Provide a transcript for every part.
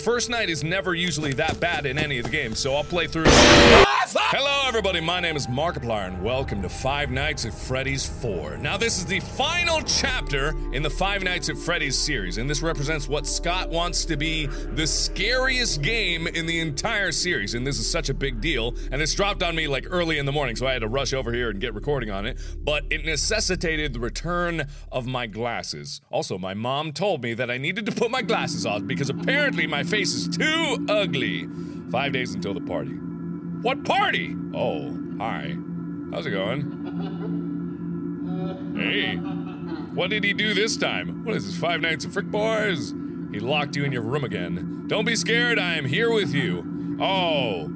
first night is never usually that bad in any of the games, so I'll play through. Hello, everybody. My name is Markiplier, and welcome to Five Nights at Freddy's 4. Now, this is the final chapter in the Five Nights at Freddy's series, and this represents what Scott wants to be the scariest game in the entire series. And this is such a big deal, and it's dropped on me like early in the morning, so I had to rush over here and get recording on it. But it necessitated the return of my glasses. Also, my mom told me that I needed to put my glasses on because apparently my face is too ugly. Five days until the party. What party? Oh, hi. How's it going? Hey. What did he do this time? What is this, Five Nights at Frick Boys? He locked you in your room again. Don't be scared, I am here with you. Oh.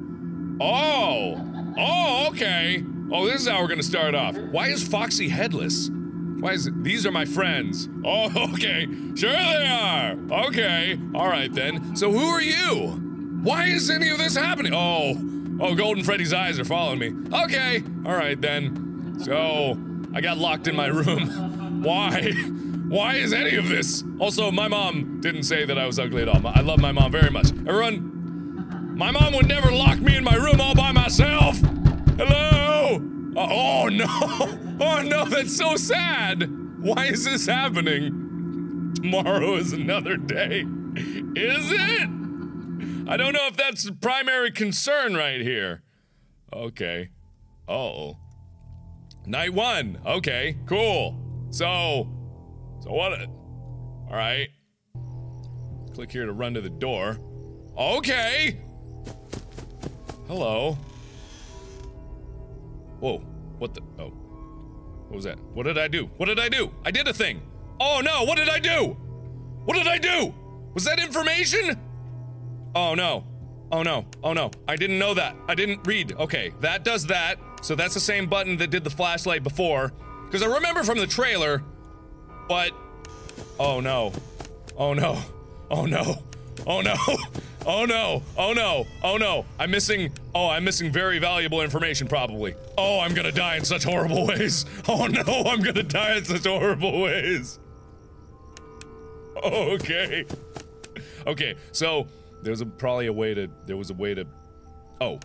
Oh. Oh, okay. Oh, this is how we're gonna start off. Why is Foxy headless? Why is it? These are my friends. Oh, okay. Sure they are. Okay. All right then. So who are you? Why is any of this happening? Oh. Oh, Golden Freddy's eyes are following me. Okay. All right then. So, I got locked in my room. Why? Why is any of this? Also, my mom didn't say that I was ugly at all. I love my mom very much. Everyone, my mom would never lock me in my room all by myself. Hello? Oh no! Oh no, that's so sad! Why is this happening? Tomorrow is another day. Is it? I don't know if that's the primary concern right here. Okay. Oh. Night one. Okay, cool. So, so what? All right. Click here to run to the door. Okay. Hello. Whoa. What the? Oh. What was that? What did I do? What did I do? I did a thing. Oh no, what did I do? What did I do? Was that information? Oh no. Oh no. Oh no. I didn't know that. I didn't read. Okay, that does that. So that's the same button that did the flashlight before. Because I remember from the trailer, but. Oh no. Oh no. Oh no. Oh no. Oh no. Oh no. Oh no. I'm missing. Oh, I'm missing very valuable information, probably. Oh, I'm gonna die in such horrible ways. Oh no, I'm gonna die in such horrible ways. Okay. Okay, so there's a, probably a way to. There was a way to. Oh.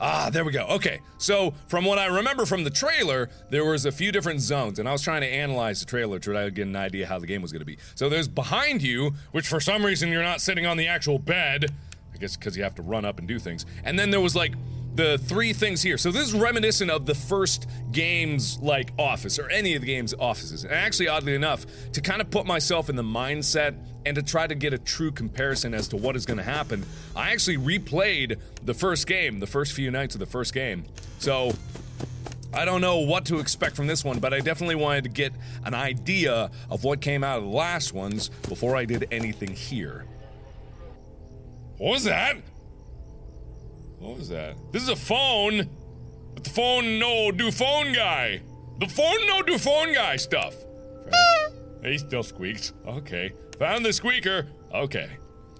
Ah, there we go. Okay, so from what I remember from the trailer, there was a few different zones, and I was trying to analyze the trailer to try to get an idea how the game was going to be. So there's behind you, which for some reason you're not sitting on the actual bed. I guess because you have to run up and do things. And then there was like the three things here. So this is reminiscent of the first game's like office or any of the game's offices. And actually, oddly enough, to kind of put myself in the mindset and to try to get a true comparison as to what is going to happen, I actually replayed the first game, the first few nights of the first game. So I don't know what to expect from this one, but I definitely wanted to get an idea of what came out of the last ones before I did anything here. What was that? What was that? This is a phone. But the phone no do phone guy. The phone no do phone guy stuff. he still squeaks. Okay. Found the squeaker. Okay.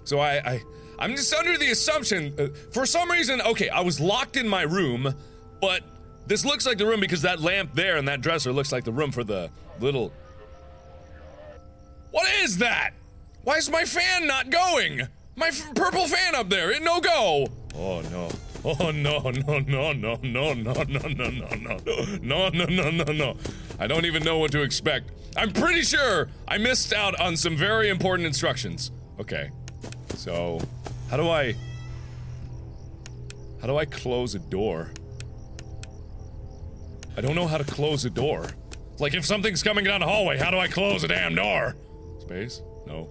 So I, I I'm just under the assumption uh, for some reason, okay, I was locked in my room, but this looks like the room because that lamp there and that dresser looks like the room for the little What is that? Why is my fan not going? My f- purple fan up there, it no go. Oh no. Oh no no no no no no no no no no no no no no no I don't even know what to expect. I'm pretty sure I missed out on some very important instructions. Okay. So, how do I How do I close a door? I don't know how to close a door. Like if something's coming down the hallway, how do I close a damn door? Space? No.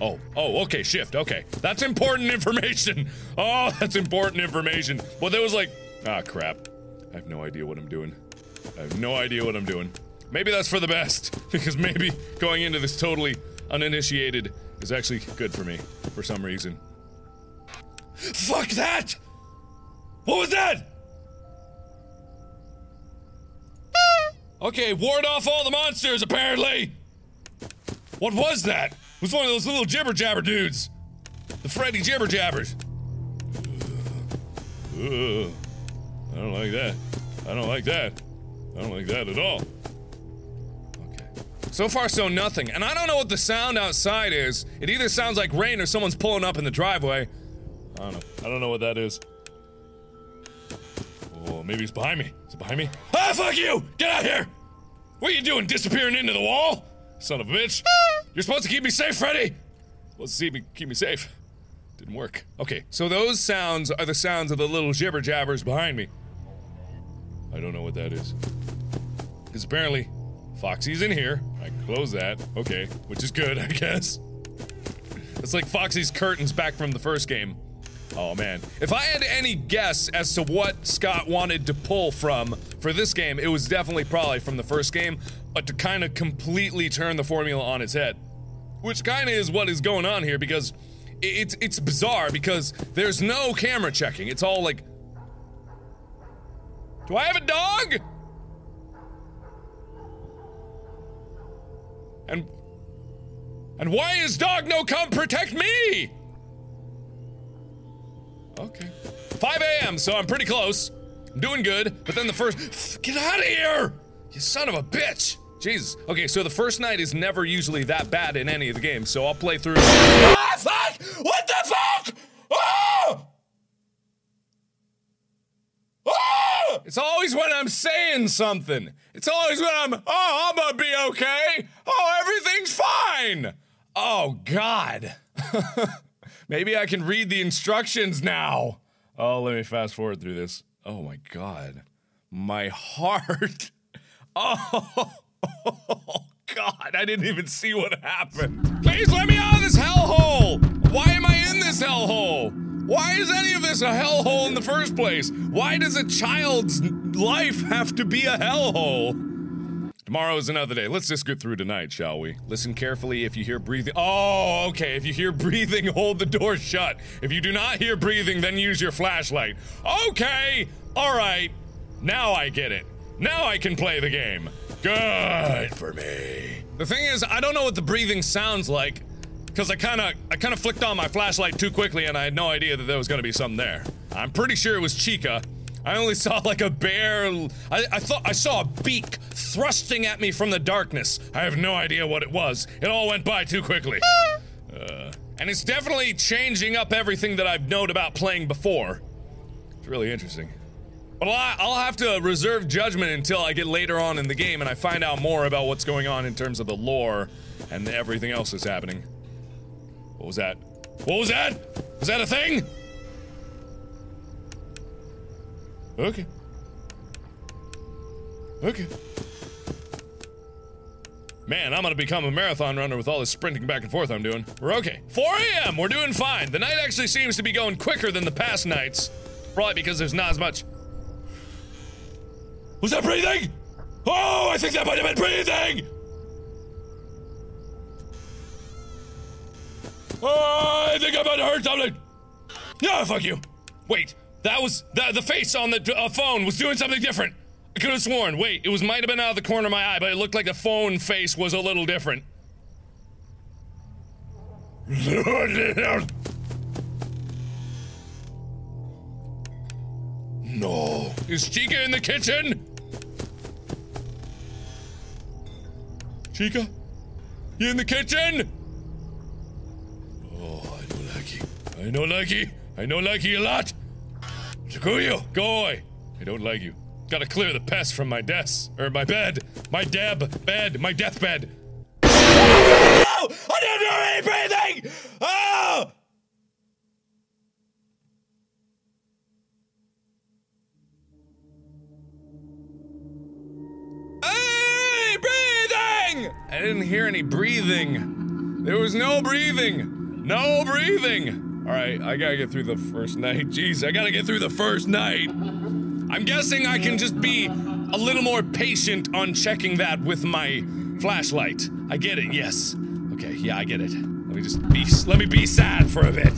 Oh, oh, okay, shift, okay. That's important information. Oh, that's important information. Well, there was like, ah, crap. I have no idea what I'm doing. I have no idea what I'm doing. Maybe that's for the best, because maybe going into this totally uninitiated is actually good for me, for some reason. Fuck that! What was that? Okay, ward off all the monsters, apparently! What was that? Was one of those little jibber jabber dudes. The Freddy jibber jabbers. I don't like that. I don't like that. I don't like that at all. Okay. So far, so nothing. And I don't know what the sound outside is. It either sounds like rain or someone's pulling up in the driveway. I don't know. I don't know what that is. Oh, maybe it's behind me. Is it behind me? Ah, fuck you! Get out here! What are you doing, disappearing into the wall? Son of a bitch. You're supposed to keep me safe, Freddy! Well, see me keep me safe. Didn't work. Okay, so those sounds are the sounds of the little jibber jabbers behind me. I don't know what that is. Because apparently, Foxy's in here. I close that. Okay, which is good, I guess. It's like Foxy's curtains back from the first game. Oh man. If I had any guess as to what Scott wanted to pull from for this game, it was definitely probably from the first game, but to kind of completely turn the formula on its head. Which kind of is what is going on here because it's it's bizarre because there's no camera checking. It's all like Do I have a dog? And And why is dog no come protect me? Okay. 5 a.m., so I'm pretty close. I'm doing good, but then the first Get out of here! You son of a bitch! Jesus. Okay, so the first night is never usually that bad in any of the games, so I'll play through. Ah, fuck! What the fuck? Oh! Oh! It's always when I'm saying something. It's always when I'm, oh, I'm gonna be okay. Oh, everything's fine. Oh, God. Maybe I can read the instructions now. Oh, let me fast forward through this. Oh my god. My heart. Oh, oh god, I didn't even see what happened. Please let me out of this hellhole! Why am I in this hellhole? Why is any of this a hellhole in the first place? Why does a child's life have to be a hellhole? Tomorrow is another day. Let's just get through tonight, shall we? Listen carefully if you hear breathing. Oh, okay. If you hear breathing, hold the door shut. If you do not hear breathing, then use your flashlight. Okay! Alright. Now I get it. Now I can play the game. Good for me. The thing is, I don't know what the breathing sounds like. Because I kind of I kind of flicked on my flashlight too quickly and I had no idea that there was going to be something there. I'm pretty sure it was Chica, I only saw like a bear. I, I thought I saw a beak thrusting at me from the darkness. I have no idea what it was. It all went by too quickly. Uh, and it's definitely changing up everything that I've known about playing before. It's really interesting. But I'll have to reserve judgment until I get later on in the game and I find out more about what's going on in terms of the lore and everything else that's happening. What was that? What was that? Was that a thing? Okay. Okay. Man, I'm gonna become a marathon runner with all this sprinting back and forth I'm doing. We're okay. 4 a.m. We're doing fine. The night actually seems to be going quicker than the past nights. Probably because there's not as much. Was that breathing? Oh, I think that might have been breathing! Oh, I think I might have heard something. Yeah, fuck you. Wait, that was the, the face on the uh, phone was doing something different. I could have sworn. Wait, it was might have been out of the corner of my eye, but it looked like the phone face was a little different. no. Is Chica in the kitchen? Chica? You in the kitchen? Oh, I know Lucky. I know Lucky. I know Lucky a lot. Takuyo, go away. I don't like you. Gotta clear the pest from my desk. Or my bed. My deb bed. My deathbed. Oh! I didn't do any breathing! Oh! Hey, breathing! I didn't hear any breathing. There was no breathing. No breathing. Alright, I gotta get through the first night. Jeez, I gotta get through the first night. I'm guessing I can just be a little more patient on checking that with my flashlight. I get it, yes. Okay, yeah, I get it. Let me just be- let me be sad for a bit.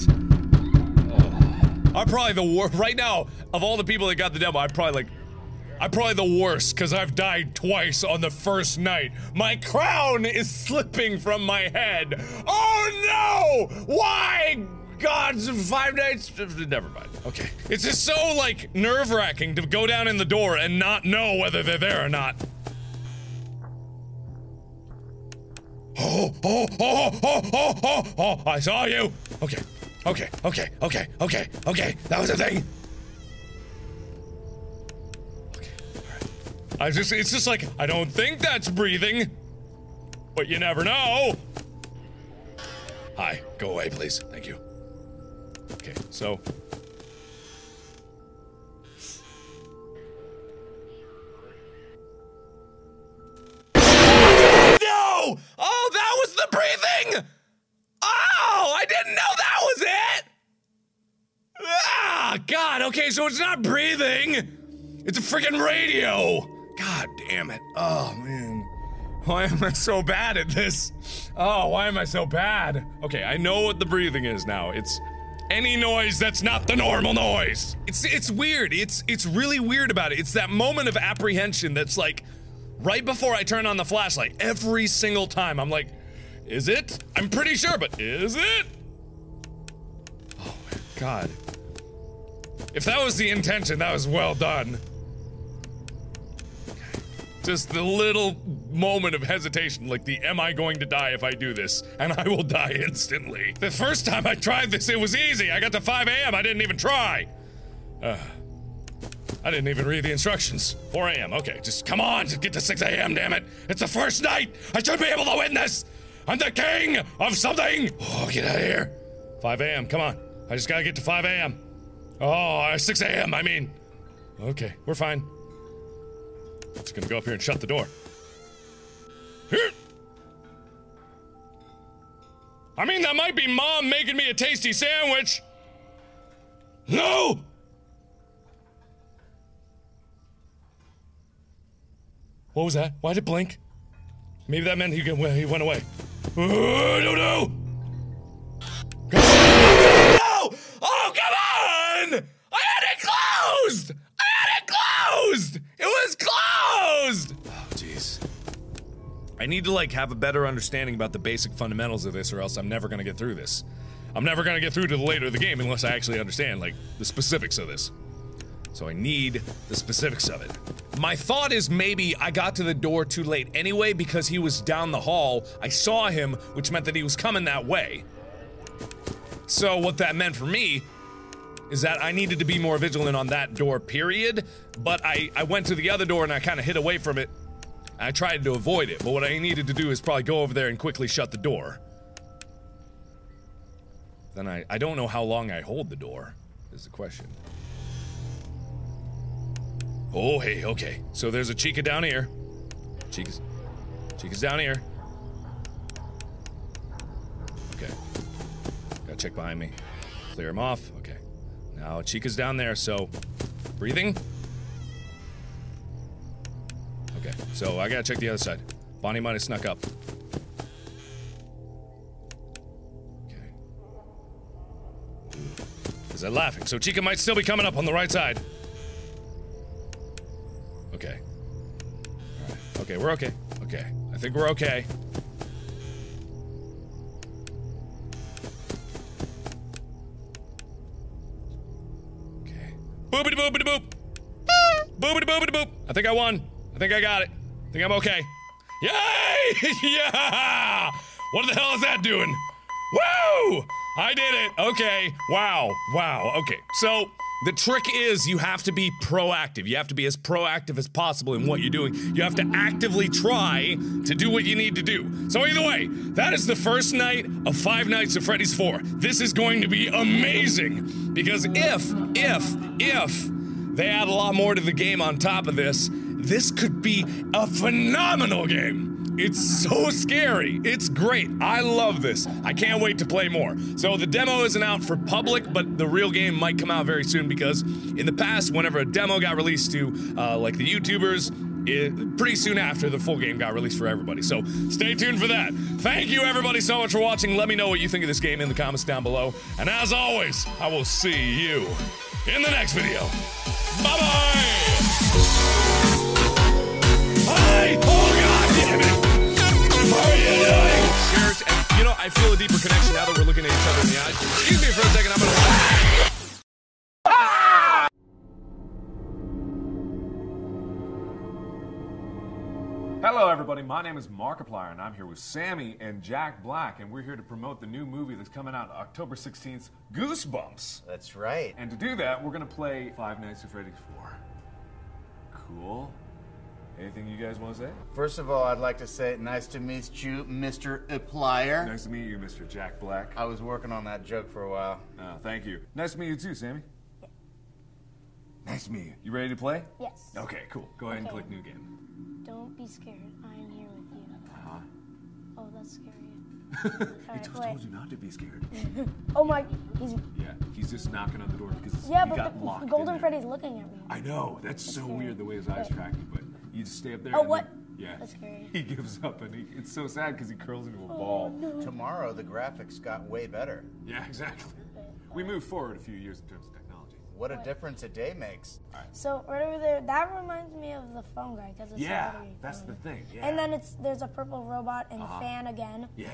Oh. I'm probably the worst- right now, of all the people that got the demo, I'm probably like- I'm probably the worst, because I've died twice on the first night. My crown is slipping from my head. Oh no! Why? gods five nights. Never mind. Okay. It's just so, like, nerve wracking to go down in the door and not know whether they're there or not. Oh, oh, oh, oh, oh, oh, oh, oh, oh, I saw you. Okay, okay, okay, okay, okay, okay. That was a thing. I just, it's just like, I don't think that's breathing. But you never know. Hi, go away, please. Thank you. Okay, so. No! Oh, that was the breathing! Oh, I didn't know that was it! Ah, God, okay, so it's not breathing. It's a freaking radio. God damn it. Oh, man. Why am I so bad at this? Oh, why am I so bad? Okay, I know what the breathing is now. It's any noise that's not the normal noise. It's it's weird. It's it's really weird about it. It's that moment of apprehension that's like right before I turn on the flashlight. Every single time I'm like, is it? I'm pretty sure, but is it? Oh my god. If that was the intention, that was well done. Just the little moment of hesitation, like the am I going to die if I do this? And I will die instantly. The first time I tried this, it was easy. I got to 5 a.m., I didn't even try. Uh, I didn't even read the instructions. 4 a.m., okay, just come on, just get to 6 a.m., damn it. It's the first night. I should be able to win this. I'm the king of something. Oh, get out of here. 5 a.m., come on. I just gotta get to 5 a.m. Oh, 6 a.m., I mean. Okay, we're fine. Just gonna go up here and shut the door. I mean, that might be mom making me a tasty sandwich. No! What was that? Why did it blink? Maybe that meant he, he went away. Oh, no, no! No! Oh, come on! I had it closed! I had it closed! It was closed! Oh, jeez. I need to, like, have a better understanding about the basic fundamentals of this, or else I'm never gonna get through this. I'm never gonna get through to the later of the game unless I actually understand, like, the specifics of this. So I need the specifics of it. My thought is maybe I got to the door too late anyway because he was down the hall. I saw him, which meant that he was coming that way. So what that meant for me is that I needed to be more vigilant on that door, period. But I, I went to the other door and I kind of hid away from it. I tried to avoid it, but what I needed to do is probably go over there and quickly shut the door. Then I, I don't know how long I hold the door, is the question. Oh, hey, okay. So there's a Chica down here. Chica's, Chica's down here. Okay. Gotta check behind me. Clear him off. Okay. Now Chica's down there, so breathing. Okay, so I gotta check the other side. Bonnie might have snuck up. Okay. Is that laughing? So Chica might still be coming up on the right side. Okay. Okay, we're okay. Okay. I think we're okay. Boopity boopity boop! Boopity boopity boop! I think I won. I think I got it. I think I'm okay. Yay! yeah! What the hell is that doing? Woo! I did it. Okay. Wow. Wow. Okay. So the trick is you have to be proactive. You have to be as proactive as possible in what you're doing. You have to actively try to do what you need to do. So either way, that is the first night of Five Nights at Freddy's 4. This is going to be amazing because if, if, if they add a lot more to the game on top of this, this could be a phenomenal game. It's so scary. It's great. I love this. I can't wait to play more. So the demo isn't out for public, but the real game might come out very soon because in the past, whenever a demo got released to uh, like the YouTubers, it, pretty soon after the full game got released for everybody. So stay tuned for that. Thank you everybody so much for watching. Let me know what you think of this game in the comments down below. And as always, I will see you in the next video. Bye bye. Hi. You know I feel a deeper connection now that we're looking at each other in the eyes. Excuse me for a second. I'm gonna. Hello, Hello, everybody. My name is Markiplier, and I'm here with Sammy and Jack Black, and we're here to promote the new movie that's coming out October 16th, Goosebumps. That's right. And to do that, we're gonna play Five Nights at Freddy's 4. Cool. Anything you guys want to say? First of all, I'd like to say nice to meet you, Mr. Applier. Nice to meet you, Mr. Jack Black. I was working on that joke for a while. Uh, thank you. Nice to meet you too, Sammy. Yes. Nice to meet you. You ready to play? Yes. Okay, cool. Go ahead and click new game. Don't be scared. I am here with you. Uh-huh. Oh, that's scary. he Alright, just wait. told you not to be scared. Oh my, he's yeah, he's just knocking on the door because yeah, he but got the, locked in Golden there. Freddy's looking at me. I know. That's so scary. weird the way his eyes Wait. track you, but you just stay up there. Oh, and what? then- yeah. That's scary. He gives up, and he, it's so sad because he curls into a Oh, ball. Tomorrow, the graphics got way better. Yeah, exactly. We moved forward a few years in terms of technology. What a difference a day makes. So right over there, that reminds me of the phone guy because it's Yeah, a rotary that's the phone. thing. Yeah. And then it's there's a purple robot and Uh-huh. fan again, yeah.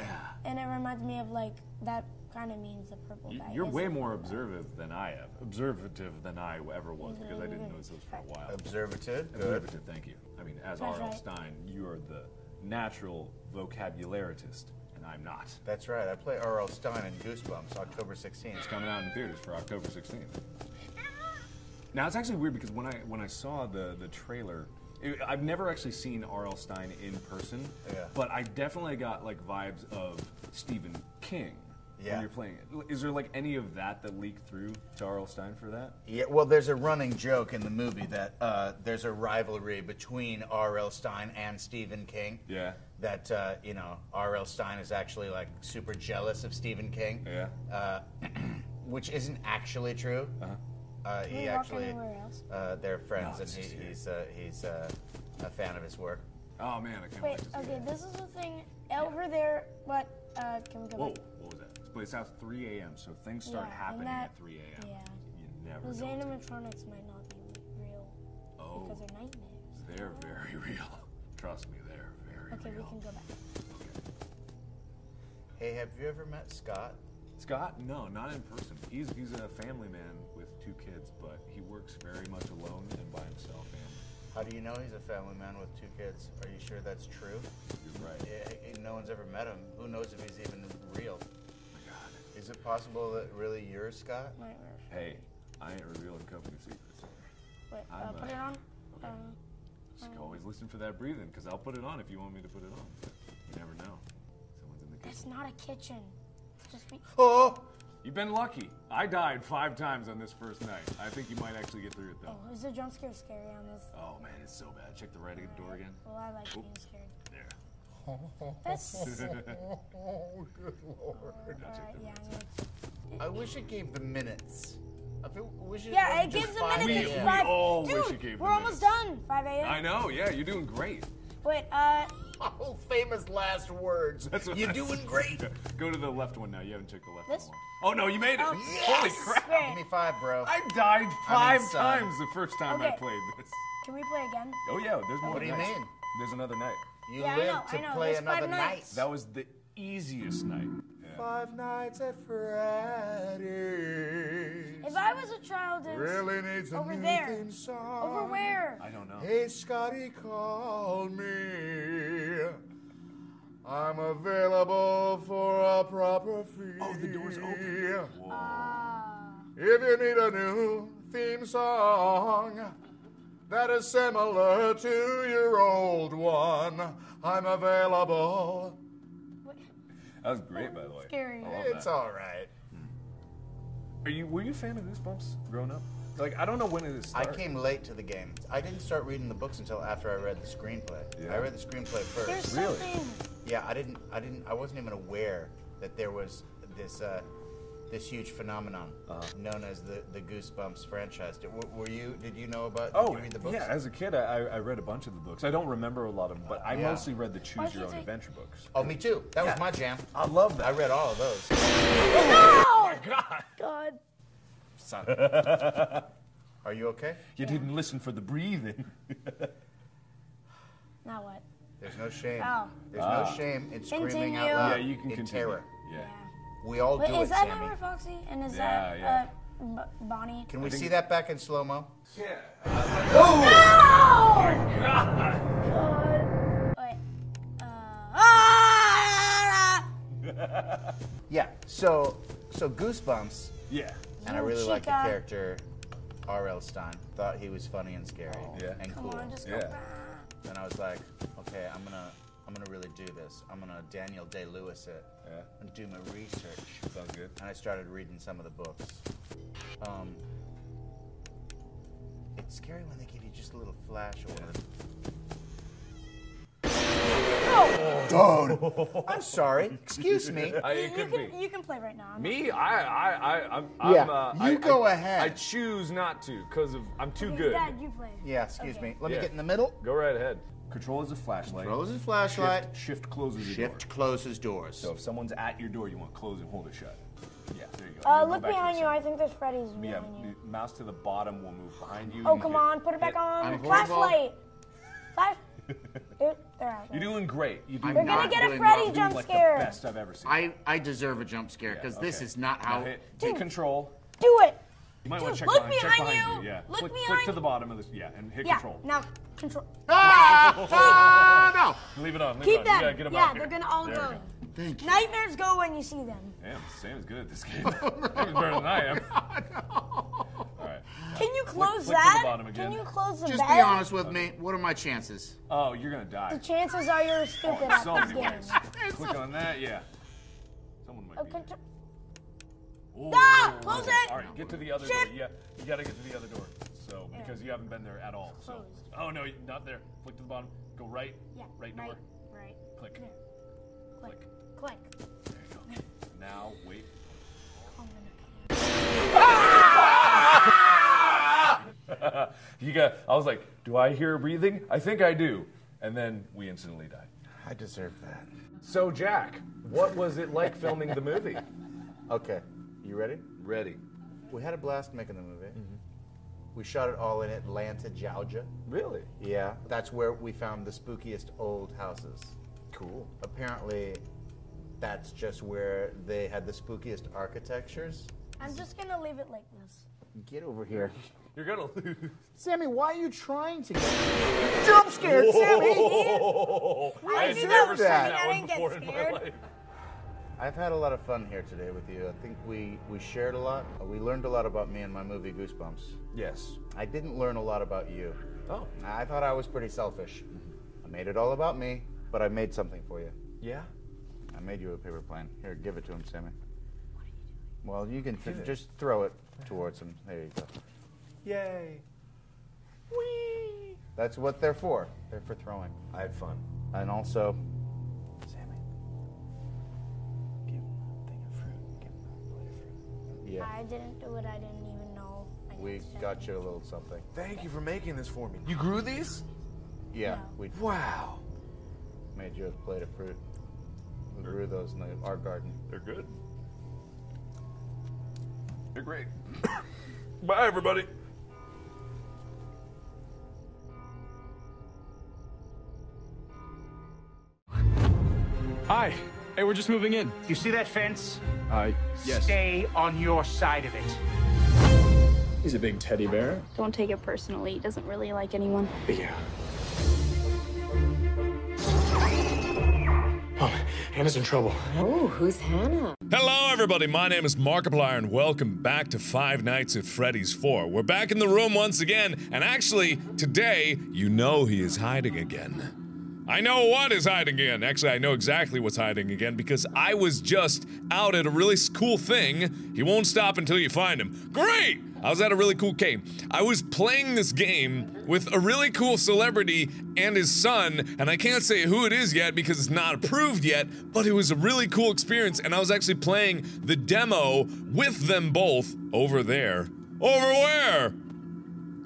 and it reminds me of like that kind of means the purple guy. You're way more purple observative than I am. Observative than I ever was because I didn't notice those for a while. Observative. Good. Observative, thank you. I mean, as That's R.L. right. Stine, you are the natural vocabularitist, and I'm not. That's right. I play R.L. Stine in Goosebumps, October 16th. It's coming out in theaters for October 16th. Now it's actually weird because when I when I saw the the trailer, it, I've never actually seen R.L. Stine in person. Yeah. But I definitely got like vibes of Stephen King Yeah. when you're playing it. Is there like any of that that leaked through to R.L. Stine for that? Yeah, well, there's a running joke in the movie that uh, there's a rivalry between R.L. Stine and Stephen King. Yeah. That, uh, you know, R.L. Stine is actually like super jealous of Stephen King. Yeah. Uh, which isn't actually true. Uh-huh. Uh, Can he actually, anywhere else? uh, they're friends, No, and he, he's uh, he's uh, a fan of his work. Oh man, I can't Wait, wait okay, this is the thing over there. What? Uh, can we go Whoa, back? What was that? But it's out 3 a.m., so things start Yeah, happening that- at 3 a.m. yeah. You never Those know. animatronics might not be real Oh, because they're nightmares. they're very real. Trust me, they're very real. Okay, we can go back. Hey, have you ever met Scott? Scott, no, not in person. He's he's a family man with two kids, but he works very much alone and by himself. And How do you know he's a family man with two kids? Are you sure that's true? you're right. Yeah, no one's ever met him. Who knows if he's even real? Oh my God. Is it possible that really you're Scott? Nightmare. Hey, I ain't revealing company secrets. Wait, uh, I'm, put uh, it on. okay. Um, Just always listen for that breathing, because I'll put it on if you want me to put it on. But you never know. Someone's in the it's kitchen. not a kitchen. Just be. Oh! You've been lucky. I died five times on this first night. I think you might actually get through it though. Oh, is the jump scare scary on this? Oh man, it's so bad. Check the right door again. Well, I like being scared. There. That's. Oh, good lord. Alright, yeah, I'm I wish it gave the minutes. I feel, wish it Yeah, it wasn't just gives a 5. We- It's five. all Dude, wish it gave the we're almost minutes. done. 5 a.m. I know. Yeah, you're doing great. Wait, uh, Oh, famous last words. That's what You're I doing said. great. Go to the left one now. You haven't checked the left This? one. Oh no, you made it! Oh, Holy yes! crap! Great. Give me five, bro. I died five son. times the first time I played this. can we play again? Oh yeah, there's more. What do you nights. mean? There's another night. You Yeah, I live know, to I know. play There's five another night. That was the easiest night. Yeah. Five nights at Freddy's. If I was a child, it's really needs a over new there. song. over where? I don't know. Hey, Scotty call me. I'm available for a proper fee. Oh, the door's open. Whoa. Ah. If you need a new theme song that is similar to your old one, I'm available. Wait, That was great, by the way. Scary. It's all right. Are you? Were you a fan of Goosebumps growing up? Like, I don't know when it I came late to the game. I didn't start reading the books until after I read the screenplay. Yeah. I read the screenplay first. There's Really? something. Yeah, I didn't. I didn't. I wasn't even aware that there was this uh, this huge phenomenon Uh-huh. known as the the Goosebumps franchise. Did, were, were you? Did you know about? Oh, you read the books? yeah. As a kid, I, I read a bunch of the books. I don't remember a lot of them, but I Yeah. mostly read the Choose you Your Own take- Adventure books. Oh, me too. That Yeah. was my jam. I love that. I read all of those. Oh God, God. Son. Are you okay? you didn't listen for the breathing. Now what? There's no shame. Oh. There's Ah. no shame in screaming Continue. out loud yeah, you can in continue. terror. Yeah. We all Wait, do it, is that Sammy. Number Foxy? And is Yeah, that yeah. Uh, B- Bonnie? Can we see that back in slow mo? Yeah. Oh! God. God. Wait. Uh, ah! Yeah. So, so Goosebumps, Yeah. and I really like the character R.L. Stine. Thought he was funny and scary Yeah. and Come cool. on, just go. Yeah. And I was like, okay, I'm gonna, I'm gonna really do this. I'm gonna Daniel Day Lewis it. Yeah. and do my research. Sounds good. And I started reading some of the books. Um, it's scary when they give you just a little flash or one. Dude, I'm sorry. Excuse me. I, You, it you could can, be. you can play right now. I'm Me, I, I, I, I'm, I'm Yeah, uh, you I- go I- ahead. I choose not to because of I'm too Okay, good. Dad, you play. Yeah, excuse Okay. me. Let Yeah. me get in the middle. Go right ahead. Control is a flashlight. Closes flashlight. Shift, shift closes your Shift door. closes doors. So if someone's at your door, you want to close and hold it shut. Yeah, there you go. Uh, You'll go look behind you. I think there's Freddy's Yeah, behind you. the mouse to the bottom will move behind you. Oh, come hit- on. Put it back hit- on. I'm. Flashlight. Flash. Dude, they're out. You're doing great. You do I'm They're not gonna get a doing Freddy well. jump like scare. the best I've ever seen. I, I deserve a jump scare because this Okay. is not Now how. hit- take Dude. control. Do it. You might Dude, want to check look behind, check behind behind you. Yeah. Look click, click to the bottom of this. Yeah, and hit Yeah. control. Now control. Ah! Ah, no! Leave it on. Leave Keep it on. them. Yeah, get them yeah, out they're here. gonna all There go. we. Thank you. Nightmares go when you see them. Damn, Sam is good at this game. He's better than I am. All right. Can you close flick to the that? bottom again. Can you close the Just bed? be honest with me. What are my chances? Oh, you're gonna die. The chances are you're stupid Oh, at so this many game. ways. Click on that. Yeah. Someone might Oh, be. Control- Ooh. Ah, close it. All right, get to the other Shift. door. Yeah, you gotta get to the other door. So because you haven't been there at all. So. Closed. Oh no, not there. Flick to the bottom. Go right. Yeah. Right door. Right. Right. Click. There. Click. Click. Click. There you go. Now wait. I'm gonna- You got. I was like, do I hear breathing? I think I do. And then we instantly died. I deserve that. So Jack, what was it like filming the movie? Okay, you ready? Ready. We had a blast making the movie. Mm-hmm. We shot it all in Atlanta, Georgia. Really? Yeah, that's where we found the spookiest old houses. Cool. Apparently, that's just where they had the spookiest architectures. I'm just gonna leave it like this. Get over here. You're gonna lose. Sammy, why are you trying to get jump scared, Sammy? I I've never that seen was that. I one didn't get before in my scared. life. I've had a lot of fun here today with you. I think we, we shared a lot. Uh, we learned a lot about me and my movie Goosebumps. Yes. I didn't learn a lot about you. Oh. I thought I was pretty selfish. I made it all about me, but I made something for you. Yeah. I made you a paper plane. Here, give it to him, Sammy. What are you doing? Well, you can Give it. just throw it towards him. There you go. Yay. Whee! That's what they're for. They're for throwing. I had fun. And also, Yeah, I didn't do it. I didn't even know. I we got you a little something. Thank you for making this for me. You grew these? Yeah, No. we Wow. made you a plate of fruit. We grew those in the, our garden. They're good. They're great. Bye, everybody. Hi. Hey, we're just moving in. You see that fence? Uh, yes. Stay on your side of it. He's a big teddy bear. Don't take it personally. He doesn't really like anyone. Yeah. Oh, Hannah's in trouble. Oh, who's Hannah? Hello, everybody. My name is Markiplier, and welcome back to Five Nights at Freddy's 4. We're back in the room once again, and actually, today, you know he is hiding again. I know what is hiding again. Actually, I know exactly what's hiding again because I was just out at a really cool thing. He won't stop until you find him. Great! I was at a really cool game. I was playing this game with a really cool celebrity and his son, and I can't say who it is yet because it's not approved yet, but it was a really cool experience, and I was actually playing the demo with them both over there. Over where?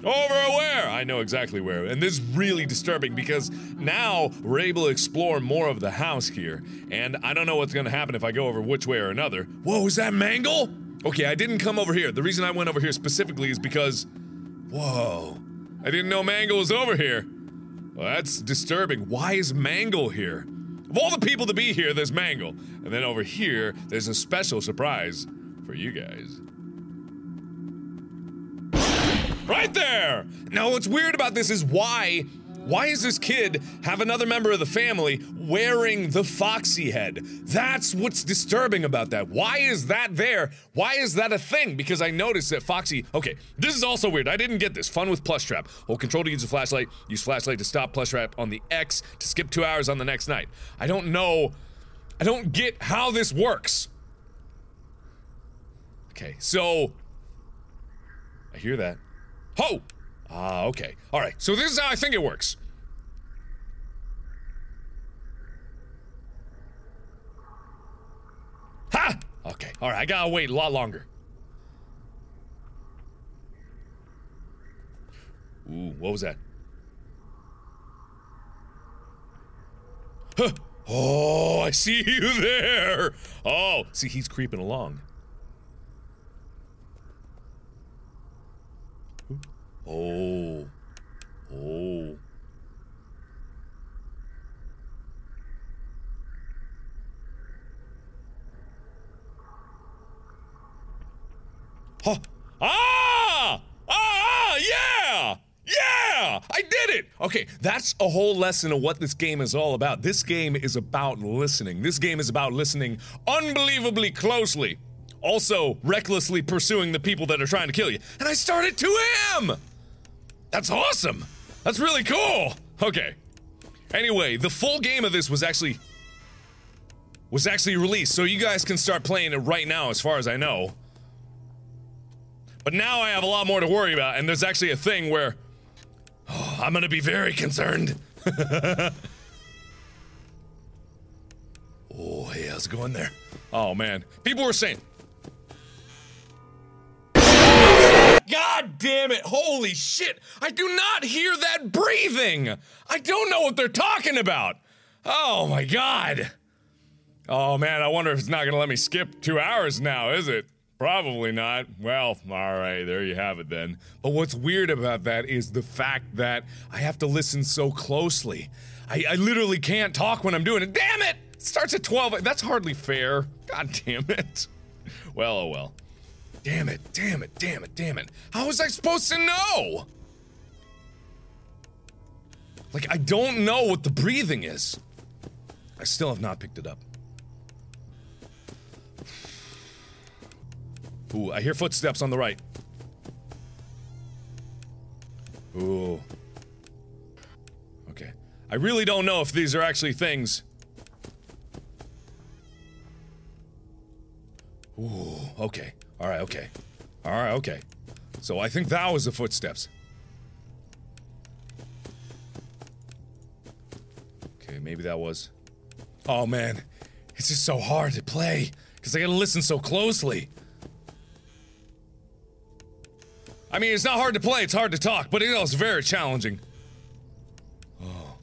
Oh, over where? I know exactly where. And this is really disturbing because now we're able to explore more of the house here. And I don't know what's gonna happen if I go over which way or another. Whoa, is that Mangle? Okay, I didn't come over here. The reason I went over here specifically is because. Whoa. I didn't know Mangle was over here. Well, that's disturbing. Why is Mangle here? Of all the people to be here, there's Mangle. And then over here, there's a special surprise for you guys. Right there! Now, what's weird about this is why Why does this kid have another member of the family wearing the Foxy head? That's what's disturbing about that. Why is that there? Why is that a thing? Because I noticed that Foxy. Okay, this is also weird. I didn't get this. Fun with Plush Trap. Hold control to use a flashlight. Use flashlight to stop Plush Trap on the X to skip two hours on the next night. I don't know. I don't get how this works. Okay, so. I hear that. Ho! Ah, okay. Alright, so this is how I think it works. Ha! Okay, alright, I gotta wait a lot longer. Ooh, what was that? Huh! Oh, I see you there! Oh, see, he's creeping along. Oh. Oh. Huh. Ah! Ah! Yeah! Yeah! I did it! Okay, that's a whole lesson of what this game is all about. This game is about listening. This game is about listening unbelievably closely. Also, recklessly pursuing the people that are trying to kill you. And I started 2 a.m.! That's awesome! That's really cool! Okay. Anyway, the full game of this was actually was actually released, so you guys can start playing it right now as far as I know. But now I have a lot more to worry about, and there's actually a thing where oh, I'm gonna be very concerned. oh, hey, how's it going there? Oh man. People were saying, God damn it! Holy shit! I do not hear that breathing! I don't know what they're talking about! Oh my god! Oh man, I wonder if it's not gonna let me skip two hours now, is it? Probably not. Well, alright, there you have it then. But what's weird about that is the fact that I have to listen so closely. I, I literally can't talk when I'm doing it. Damn it! It starts at 12. That's hardly fair. God damn it. Well, oh well. Damn it, damn it, damn it, damn it. How was I supposed to know? Like, I don't know what the breathing is. I still have not picked it up. Ooh, I hear footsteps on the right. Ooh. Okay. I really don't know if these are actually things. Ooh, okay. Alright, okay. Alright, okay. So I think that was the footsteps. Okay, maybe that was. Oh man, it's just so hard to play because I gotta listen so closely. I mean, it's not hard to play, it's hard to talk, but you know, it is very challenging. Oh.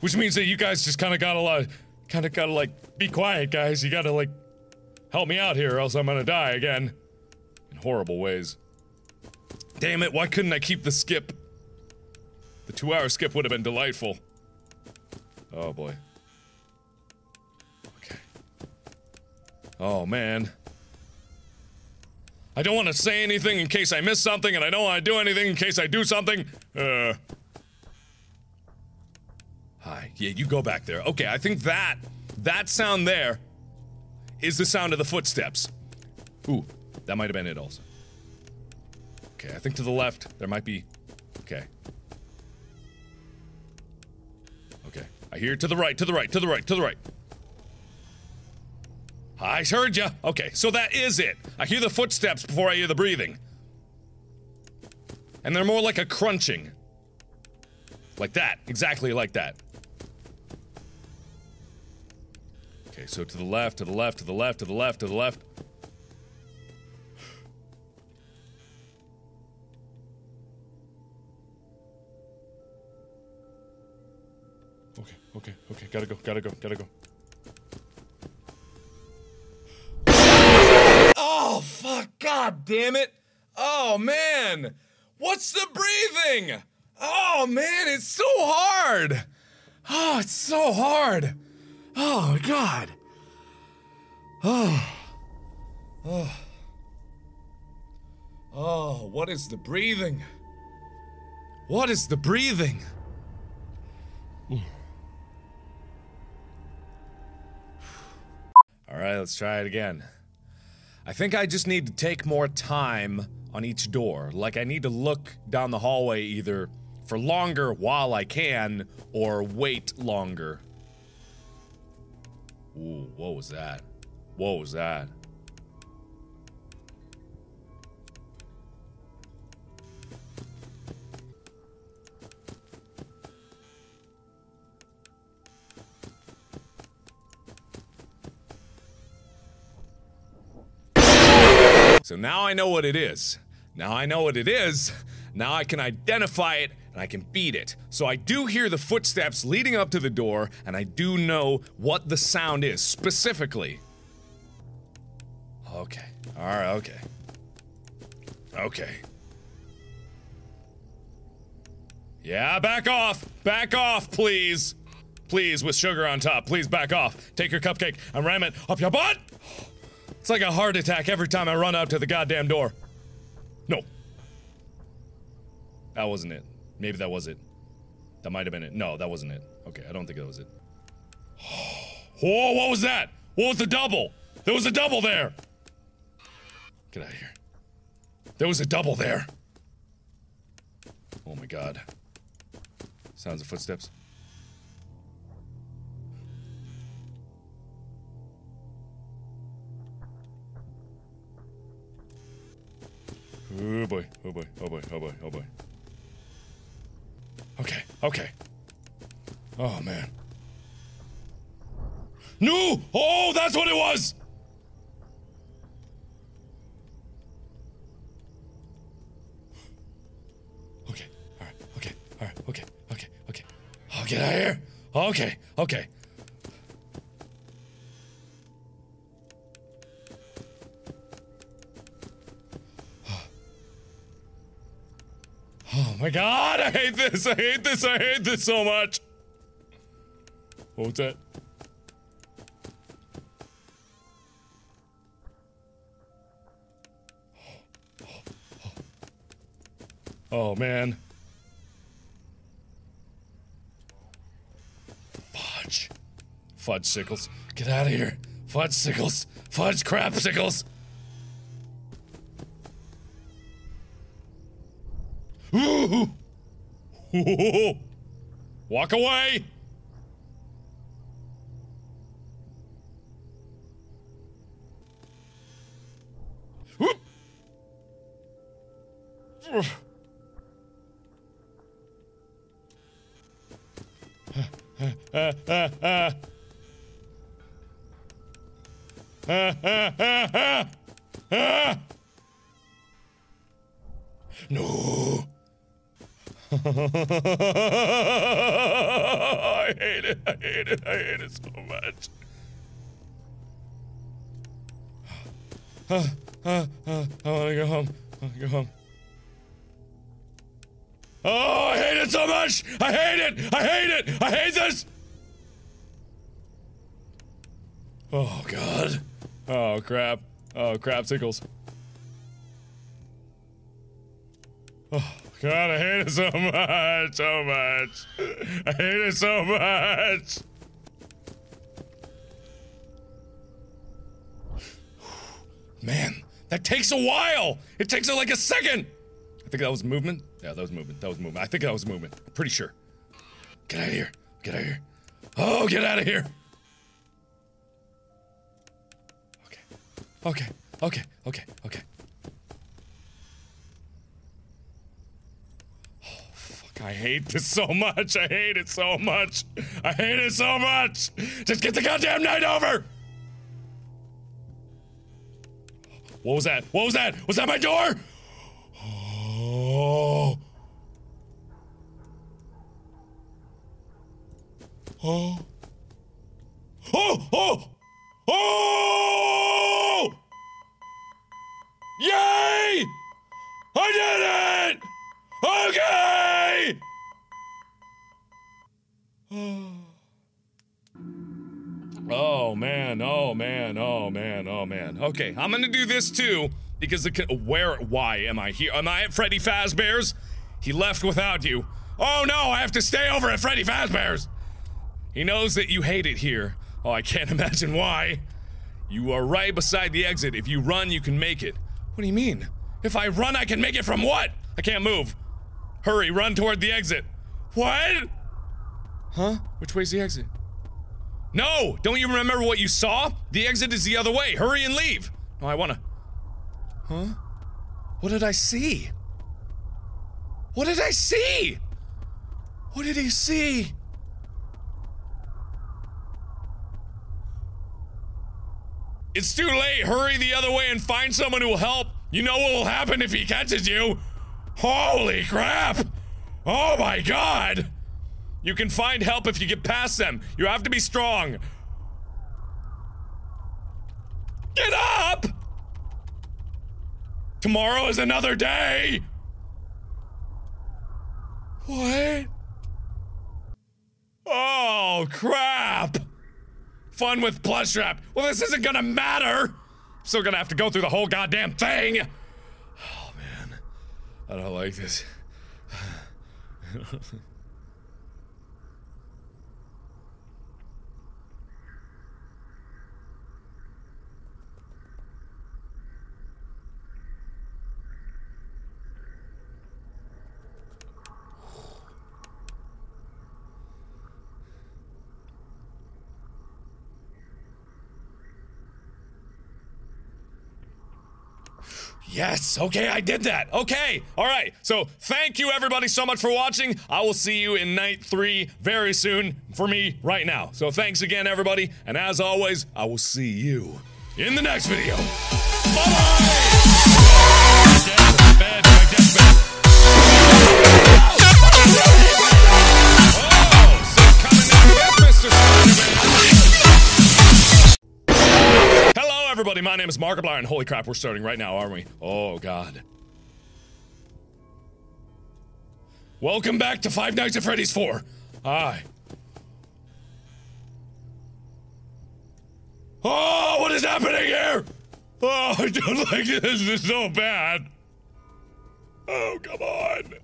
Which means that you guys just kind of gotta, like, kind of gotta, like, be quiet, guys. You gotta, like, help me out here, or else I'm gonna die again. Horrible ways. Damn it, why couldn't I keep the skip? The two hour skip would have been delightful. Oh boy. Okay. Oh man. I don't want to say anything in case I miss something, and I don't want to do anything in case I do something. Uh. Hi. Yeah, you go back there. Okay, I think that, that sound there is the sound of the footsteps. Ooh, that might have been it also. Okay, I think to the left, there might be. Okay. Okay. I hear to the right, to the right, to the right, to the right. I heard ya. Okay, so that is it. I hear the footsteps before I hear the breathing. And they're more like a crunching. Like that. Exactly like that. Okay, so to the left, to the left, to the left, to the left, to the left. Okay, okay, gotta go, gotta go, gotta go. Oh, fuck, god damn it! Oh, man! What's the breathing? Oh, man, it's so hard! Oh, it's so hard! Oh, god! Oh. Oh. Oh, what is the breathing? What is the breathing? Right, let's try it again. I think I just need to take more time on each door. Like, I need to look down the hallway either for longer while I can or wait longer. Ooh, what was that? What was that? So now I know what it is. Now I know what it is. Now I can identify it and I can beat it. So I do hear the footsteps leading up to the door, and I do know what the sound is specifically. Okay. Alright, okay. Okay. Yeah, back off! Back off, please! Please, with sugar on top. Please back off. Take your cupcake and ram it up your butt! It's like a heart attack every time I run out to the goddamn door. No. That wasn't it. Maybe that was it. That might have been it. No, that wasn't it. Okay, I don't think that was it. Whoa, what was that? What was the double? There was a double there! Get out of here. There was a double there. Oh my god. Sounds of footsteps. Oh boy, oh boy, oh boy, oh boy, oh boy. Okay, okay. Oh man. No! Oh, that's what it was! Okay, alright, okay, alright, okay, okay, okay. I'll get out of here. Okay, okay. Oh my god, I hate this, I hate this, I hate this so much. What was that? Oh man. Fudge. Fudge sickles. Get out of here. Fudge sickles. Fudge crap sickles. Walk away. No. I hate it. I hate it. I hate it so much. I want to go home. I want to go home. Oh, I hate it so much! I hate it! I hate it! I hate this! Oh, God. Oh, crap. Oh, crap sickles. Oh, God, I hate it so much, so much. I hate it so much. Man, that takes a while. It takes like a second. I think that was movement. Yeah, that was movement. That was movement. I think that was movement. I'm pretty sure. Get out of here. Get out of here. Oh, get out of here. Okay. Okay. Okay. Okay. Okay. Oh, fuck. I hate this so much. I hate it so much. I hate it so much. Just get the goddamn night over. What was that? What was that? Was that my door? Oh. Oh. Oh! Oh! Oh! Yay! I did it! Okay! Oh man, oh man, oh man, oh man. Okay, I'm gonna do this too because the where why am I here? Am I at Freddy Fazbear's? He left without you. Oh no, I have to stay over at Freddy Fazbear's. He knows that you hate it here. Oh, I can't imagine why. You are right beside the exit. If you run, you can make it. What do you mean? If I run, I can make it from what? I can't move. Hurry, run toward the exit. What? Huh? Which way's the exit? No! Don't you remember what you saw? The exit is the other way. Hurry and leave. No, I wanna. Huh? What did I see? What did I see? What did he see? It's too late. Hurry the other way and find someone who will help. You know what will happen if he catches you. Holy crap! Oh my god! You can find help if you get past them. You have to be strong. Get up! Tomorrow is another day! What? Oh, crap! Fun with plush wrap. Well, this isn't gonna matter! Still gonna have to go through the whole goddamn thing! I don't like this. Yes, okay, I did that. Okay, all right. So, thank you everybody so much for watching. I will see you in night three very soon for me right now. So, thanks again, everybody. And as always, I will see you in the next video. Bye. Everybody. My name is Markiplier, and holy crap, we're starting right now, aren't we? Oh, God. Welcome back to Five Nights at Freddy's 4. Hi. Oh, what is happening here? Oh, I don't like this. This is so bad. Oh, come on.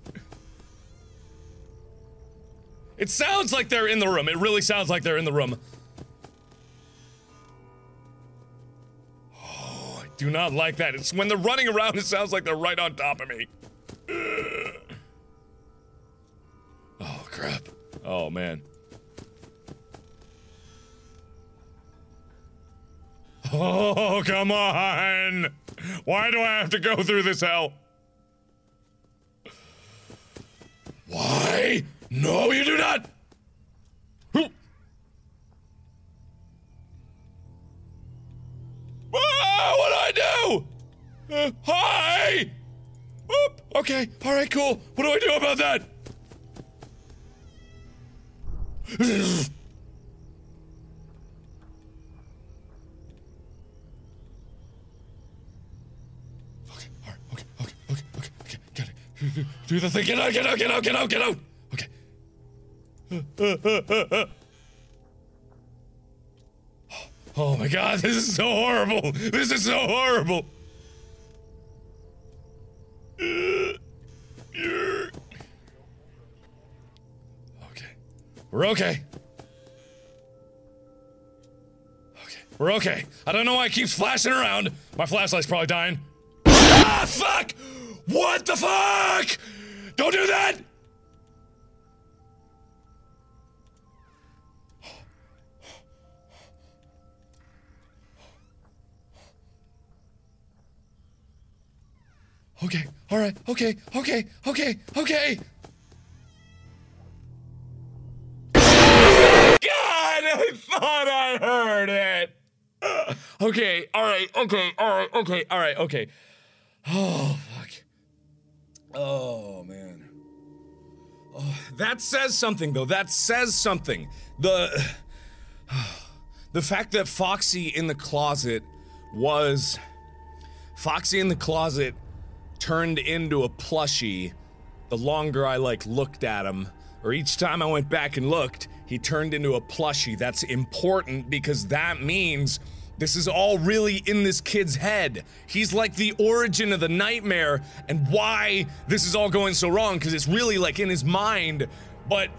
It sounds like they're in the room. It really sounds like they're in the room. Do not like that. It's when they're running around, it sounds like they're right on top of me. Oh, crap. Oh, man. Oh, come on! Why do I have to go through this hell? Why? No, you do not! Ah, what do I do? Uh, hi! Oop, okay, alright, cool. What do I do about that? Do the thing, get out, get out, get out, get out, get out! Okay. Oh my god, this is so horrible! This is so horrible! Okay. We're okay. Okay. We're okay. I don't know why it keeps flashing around. My flashlight's probably dying. Ah, fuck! What the fuck? Don't do that! Okay, alright, okay, okay, okay, okay. God, I thought I heard it. Okay, alright, okay, alright, okay, alright, okay. Oh, fuck. Oh, man. Oh, that says something, though. That says something. The. The fact that Foxy in the closet was. Foxy in the closet turned into a plushie the longer I like looked at him. Or each time I went back and looked, he turned into a plushie. That's important because that means this is all really in this kid's head. He's like the origin of the nightmare and why this is all going so wrong because it's really like in his mind, but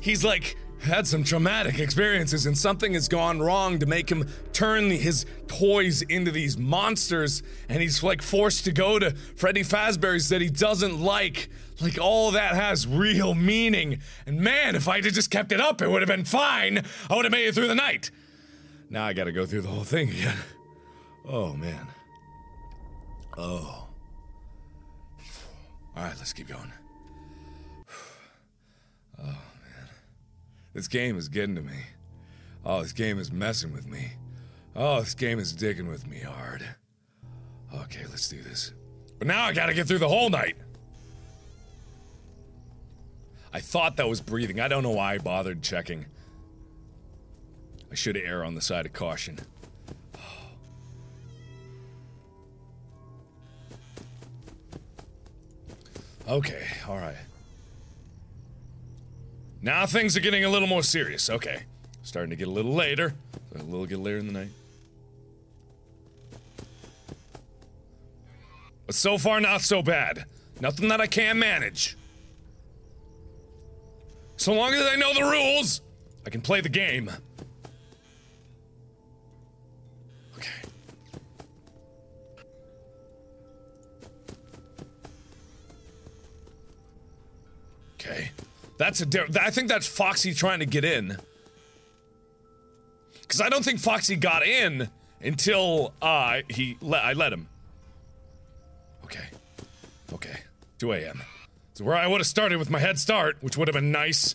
he's like had some traumatic experiences and something has gone wrong to make him turn his toys into these monsters and he's like forced to go to Freddy Fazbear's that he doesn't like. Like all that has real meaning. And man, if I'd have just kept it up, it would have been fine. I would have made it through the night. Now I gotta go through the whole thing again. Oh man. Oh. Alright, let's keep going. Oh man. This game is getting to me. Oh, this game is messing with me. Oh, this game is digging with me hard. Okay, let's do this. But now I gotta get through the whole night. I thought that was breathing. I don't know why I bothered checking. I should err on the side of caution. Okay, alright. Now things are getting a little more serious. Okay. Starting to get a little later. A little get later in the night. But so far, not so bad. Nothing that I can't manage. So long as I know the rules, I can play the game. Okay. Okay. That's a di- I think that's Foxy trying to get in. Cuz I don't think Foxy got in until uh he let I let him. Okay. Okay. 2 a.m. So where I would have started with my head start, which would have been nice.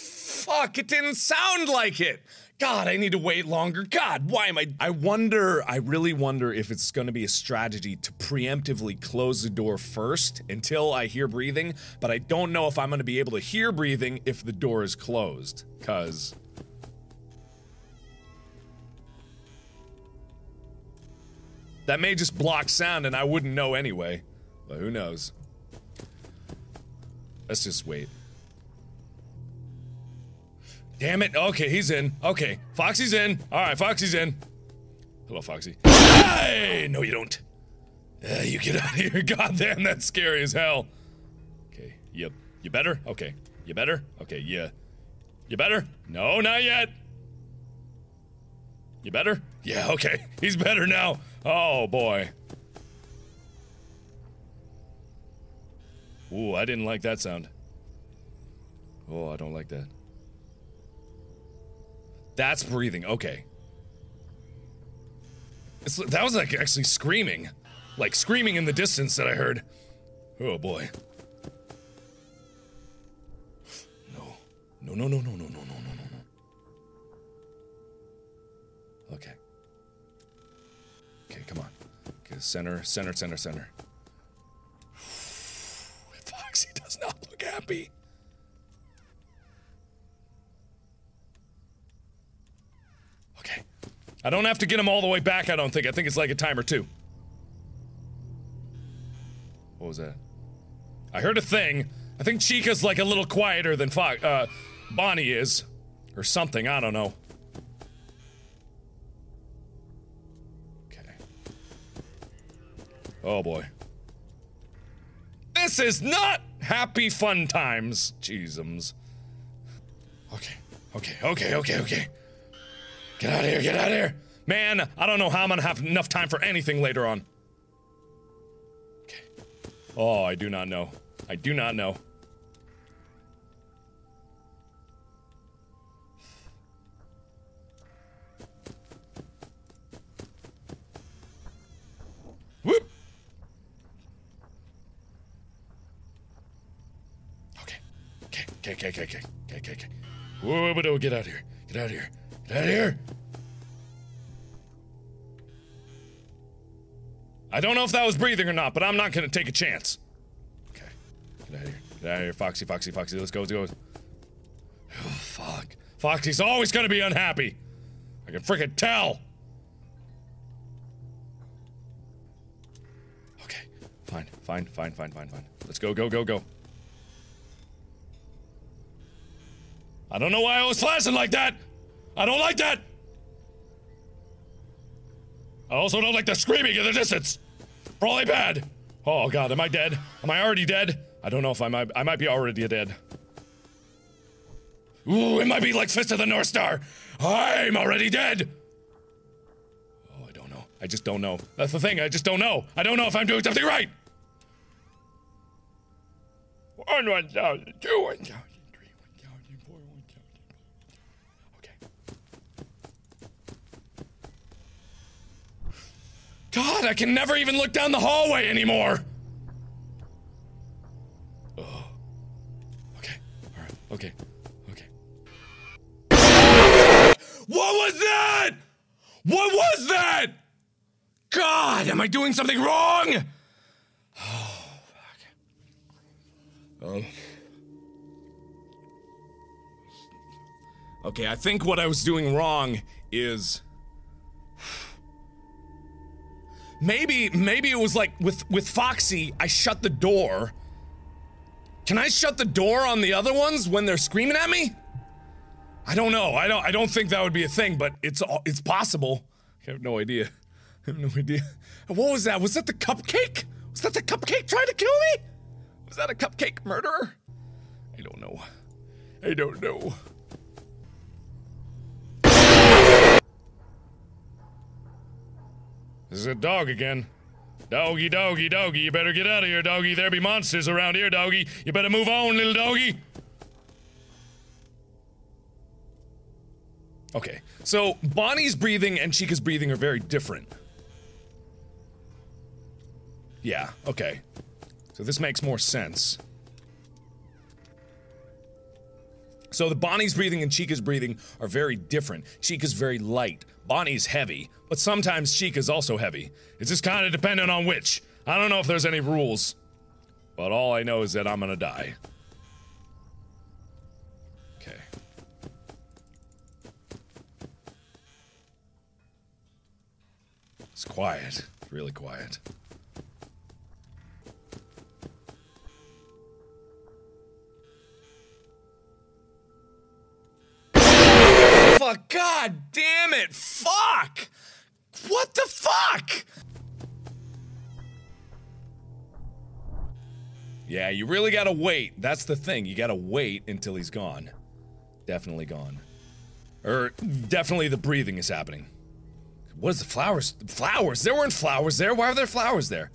Fuck, it didn't sound like it. God, I need to wait longer. God, why am I? I wonder, I really wonder if it's gonna be a strategy to preemptively close the door first until I hear breathing, but I don't know if I'm gonna be able to hear breathing if the door is closed. Cause. That may just block sound and I wouldn't know anyway. But who knows? Let's just wait. Damn it. Okay, he's in. Okay, Foxy's in. All right, Foxy's in. Hello, Foxy. Hey! No, you don't. Uh, you get out of here. God damn, that's scary as hell. Okay, you, you better? Okay. You better? Okay, yeah. You better? No, not yet. You better? Yeah, okay. He's better now. Oh, boy. Ooh, I didn't like that sound. Oh, I don't like that. That's breathing. Okay. It's, that was like actually screaming. Like screaming in the distance that I heard. Oh boy. No. No, no, no, no, no, no, no, no, no. Okay. Okay, come on. Okay, center, center, center, center. Foxy does not look happy. Okay. I don't have to get him all the way back, I don't think. I think it's like a time or two. What was that? I heard a thing. I think Chica's like a little quieter than Fo- uh, Bonnie is. Or something, I don't know. Okay. Oh boy. This is not happy fun times, Jeezums. Okay, okay, okay, okay, okay. Get out of here, get out of here. Man, I don't know how I'm gonna have enough time for anything later on. Okay. Oh, I do not know. I do not know. Whoop! Okay. Okay, okay, okay, okay, okay, okay, okay, okay. Whoa, but oh, get out of here. Get out of here. Get out here. I don't know if that was breathing or not, but I'm not gonna take a chance. Okay. Get out of here. Get out of here, Foxy, Foxy, Foxy. Let's go, let's go. Oh, fuck. Foxy's always gonna be unhappy. I can freaking tell. Okay. Fine, fine, fine, fine, fine, fine. Let's go, go, go, go. I don't know why I was flashing like that. I don't like that. I also don't like the screaming in the distance. Probably bad. Oh god, am I dead? Am I already dead? I don't know if I might. I might be already dead. Ooh, it might be like Fist of the North Star. I'm already dead. Oh, I don't know. I just don't know. That's the thing. I just don't know. I don't know if I'm doing something right. One one thousand, two one thousand, three one thousand, four one thousand. Okay. God, I can never even look down the hallway anymore. Oh. Okay. All right. Okay. Okay. What was that? What was that? God, am I doing something wrong? Oh, fuck. Um. Okay, I think what I was doing wrong is maybe maybe it was like with with Foxy, I shut the door. Can I shut the door on the other ones when they're screaming at me? I don't know. I don't. I don't think that would be a thing, but it's it's possible. I have no idea. I have no idea. What was that? Was that the cupcake? Was that the cupcake trying to kill me? Was that a cupcake murderer? I don't know. I don't know. This is a dog again. Doggy, doggy, doggy, you better get out of here, doggy. There be monsters around here, doggy. You better move on, little doggy. Okay, so Bonnie's breathing and Chica's breathing are very different. Yeah, okay. So this makes more sense. So the Bonnie's breathing and Chica's breathing are very different. Chica's very light. Bonnie's heavy, but sometimes Chica's also heavy. It's just kind of dependent on which. I don't know if there's any rules, but all I know is that I'm gonna die. Okay. It's quiet. Really quiet. Fuck, god damn it, fuck! What the fuck? Yeah, you really gotta wait. That's the thing. You gotta wait until he's gone. Definitely gone. Or, definitely the breathing is happening. What is the flowers? Flowers? There weren't flowers there. Why are there flowers there?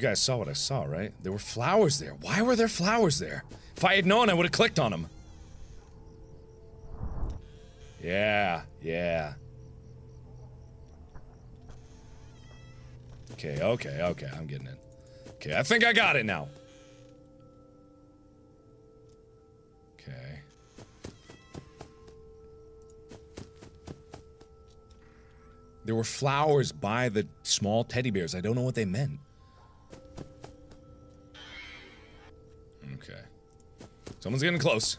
You guys saw what I saw, right? There were flowers there. Why were there flowers there? If I had known, I would have clicked on them. Yeah, yeah. Okay, okay, okay, I'm getting it. Okay, I think I got it now. Okay. There were flowers by the small teddy bears. I don't know what they meant. Someone's getting close.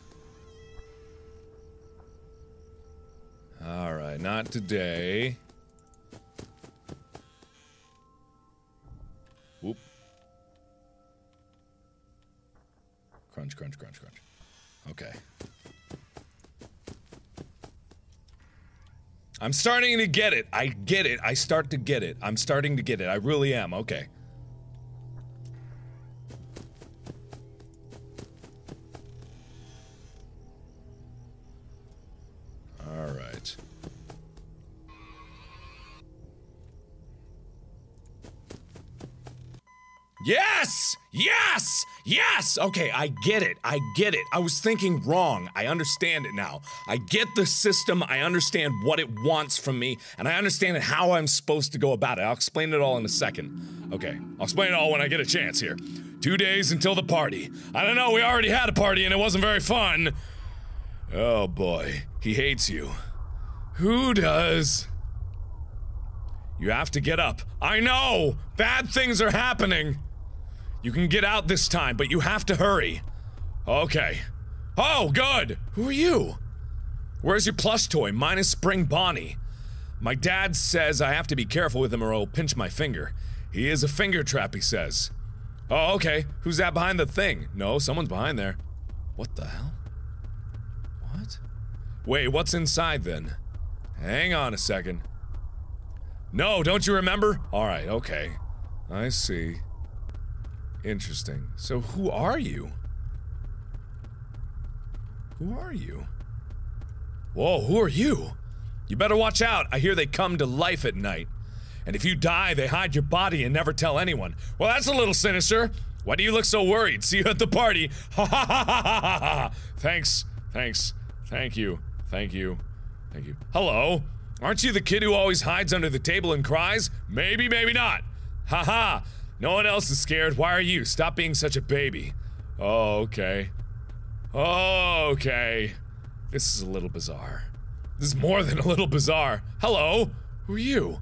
Alright, not today. Whoop. Crunch, crunch, crunch, crunch. Okay. I'm starting to get it. I get it. I start to get it. I'm starting to get it. I really am. Okay. Yes! Yes! Yes! Okay, I get it. I get it. I was thinking wrong. I understand it now. I get the system. I understand what it wants from me, and I understand how I'm supposed to go about it. I'll explain it all in a second. Okay, I'll explain it all when I get a chance here. Two days until the party. I don't know, we already had a party and it wasn't very fun. Oh boy, he hates you. Who does? You have to get up. I know! Bad things are happening! You can get out this time, but you have to hurry. Okay. Oh, good! Who are you? Where's your plush toy? Mine is Spring Bonnie. My dad says I have to be careful with him or he'll pinch my finger. He is a finger trap, he says. Oh, okay. Who's that behind the thing? No, someone's behind there. What the hell? What? Wait, what's inside then? Hang on a second. No, don't you remember? Alright, okay. I see. Interesting. So who are you? Who are you? Whoa, who are you? You better watch out. I hear they come to life at night. And if you die, they hide your body and never tell anyone. Well, that's a little sinister. Why do you look so worried? See you at the party. Ha ha ha ha ha ha ha. Thanks. Thanks. Thank you. Thank you. Thank you. Hello. Aren't you the kid who always hides under the table and cries? Maybe, maybe not. Ha ha. No one else is scared. Why are you? Stop being such a baby. Oh, okay. Oh, okay. This is a little bizarre. This is more than a little bizarre. Hello. Who are you?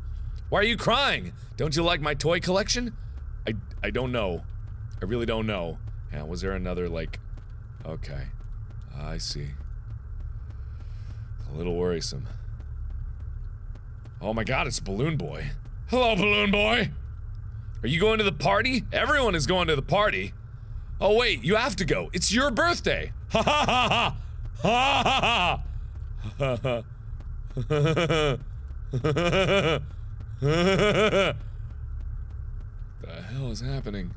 Why are you crying? Don't you like my toy collection? I I don't know. I really don't know. Yeah, was there another like Okay. I see. A little worrisome. Oh my god, it's Balloon Boy. Hello, Balloon Boy! Are you going to the party? Everyone is going to the party. Oh wait, you have to go. It's your birthday. Ha ha ha ha. Ha ha ha. the hell is happening?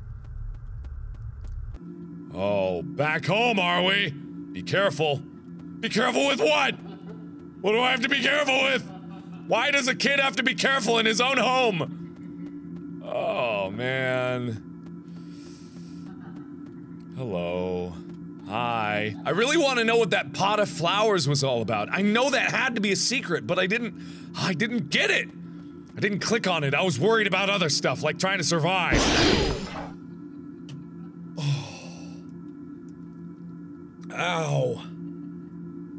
Oh, back home, are we? Be careful. Be careful with what? What do I have to be careful with? Why does a kid have to be careful in his own home? Oh, man. Hello. Hi. I really want to know what that pot of flowers was all about. I know that had to be a secret, but I didn't I didn't get it. I didn't click on it. I was worried about other stuff, like trying to survive. Ow.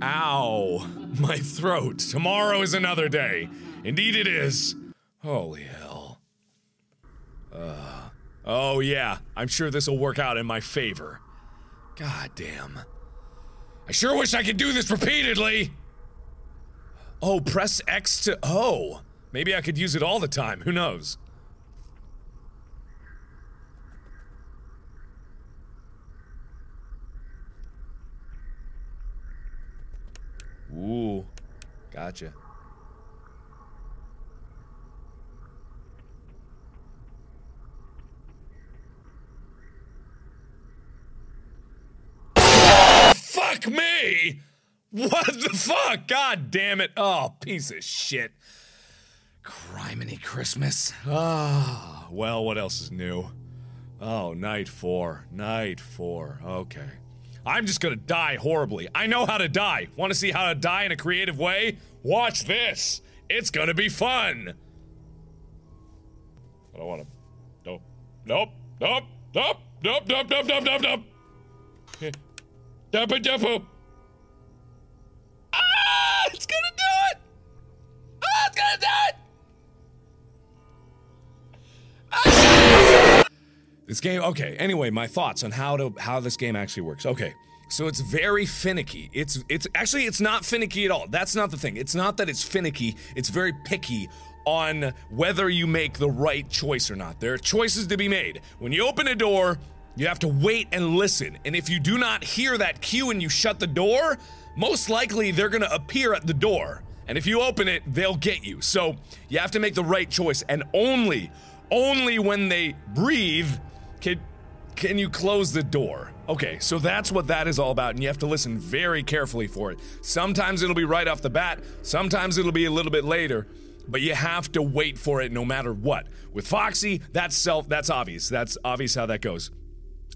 Ow. My throat. Tomorrow is another day. Indeed it is. Holy hell. Uh. Oh yeah, I'm sure this will work out in my favor. God damn. I sure wish I could do this repeatedly! Oh, press X to- oh. Maybe I could use it all the time, who knows? Ooh, gotcha. Fuck me! What the fuck? God damn it. Oh, piece of shit. Criminy Christmas. Ah, well, what else is new? Oh, night four. Night four. Okay. I'm just gonna die horribly. I know how to die. Want to see how to die in a creative way? Watch this. It's gonna be fun. I don't want to. Nope. Nope. Nope. Nope. Nope. Nope. Nope. Nope. Nope. Nope. Dup it. Ah! It's gonna do it. Ah! It's gonna do it. This game, okay. Anyway, my thoughts on how to how this game actually works. Okay, so it's very finicky. It's it's actually it's not finicky at all. That's not the thing. It's not that it's finicky. It's very picky on whether you make the right choice or not. There are choices to be made. When you open a door, you have to wait and listen. And if you do not hear that cue and you shut the door, most likely they're gonna appear at the door. And if you open it, they'll get you. So you have to make the right choice. And only, only when they breathe can, can you close the door. Okay, so that's what that is all about, and you have to listen very carefully for it. Sometimes it'll be right off the bat, sometimes it'll be a little bit later, but you have to wait for it no matter what. With Foxy, that's self that's obvious. That's obvious how that goes.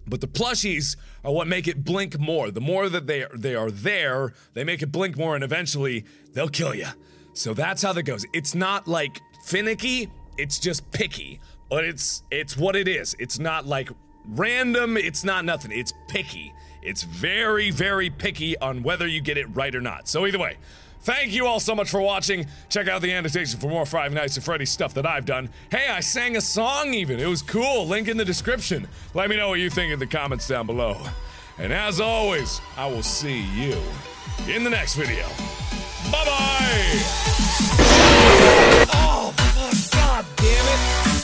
But the plushies are what make it blink more. The more that they are, they are there, they make it blink more, and eventually they'll kill you. So that's how that goes. It's not like finicky. It's just picky. But it's it's what it is. It's not like random. It's not nothing. It's picky. It's very very picky on whether you get it right or not. So either way. Thank you all so much for watching. Check out the annotation for more Five Nights at Freddy's stuff that I've done. Hey, I sang a song even. It was cool. Link in the description. Let me know what you think in the comments down below. And as always, I will see you in the next video. Bye bye! Oh, fuck, god damn it!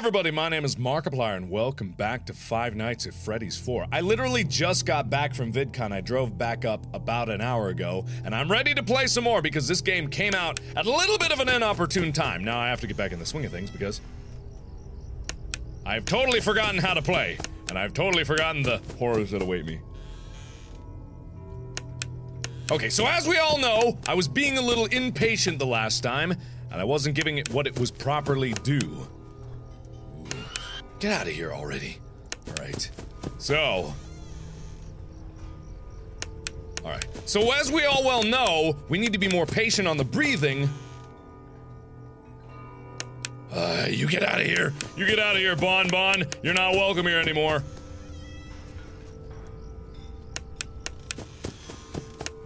Everybody. My name is Markiplier, and welcome back to Five Nights at Freddy's 4. I literally just got back from VidCon. I drove back up about an hour ago, and I'm ready to play some more because this game came out at a little bit of an inopportune time. Now I have to get back in the swing of things because I've totally forgotten how to play, and I've totally forgotten the horrors that await me. Okay, so as we all know, I was being a little impatient the last time, and I wasn't giving it what it was properly due. Get out of here already. Alright. So. Alright. So, as we all well know, we need to be more patient on the breathing. Uh, you get out of here. You get out of here, Bon Bon. You're not welcome here anymore.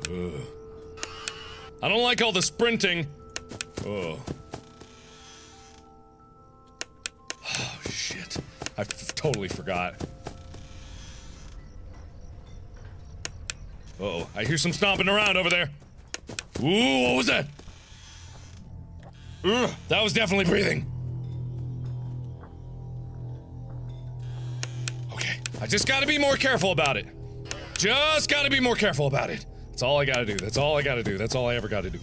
Ugh. I don't like all the sprinting. Oh. Totally forgot. Uh oh, I hear some stomping around over there. Ooh, what was that? Ugh, that was definitely breathing. Okay, I just gotta be more careful about it. Just gotta be more careful about it. That's all I gotta do. That's all I gotta do. That's all I ever gotta do.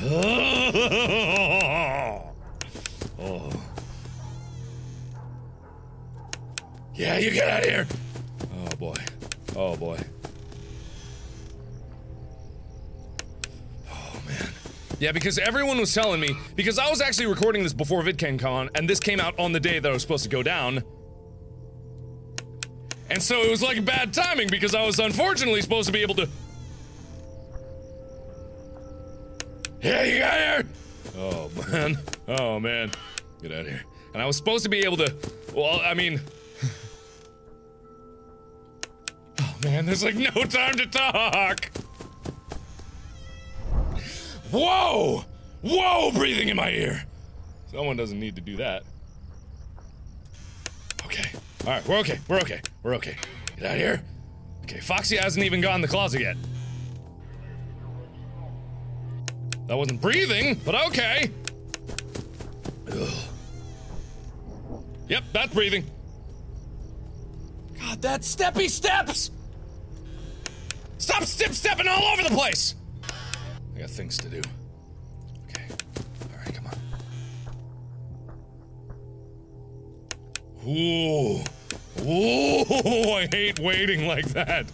oh. Yeah, you get out of here. Oh boy. Oh boy. Oh man. Yeah, because everyone was telling me because I was actually recording this before VidCanCon, and this came out on the day that I was supposed to go down. And so it was like bad timing because I was unfortunately supposed to be able to. Yeah, you got here! Oh man. Oh man. Get out of here. And I was supposed to be able to. Well, I mean. Man, there's like no time to talk! Whoa! Whoa, breathing in my ear! Someone doesn't need to do that. Okay. Alright, we're okay. We're okay. We're okay. Get out of here. Okay, Foxy hasn't even gone in the closet yet. That wasn't breathing, but okay. Ugh. Yep, that's breathing. God, that steppy steps! Stop step stepping all over the place! I got things to do. Okay. Alright, come on. Ooh. Ooh, I hate waiting like that.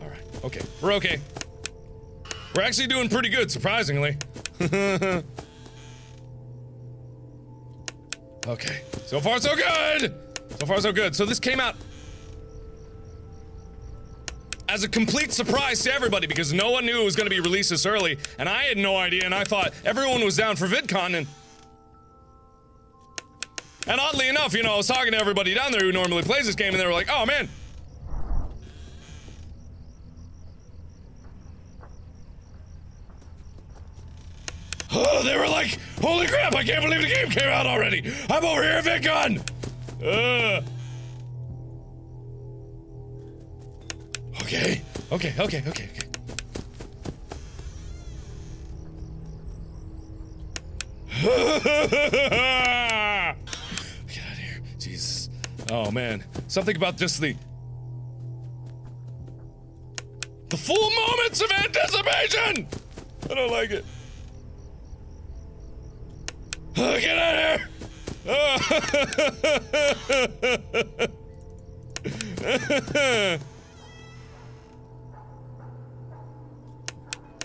Alright, okay. We're okay. We're actually doing pretty good, surprisingly. okay. So far, so good! So far, so good. So this came out as a complete surprise to everybody because no one knew it was going to be released this early, and I had no idea, and I thought everyone was down for VidCon, and and oddly enough, you know, I was talking to everybody down there who normally plays this game, and they were like, "Oh man." Oh, they were like, "Holy crap! I can't believe the game came out already! I'm over here at VidCon!" Uh. Okay, okay, okay, okay, okay. Get out of here. Jesus. Oh man. Something about just the. The full moments of anticipation! I don't like it. Oh, get out of here! Ah.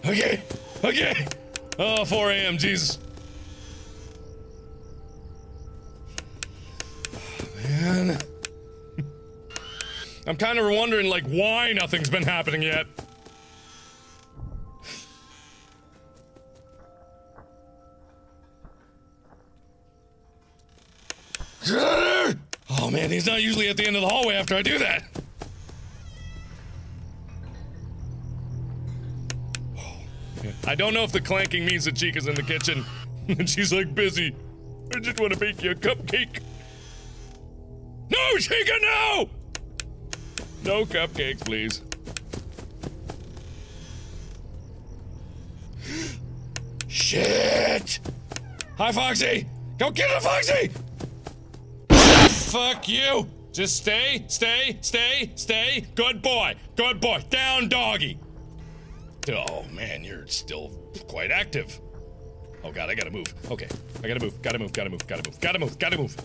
Okay, okay. Oh, 4 a.m. Jesus. Man. I'm kind of wondering, like, why nothing's been happening yet. Oh man, he's not usually at the end of the hallway after I do that. I don't know if the clanking means that Chica's in the kitchen and she's like busy. I just want to bake you a cupcake. No, Chica, no! No cupcakes, please. Shit! Hi, Foxy! Go get it, Foxy! Fuck you! Just stay, stay, stay, stay. Good boy. Good boy. Down, doggy. Oh, man, you're still quite active. Oh, God, I gotta move. Okay. I gotta move. Gotta move. Gotta move. Gotta move. Gotta move. Gotta move.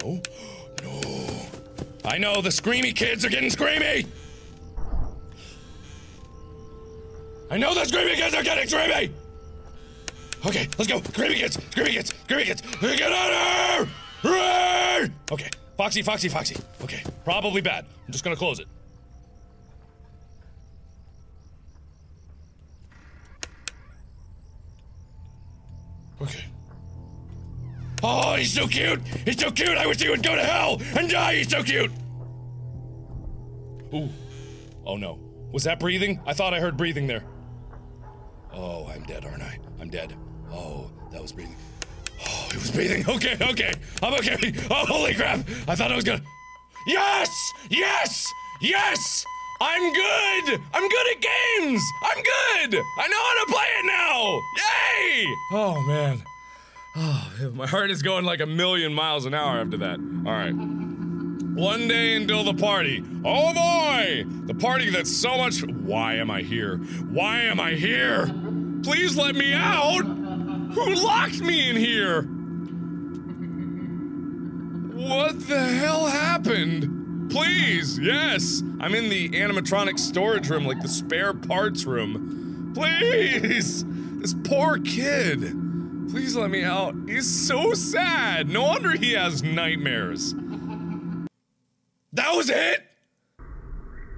No. No. I know the screamy kids are getting screamy! I know the screamy kids are getting screamy! Okay, let's go. Screamy kids! Screamy kids! Screamy kids! Get out of here! Okay, Foxy, Foxy, Foxy. Okay, probably bad. I'm just gonna close it. Okay. Oh, he's so cute! He's so cute! I wish he would go to hell and die! He's so cute! Ooh. Oh no. Was that breathing? I thought I heard breathing there. Oh, I'm dead, aren't I? I'm dead. Oh, that was breathing. Oh, he was breathing. Okay, okay. I'm okay. Oh, holy crap! I thought I was gonna. Yes! Yes! Yes! I'm good! I'm good at games! I'm good! I know how to play it now! Yay! Oh, man. Oh, my heart is going like a million miles an hour after that. Alright. One day until the party. Oh boy! The party that's so much. Why am I here? Why am I here? Please let me out! Who locked me in here? What the hell happened? Please, yes! I'm in the animatronic storage room, like the spare parts room. Please! This poor kid. Please let me out. He's so sad. No wonder he has nightmares. That was it?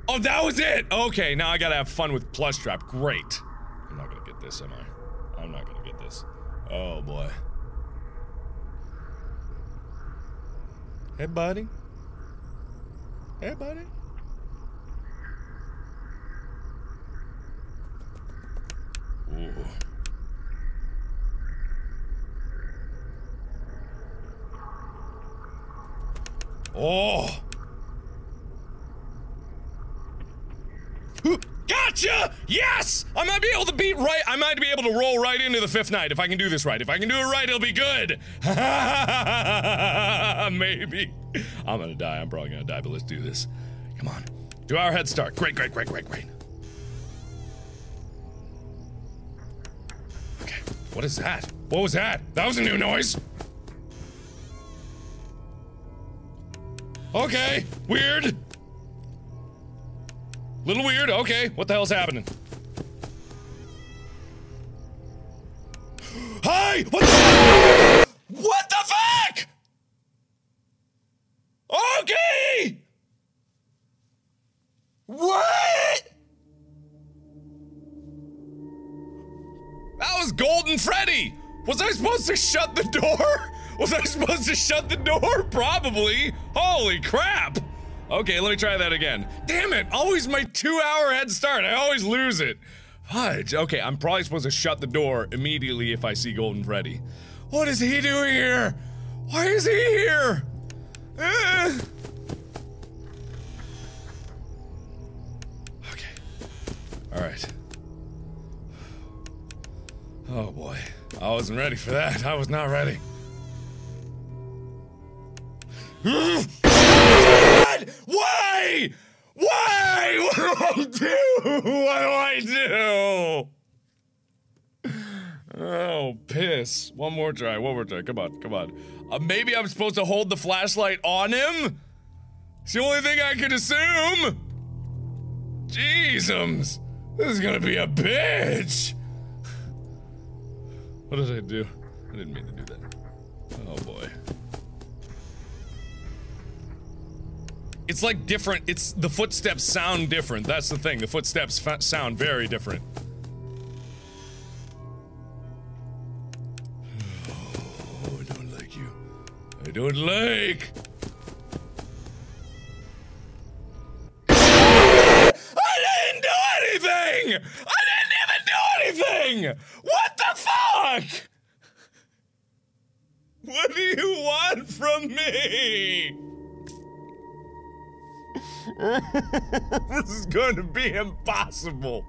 Oh, that was it! Okay, now I gotta have fun with Plush Trap. Great. I'm not gonna get this, am I? I'm not gonna get this. Oh boy. Hey, buddy. Buddy. Ooh. Oh! Gotcha! Yes! I might be able to beat right. I might be able to roll right into the fifth night if I can do this right. If I can do it right, it'll be good. Maybe. I'm gonna die. I'm probably gonna die, but let's do this. Come on. Two hour head start. Great, great, great, great, great. Okay. What is that? What was that? That was a new noise. Okay. Weird. Little weird. Okay. What the hell's happening? Hi! What the What the fuck? Okay! What? That was Golden Freddy! Was I supposed to shut the door? Was I supposed to shut the door? Probably. Holy crap! Okay, let me try that again. Damn it! Always my two hour head start. I always lose it. Fudge. Okay, I'm probably supposed to shut the door immediately if I see Golden Freddy. What is he doing here? Why is he here? Uh. Okay. Alright. Oh boy. I wasn't ready for that. I was not ready. God! Why? Why? What do I do? What do I do? Oh, piss. One more try, one more try. Come on, come on. Uh, maybe I'm supposed to hold the flashlight on him? It's the only thing I could assume. Jeezums. This is gonna be a bitch. What did I do? I didn't mean to do that. Oh boy. It's like different. It's the footsteps sound different. That's the thing. The footsteps fa- sound very different. Oh, I don't like you. I don't like. I didn't do anything. I didn't even do anything. What the fuck? What do you want from me? this is going to be impossible.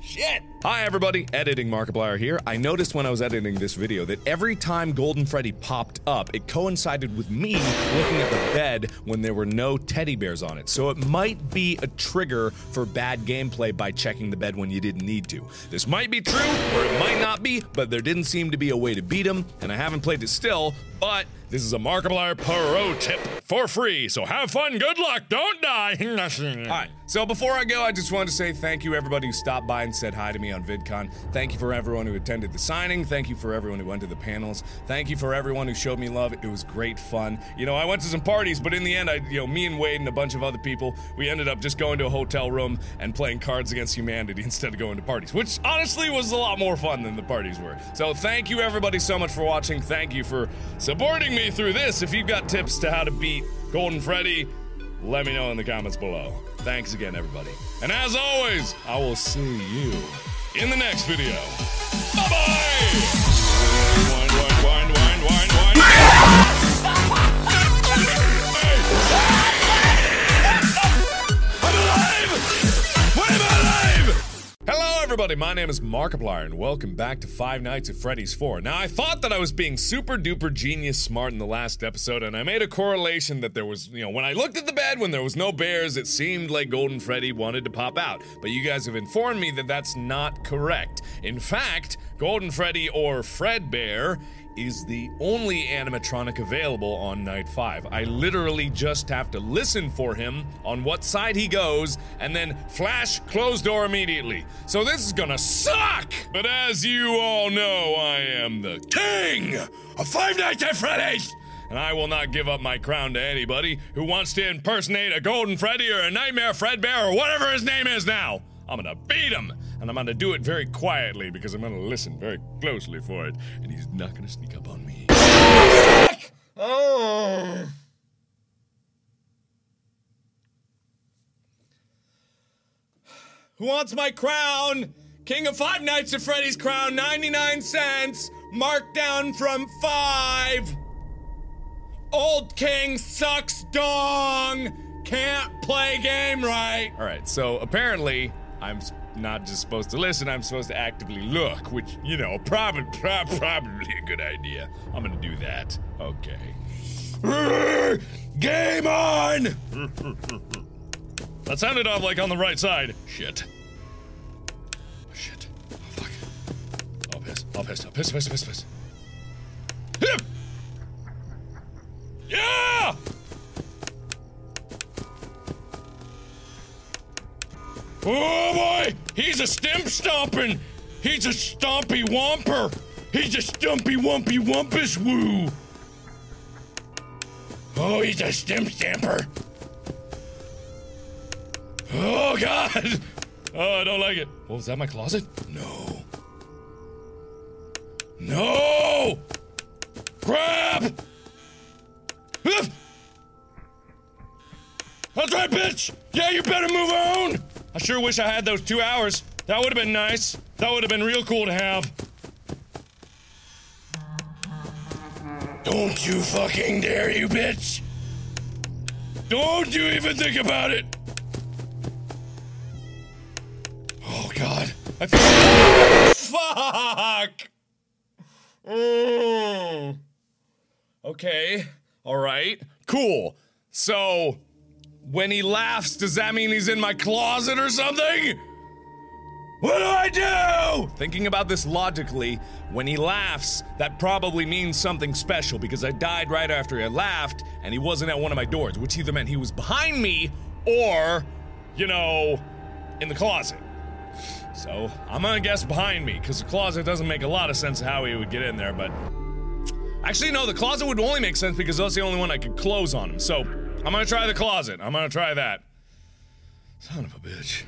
Shit! Hi everybody, editing Markiplier here. I noticed when I was editing this video that every time Golden Freddy popped up, it coincided with me looking at the bed when there were no teddy bears on it. So it might be a trigger for bad gameplay by checking the bed when you didn't need to. This might be true, or it might not be, but there didn't seem to be a way to beat him, and I haven't played it still, but this is a Markiplier Pro tip for free, so have fun, good luck, don't die! Alright, so before I go, I just wanted to say thank you everybody who stopped by and said hi to me on VidCon. Thank you for everyone who attended the signing. Thank you for everyone who went to the panels. Thank you for everyone who showed me love. It was great fun. You know, I went to some parties, but in the end, I, you know, me and Wade and a bunch of other people, we ended up just going to a hotel room and playing Cards Against Humanity instead of going to parties, which honestly was a lot more fun than the parties were. So thank you everybody so much for watching. Thank you for supporting me through this. If you've got tips to how to beat Golden Freddy, let me know in the comments below. Thanks again, everybody. And as always, I will see you in the next video. Bye bye! Wind, wind, wind, wind, wind, Hello, everybody. My name is Markiplier, and welcome back to Five Nights at Freddy's 4. Now, I thought that I was being super duper genius smart in the last episode, and I made a correlation that there was, you know, when I looked at the bed when there was no bears, it seemed like Golden Freddy wanted to pop out. But you guys have informed me that that's not correct. In fact, Golden Freddy or Fredbear is the only animatronic available on Night 5. I literally just have to listen for him on what side he goes and then flash closed door immediately. So this is gonna suck! But as you all know, I am the king of Five Nights at Freddy's! And I will not give up my crown to anybody who wants to impersonate a Golden Freddy or a Nightmare Fredbear or whatever his name is now. I'm gonna beat him, and I'm gonna do it very quietly because I'm gonna listen very closely for it, and he's not gonna sneak up on me. Oh. Who wants my crown? King of Five Nights at Freddy's crown, 99 cents, marked down from five. Old King sucks dong. Can't play game right. All right, so apparently I'm not just supposed to listen. I'm supposed to actively look, which you know, probably probably a good idea. I'm gonna do that. Okay. Game on. that sounded off like on the right side. Shit. Oh, shit. Oh fuck. Oh piss. Oh piss. Oh piss. Piss. Piss. Piss. Yeah! Oh boy! He's a stimp stomping! He's a stompy womper! He's a stumpy wumpy wumpus woo! Oh, he's a stimp stamper! Oh god! Oh, I don't like it. What was that, my closet? No. No! Huff! That's right, bitch! Yeah, you better move on! I sure wish I had those two hours. That would have been nice. That would have been real cool to have. Don't you fucking dare, you bitch! Don't you even think about it! Oh god. I feel. Fuck! Mm. Okay. Alright. Cool. So, when he laughs, does that mean he's in my closet or something? What do I do? Thinking about this logically, when he laughs, that probably means something special because I died right after he laughed and he wasn't at one of my doors, which either meant he was behind me or, you know, in the closet. So I'm gonna guess behind me because the closet doesn't make a lot of sense how he would get in there, but. Actually, no, the closet would only make sense because that's the only one I could close on him. So I'm gonna try the closet. I'm gonna try that. Son of a bitch.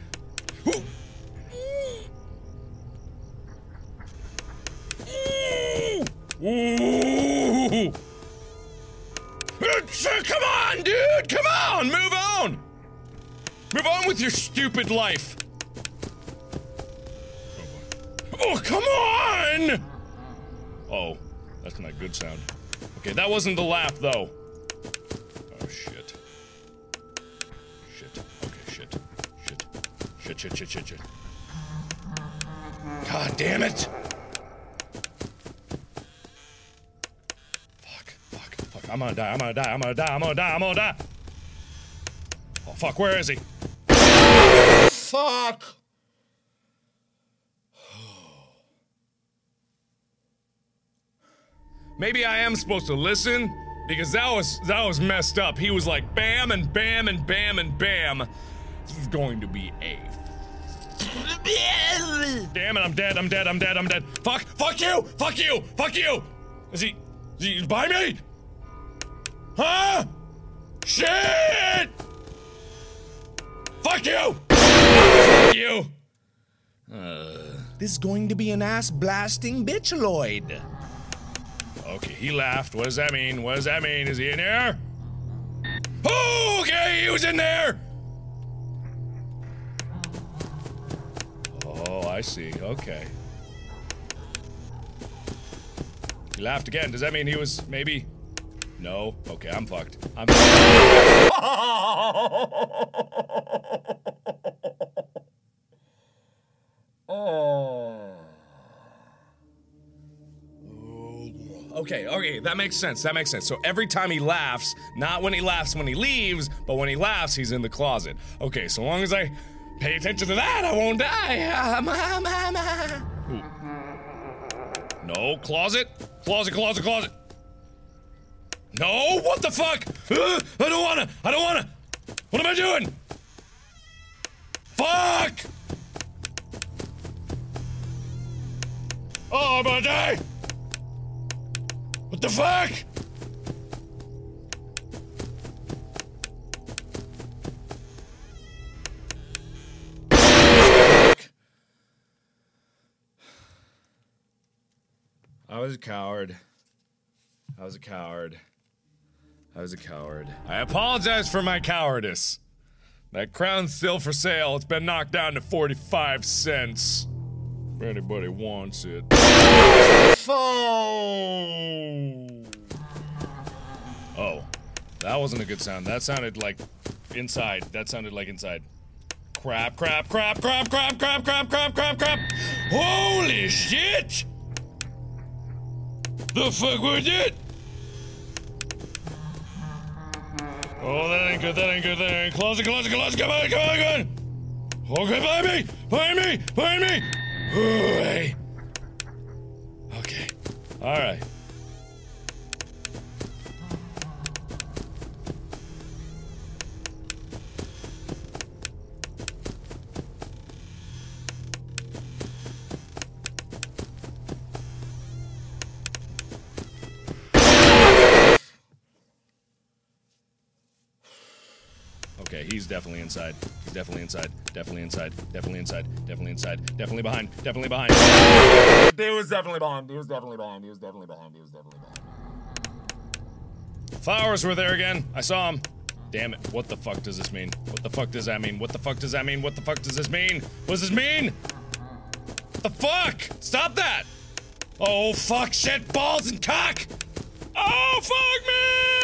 Ooh. Ooh. Come on, dude! Come on! Move on! Move on with your stupid life! Oh, oh come on! Oh, that's not a good sound. Okay, that wasn't the laugh, though. Shit. Okay, shit. Shit. Shit, shit, shit, shit, shit. God damn it! Fuck, fuck, fuck. I'm gonna die, I'm gonna die, I'm gonna die, I'm gonna die, I'm gonna die! Oh, fuck, where is he? Fuck! Maybe I am supposed to listen because that was that was messed up. He was like bam and bam and bam and bam. This is going to be a. Damn it! I'm dead. I'm dead. I'm dead. I'm dead. Fuck! Fuck you! Fuck you! Fuck you! Is he? Is he by me? Huh? Shit! Fuck you! Fuck you! Uh, this is going to be an ass blasting bitchaloid. Okay, he laughed. What does that mean? What does that mean? Is he in there? Oh, okay, he was in there. Oh, I see. Okay. He laughed again. Does that mean he was maybe? No. Okay, I'm fucked. I'm. Uh. Okay, okay, that makes sense. That makes sense. So every time he laughs, not when he laughs when he leaves, but when he laughs, he's in the closet. Okay, so long as I pay attention to that, I won't die. Ah. No, closet, closet, closet, closet. No, what the fuck? Uh, I don't wanna. I don't wanna. What am I doing? Fuck! Oh, I'm gonna die. What the fuck? I was a coward. I was a coward. I was a coward. I apologize for my cowardice. That crown's still for sale. It's been knocked down to 45 cents. If anybody wants it. Phone! Oh, that wasn't a good sound. That sounded like inside. That sounded like inside. Crap, crap, crap, crap, crap, crap, crap, crap, crap, crap. Holy shit! The fuck was it? Oh, that ain't good, that ain't good, that ain't Closet, closet, closet, come on, come on, come on! Okay, find me! Find me! Find me! Okay. All right. He's definitely inside. He's definitely inside. Definitely inside. Definitely inside. Definitely inside. Definitely behind. Definitely behind. He was definitely behind. He was definitely behind. He was definitely behind. He was definitely behind. Flowers were there again. I saw him. Damn it. What the fuck does this mean? What the fuck does that mean? What the fuck does that mean? What the fuck does this mean? What does this mean? The fuck? Stop that! Oh, fuck, shit, balls and cock! Oh, fuck me!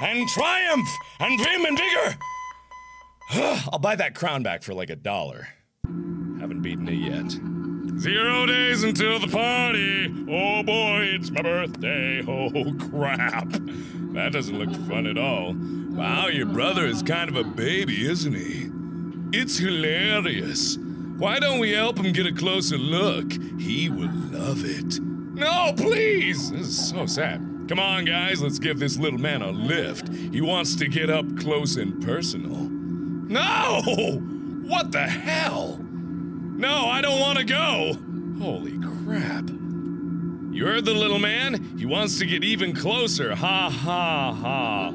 and triumph and vim and vigor! I'll buy that crown back for like a dollar. Haven't beaten it yet. Zero days until the party! Oh boy, it's my birthday! Oh crap! That doesn't look fun at all. Wow, your brother is kind of a baby, isn't he? It's hilarious. Why don't we help him get a closer look? He will love it. No, please! This is so sad. Come on, guys, let's give this little man a lift. He wants to get up close and personal. No! What the hell? No, I don't want to go! Holy crap. You heard the little man? He wants to get even closer. Ha ha ha.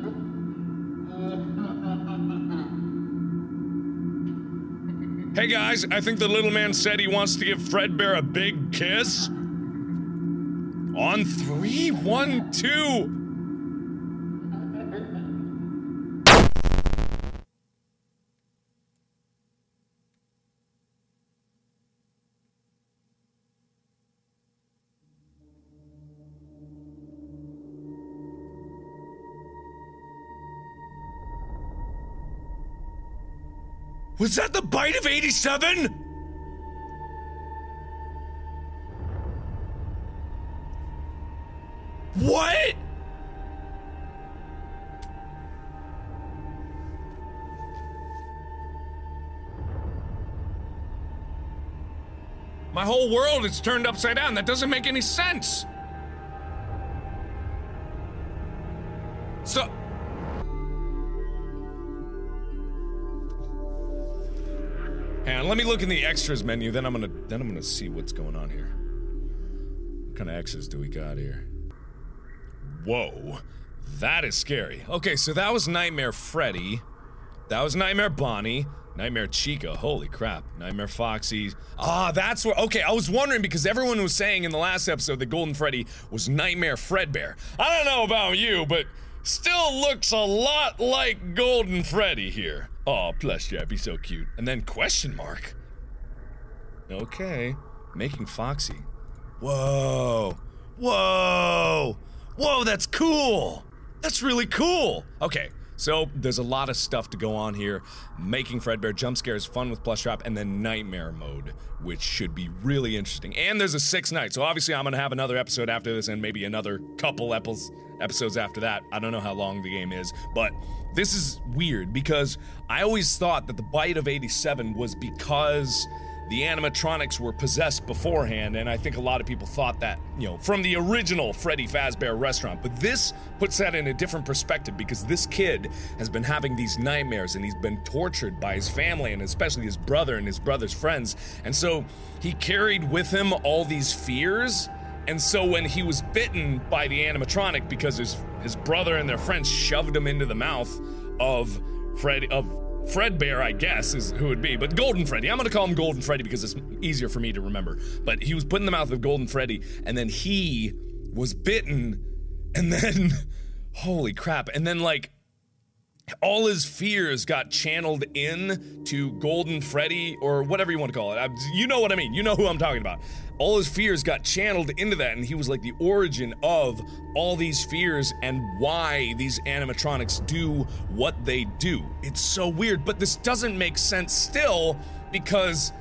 Hey guys, I think the little man said he wants to give Fredbear a big kiss. On three, one, two. Was that the bite of 87? Whole world is turned upside down. That doesn't make any sense. So. And let me look in the extras menu, then I'm gonna then I'm gonna see what's going on here. What kind of extras do we got here? Whoa. That is scary. Okay, so that was Nightmare Freddy. That was Nightmare Bonnie. Nightmare Chica. Holy crap. Nightmare Foxy. Ah, that's where- Okay, I was wondering because everyone was saying in the last episode that Golden Freddy was Nightmare Fredbear. I don't know about you, but still looks a lot like Golden Freddy here. Oh, plush yeah, be so cute. And then question mark. Okay. Making Foxy. Whoa. Whoa. Whoa, that's cool. That's really cool. Okay, so there's a lot of stuff to go on here. Making Fredbear jump scares, fun with Plushtrap, and then nightmare mode, which should be really interesting. And there's a sixth night, so obviously I'm gonna have another episode after this, and maybe another couple epis- episodes after that. I don't know how long the game is, but this is weird because I always thought that the bite of 87 was because the animatronics were possessed beforehand, and I think a lot of people thought that, you know, from the original Freddy Fazbear restaurant. But this puts that in a different perspective because this kid has been having these nightmares and he's been tortured by his family and especially his brother and his brother's friends. And so he carried with him all these fears. And so when he was bitten by the animatronic because his his brother and their friends shoved him into the mouth of Fred of Fredbear, I guess, is who it'd be, but Golden Freddy. I'm gonna call him Golden Freddy because it's easier for me to remember. But he was put in the mouth of Golden Freddy, and then he was bitten, and then, holy crap, and then like all his fears got channeled in to Golden Freddy or whatever you want to call it. I, you know what I mean. You know who I'm talking about. All his fears got channeled into that, and he was like the origin of all these fears and why these animatronics do what they do. It's so weird, but this doesn't make sense still because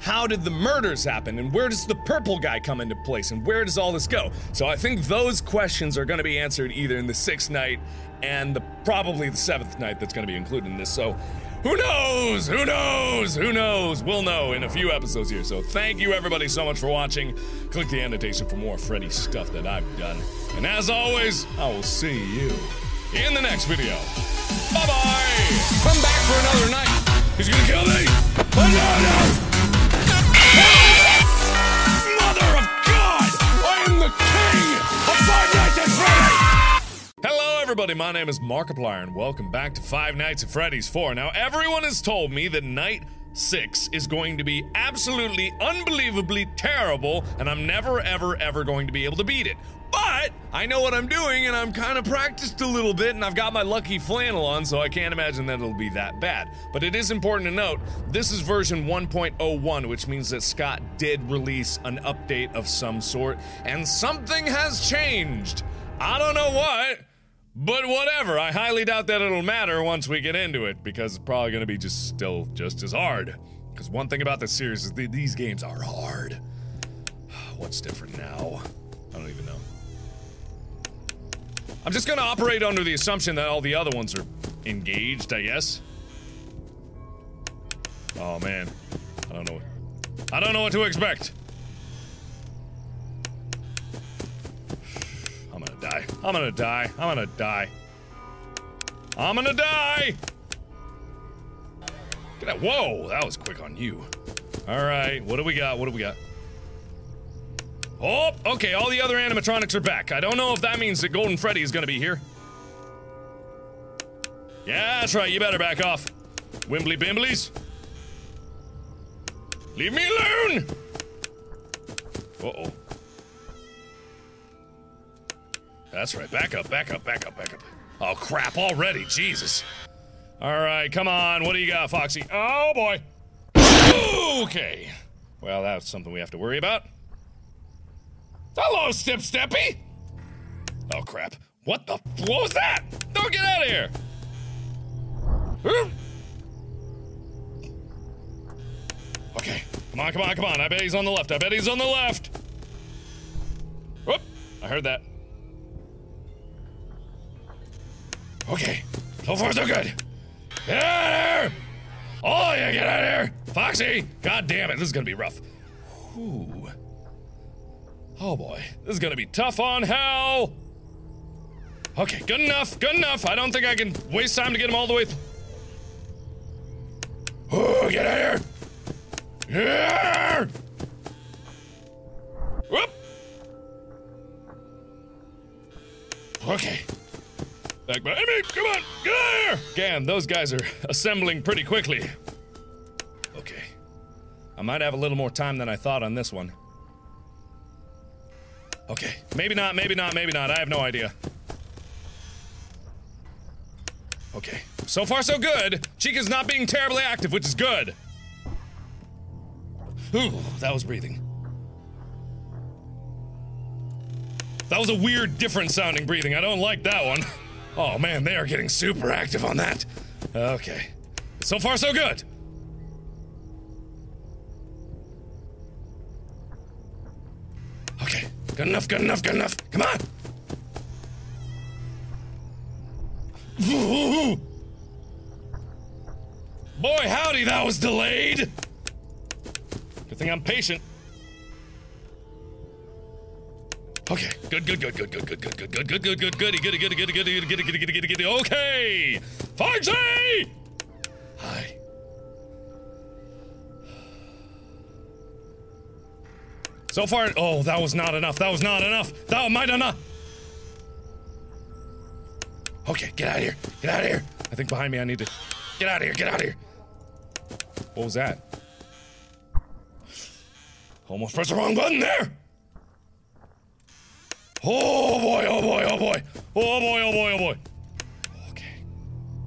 how did the murders happen and where does the purple guy come into place and where does all this go so i think those questions are going to be answered either in the sixth night and the, probably the seventh night that's going to be included in this so who knows who knows who knows? We'll know in a few episodes here. So thank you everybody so much for watching. Click the annotation for more freddy stuff that i've done. And as always i will see you in the next video. Bye bye come back for another night. He's gonna kill me. Oh no no Mother of God! I am the king Hello, everybody. My name is Markiplier, and welcome back to Five Nights at Freddy's 4. Now, everyone has told me that night six is going to be absolutely unbelievably terrible, and I'm never, ever, ever going to be able to beat it. But I know what I'm doing, and I'm kind of practiced a little bit, and I've got my lucky flannel on, so I can't imagine that it'll be that bad. But it is important to note this is version 1.01, which means that Scott did release an update of some sort, and something has changed. I don't know what. But whatever, I highly doubt that it'll matter once we get into it, because it's probably gonna be just still just as hard. Because one thing about this series is th- these games are hard. What's different now? I don't even know. I'm just gonna operate under the assumption that all the other ones are engaged, I guess. Oh man. I don't know. I don't know what to expect. Die. I'm gonna die. I'm gonna die. I'm gonna die! Get out. Whoa, that was quick on you. Alright, what do we got? What do we got? Oh, okay, all the other animatronics are back. I don't know if that means that Golden Freddy is gonna be here. Yeah, that's right, you better back off. Wimbly Bimblies. Leave me alone! Uh-oh. That's right, back up, back up, back up, back up. Oh crap, already, Jesus. Alright, come on, what do you got, Foxy? Oh boy. Okay. Well, that's something we have to worry about. Hello, Step Steppy! Oh crap. What the what was that? Don't get out of here! Okay, come on, come on, come on. I bet he's on the left. I bet he's on the left. Whoop! I heard that. Okay, so far so good. Get out of here! Oh yeah, get out of here! Foxy! God damn it, this is gonna be rough. Oh boy, this is gonna be tough on hell! Okay, good enough, good enough. I don't think I can waste time to get him all the way. Oh, get out of here! Yeah! Whoop! Okay. Back behind me! Come on! Get out of here! Damn, those guys are assembling pretty quickly. Okay. I might have a little more time than I thought on this one. Okay. Maybe not, maybe not, maybe not. I have no idea. Okay. So far, so good. Chica's not being terribly active, which is good. Ooh, that was breathing. That was a weird, different sounding breathing. I don't like that one. Oh man, they are getting super active on that. Okay. So far, so good. Okay. Good enough, good enough, good enough. Come on. Boy, howdy, that was delayed. Good thing I'm patient. Okay, good, good, good, good, good, good, good, good, good, good, good, good, goody, goody, goody, goody, goody, goody, goody, goody, goody, goody, goody. Okay, Foxy. Hi. So far, oh, that was not enough. That was not enough. That might not. Okay, get out of here. Get out of here. I think behind me I need to. Get out of here. Get out of here. What was that? Almost pressed the wrong button there. Oh boy, oh boy, oh boy. Oh boy, oh boy, oh boy. Okay.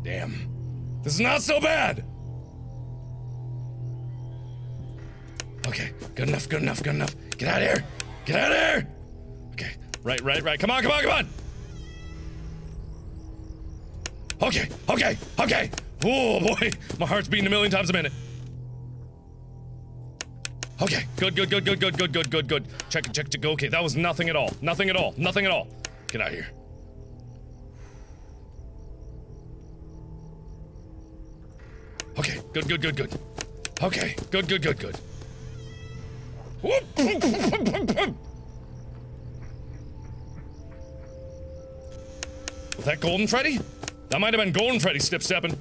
Damn. This is not so bad. Okay, good enough, good enough, good enough. Get out of here. Get out of here. Okay, right, right, right. Come on, come on, come on. Okay, okay, okay. Oh boy, my heart's beating a million times a minute. Okay, good, good, good, good, good, good, good, good, good. Check, check, check. Go. Okay, that was nothing at all. Nothing at all. Nothing at all. Get out of here. Okay, good, good, good, good. Okay, good, good, good, good. Was that Golden Freddy? That might have been Golden Freddy step stepping.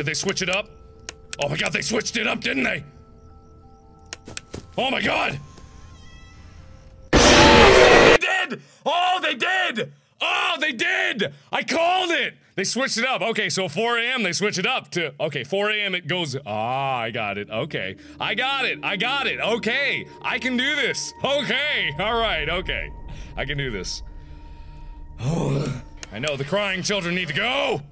Did they switch it up? Oh my god, they switched it up, didn't they? Oh my god! They did! Oh, they did! Oh, they did! I called it! They switched it up. Okay, so 4 a.m. they switch it up to okay, 4 a.m. it goes. Ah, I got it. Okay. I got it. I got it. Okay. I can do this. Okay. Alright, okay. I can do this. Oh, I know the crying children need to go!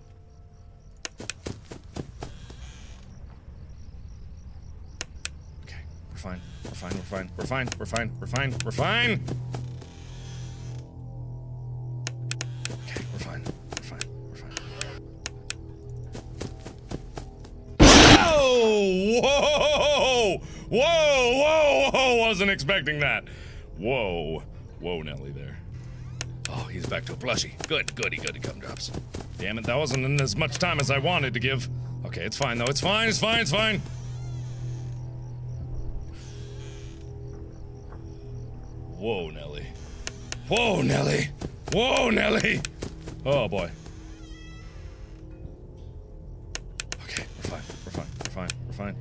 Okay, we're We're fine. We're fine. We're fine. We're fine. We're fine. We're fine. Okay, we're fine. We're fine. We're fine. Oh! Whoa! Whoa! Whoa! Whoa! Wasn't expecting that. Whoa! Whoa, Nelly there. Oh, he's back to a plushie. Good, goody, goody gumdrops. Damn it, that wasn't in as much time as I wanted to give. Okay, it's fine though. It's fine, it's fine, it's fine. Whoa, Nelly. Whoa, Nelly. Whoa, Nelly. Oh boy. Okay, we're fine. We're fine. We're fine. We're fine.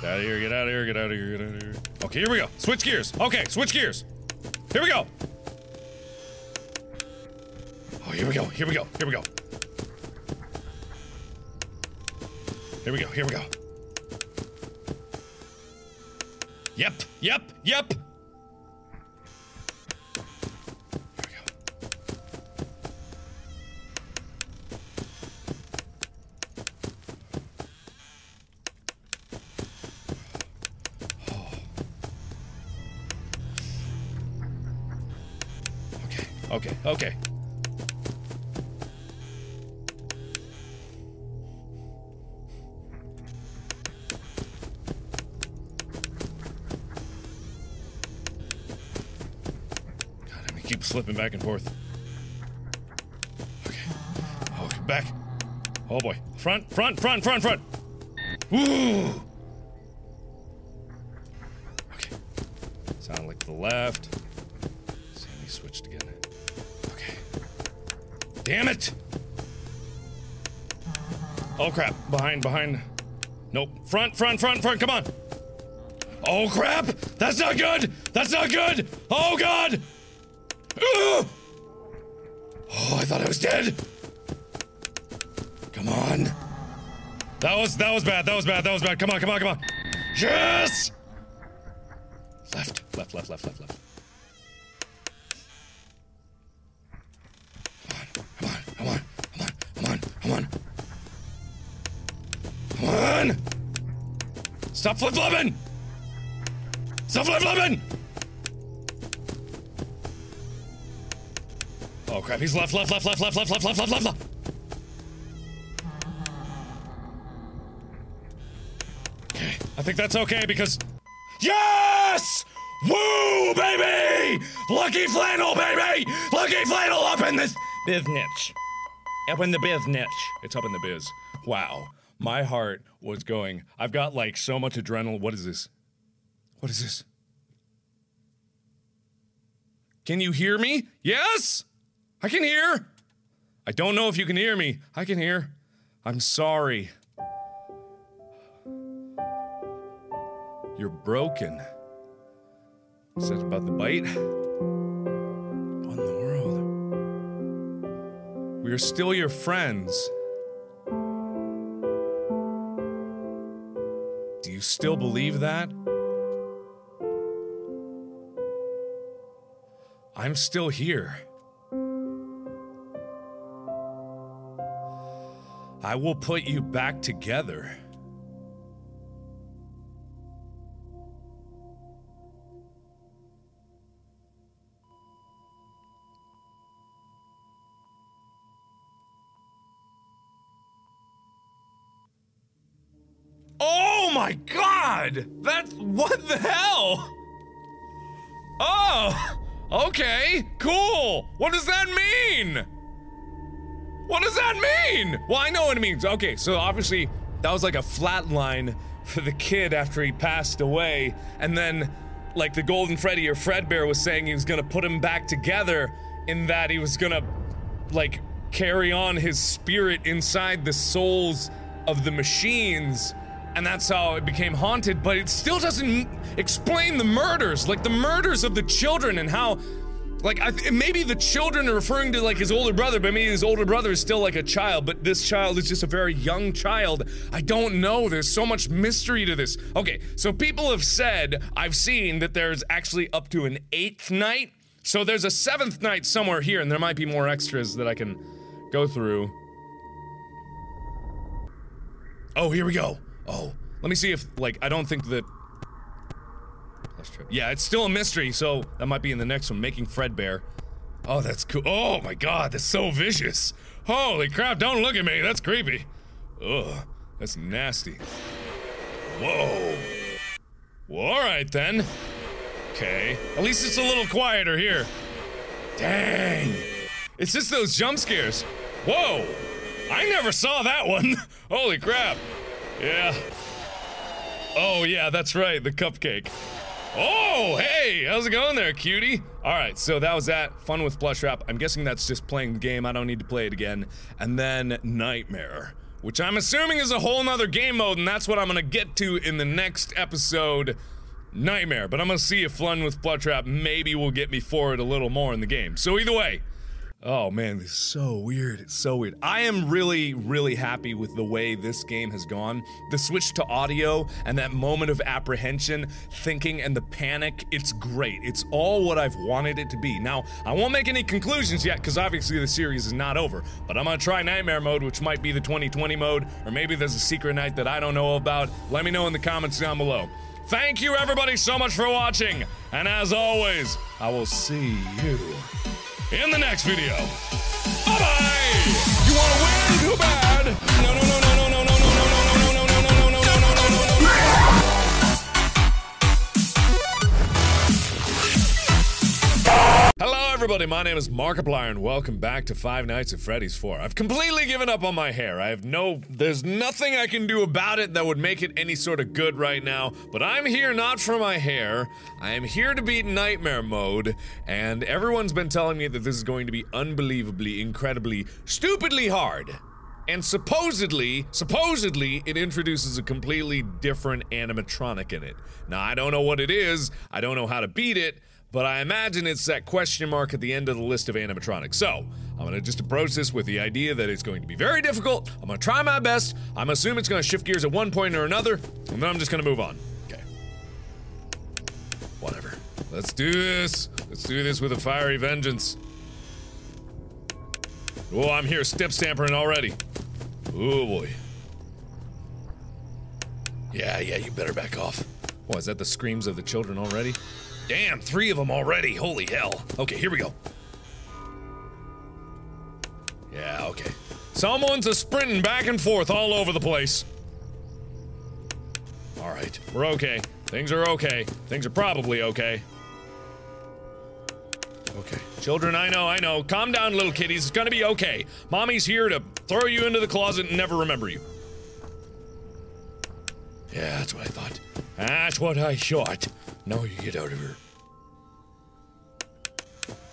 Get out of here. Get out of here. Get out of here. Get out of here. Okay, here we go. Switch gears. Okay, switch gears. Here we go. Oh, here we go. Here we go. Here we go. Here we go. Here we go. Yep. Yep. Yep. Okay, keep slipping back and forth. Okay. Oh, back. Oh boy. Front, front, front, front, front. Woo! Okay. Sound like the left. Damn it! Oh crap. Behind, behind. Nope. Front, front, front, front. Come on. Oh crap! That's not good! That's not good! Oh god! Oh, I thought I was dead. Come on. That was that was bad. That was bad. That was bad. Come on, come on, come on. Yes! Left, left, left, left, left, left. Come on, come on, come on, come on, come on. Come on! Stop flip flopping! Stop flip flopping! Oh crap, he's left, left, left, left, left, left, left, left, left, left, left. Okay, I think that's okay because. Yes! Woo, baby! Lucky flannel, baby! Lucky flannel up in this biznitch. Up in the biznitch. It's up in the biz. Wow. My heart was going. I've got like so much adrenaline. What is this? What is this? Can you hear me? Yes? I can hear. I don't know if you can hear me. I can hear. I'm sorry. You're broken. That about the bite? What in the world? We are still your friends. Do you still believe that? I'm still here. I will put you back together. My god! That's what the hell? Oh, okay, cool. What does that mean? What does that mean? Well, I know what it means. Okay, so obviously that was like a flat line for the kid after he passed away, and then like the Golden Freddy or Fredbear was saying he was gonna put him back together in that he was gonna like carry on his spirit inside the souls of the machines and that's how it became haunted but it still doesn't explain the murders like the murders of the children and how like I th- maybe the children are referring to like his older brother but maybe his older brother is still like a child but this child is just a very young child. I don't know. There's so much mystery to this. Okay so people have said i've seen that there's actually up to an eighth night. So there's a seventh night somewhere here and there might be more extras that i can go through. Oh, here we go. Oh, let me see if, like, I don't think that. Yeah, it's still a mystery, so that might be in the next one. Making Fredbear. Oh, that's cool. Oh my god, that's so vicious. Holy crap, don't look at me. That's creepy. Ugh, that's nasty. Whoa. Well, alright then. Okay. At least it's a little quieter here. Dang. It's just those jump scares. Whoa! I never saw that one. Holy crap. Yeah. Oh, yeah, that's right, the cupcake. Oh, hey, how's it going there, cutie? All right, so that was that. Fun with Plushtrap. I'm guessing that's just playing the game. I don't need to play it again. And then Nightmare, which I'm assuming is a whole nother game mode, and that's what I'm gonna get to in the next episode. Nightmare, but I'm gonna see if Fun with Plushtrap maybe will get me forward a little more in the game. So either way, Oh man, this is so weird. It's so weird. I am really, really happy with the way this game has gone. The switch to audio and that moment of apprehension, thinking, and the panic, it's great. It's all what I've wanted it to be. Now, I won't make any conclusions yet because obviously the series is not over, but I'm gonna try Nightmare mode, which might be the 2020 mode, or maybe there's a secret night that I don't know about. Let me know in the comments down below. Thank you everybody so much for watching, and as always, I will see you in the next video. Bye bye! You want to win? Too bad! No, no, no, no. Everybody. My name is Markiplier, and welcome back to Five Nights at Freddy's 4. I've completely given up on my hair. I have no. There's nothing I can do about it that would make it any sort of good right now, but I'm here not for my hair. I am here to beat Nightmare Mode, and everyone's been telling me that this is going to be unbelievably, incredibly, stupidly hard. And supposedly, supposedly, it introduces a completely different animatronic in it. Now, I don't know what it is, I don't know how to beat it, but I imagine it's that question mark at the end of the list of animatronics. So, I'm gonna just approach this with the idea that it's going to be very difficult. I'm gonna try my best. I'm assuming it's gonna shift gears at one point or another, and then I'm just gonna move on. Okay. Whatever. Let's do this. Let's do this with a fiery vengeance. Oh, I'm here step stampering already. Oh boy. Yeah, yeah, you better back off. What, is that the screams of the children already? Damn, three of them already. Holy hell. Okay, here we go. Yeah, okay. Someone's a sprinting back and forth all over the place. Alright, we're okay. Things are okay. Things are probably okay. Okay. Children, I know, I know. Calm down, little kitties. It's gonna be okay. Mommy's here to throw you into the closet and never remember you. Yeah, that's what I thought. That's what I thought. Now you get out of here.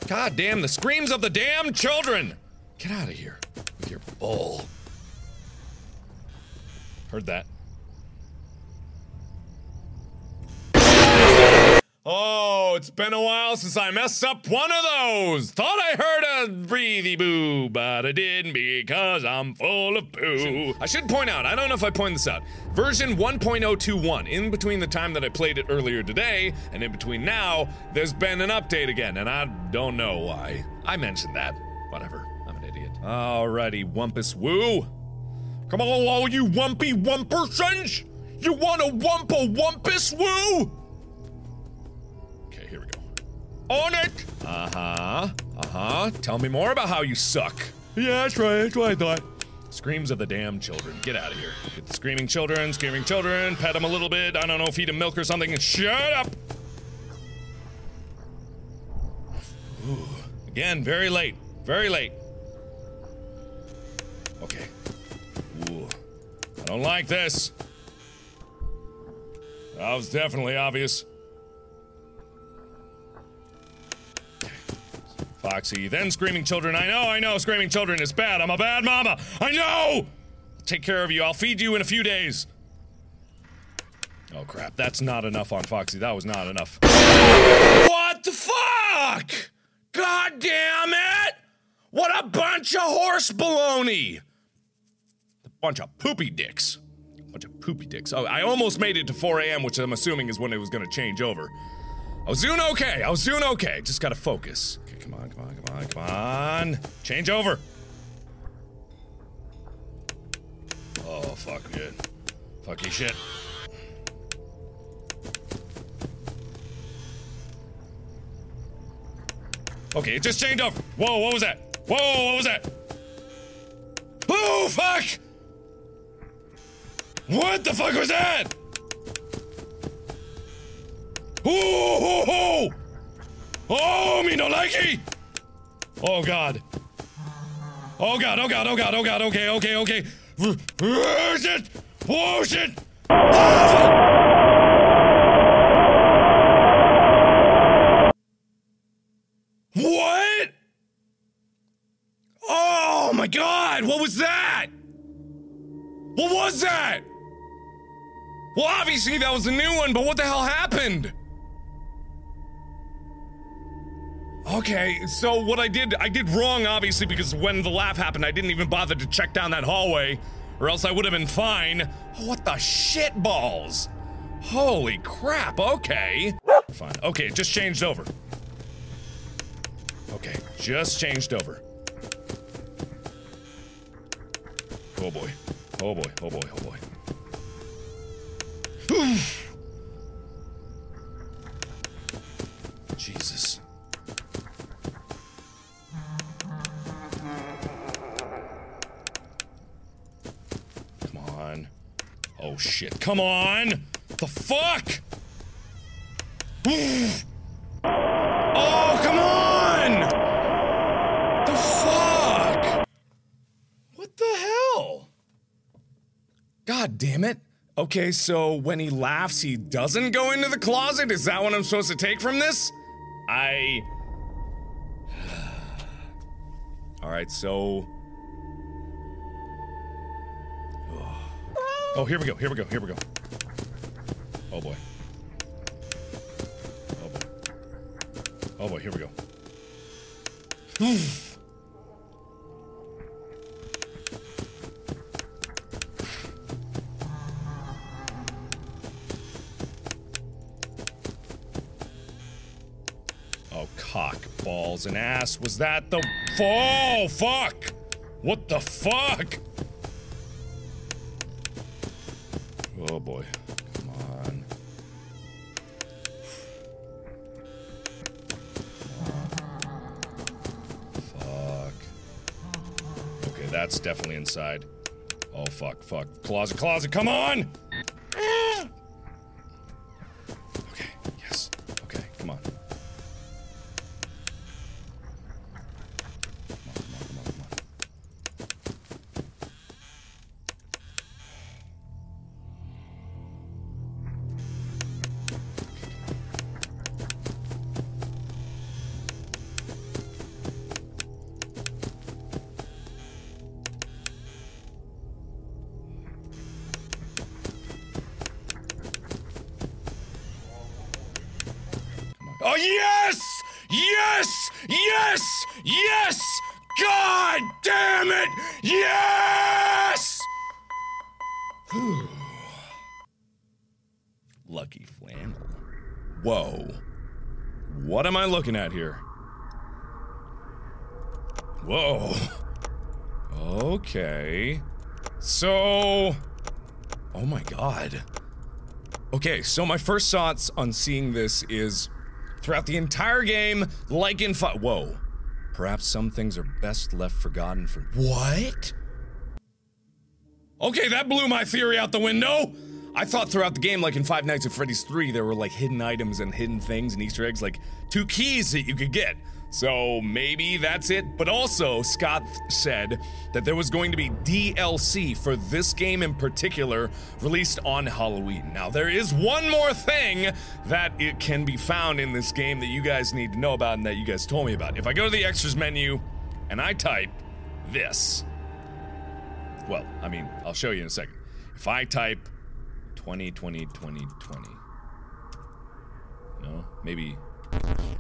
God damn, the screams of the damn children! Get out of here with your bull. Heard that. Oh, it's been a while since I messed up one of those. Thought I heard a breathy boo, but I didn't because I'm full of poo. I should point out, I don't know if I point this out. Version 1.021, in between the time that I played it earlier today and in between now, there's been an update again, and I don't know why. I mentioned that. Whatever. I'm an idiot. Alrighty, Wumpus Woo. Come on, all you wumpy wumpersons! You wanna wump a wumpus woo? It! Uh huh. Uh huh. Tell me more about how you suck. Yeah, that's right. That's what I thought. Screams of the damn children. Get out of here. Get the screaming children, screaming children, pet them a little bit. I don't know, feed them milk or something, and shut up! Ooh. Again, very late. Very late. Okay. Ooh. I don't like this. That was definitely obvious. Foxy, then screaming children. I know, I know, screaming children is bad. I'm a bad mama. I know! I'll take care of you. I'll feed you in a few days. Oh crap, that's not enough on Foxy. That was not enough. What the fuck? God damn it! What a bunch of horse baloney! A bunch of poopy dicks. A Bunch of poopy dicks. Oh, I almost made it to 4 a.m., which I'm assuming is when it was gonna change over. I was doing okay. I was doing okay. Just gotta focus. Come on, come on, come on, come on. Change over. Oh, fuck yeah. Fucky shit. Okay, it just changed over. Whoa, what was that? Whoa, what was that? Oh, fuck! What the fuck was that? Oh, oh, oh! Oh, me no likey! Oh god. Oh god, oh god, oh god, oh god, okay, okay, okay. Oh shit! Oh shit! What? Oh my god, what was that? What was that? Well, obviously that was a new one, but what the hell happened? Okay, so what I did, I did wrong, obviously, because when the laugh happened, I didn't even bother to check down that hallway, or else I would have been fine. What the shit balls? Holy crap, okay. Fine. Okay, just changed over. Okay, just changed over. Oh boy. Oh boy, oh boy, oh boy. Jesus. Oh shit. Come on! The fuck? oh, come on! The fuck? What the hell? God damn it. Okay, so when he laughs, he doesn't go into the closet? Is that what I'm supposed to take from this? I. Alright, so. Oh, here we go, here we go, here we go. Oh boy. Oh boy. Oh boy, here we go. Oh, cock, balls, and ass. Was that the. Oh, fuck! What the fuck? Oh boy. Come on. Fuck. Okay, that's definitely inside. Oh, fuck, fuck. Closet, closet, come on! Ah! Okay, yes. Okay, come on. Yes! God damn it! Yes! Lucky flannel. Whoa. What am I looking at here? Whoa. Okay. So. Oh my god. Okay, so my first thoughts on seeing this is throughout the entire game, like in fi- Whoa. Perhaps some things are best left forgotten for. What? Okay, that blew my theory out the window! I thought throughout the game, like in Five Nights at Freddy's 3, there were like hidden items and hidden things and Easter eggs, like two keys that you could get. So maybe that's it. But also, Scott said that there was going to be DLC for this game in particular released on Halloween. Now, there is one more thing that it can be found in this game that you guys need to know about and that you guys told me about. If I go to the extras menu and I type this, well, I mean, I'll show you in a second. If I type 20, 20, 20, 20. No? Maybe.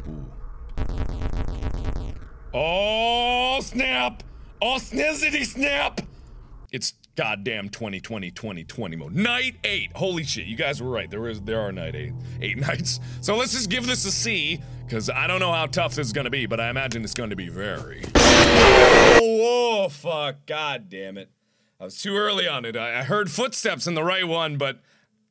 Ooh. Oh, snap! Oh, snizzity snap! It's goddamn 2020 2020 mode. Night 8. Holy shit, you guys were right. There is there are night 8 8 nights. So let's just give this a C cuz I don't know how tough this is going to be, but I imagine it's going to be very. Oh, whoa, fuck. God damn it. I was too early on it. I, I heard footsteps in the right one, but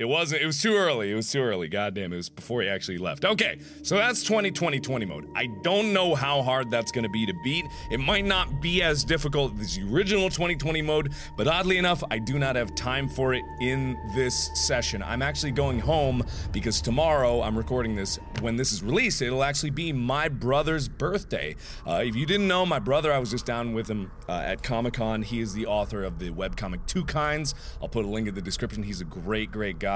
It wasn't. It was too early. It was too early. Goddamn, it was before he actually left. Okay, so that's 2020 20 mode. I don't know how hard that's gonna be to beat. It might not be as difficult as the original 2020 mode, but oddly enough, I do not have time for it in this session. I'm actually going home because tomorrow I'm recording this. When this is released, it'll actually be my brother's birthday. Uh, if you didn't know, my brother, I was just down with him uh, at Comic Con. He is the author of the webcomic Twokinds. I'll put a link in the description. He's a great, great guy.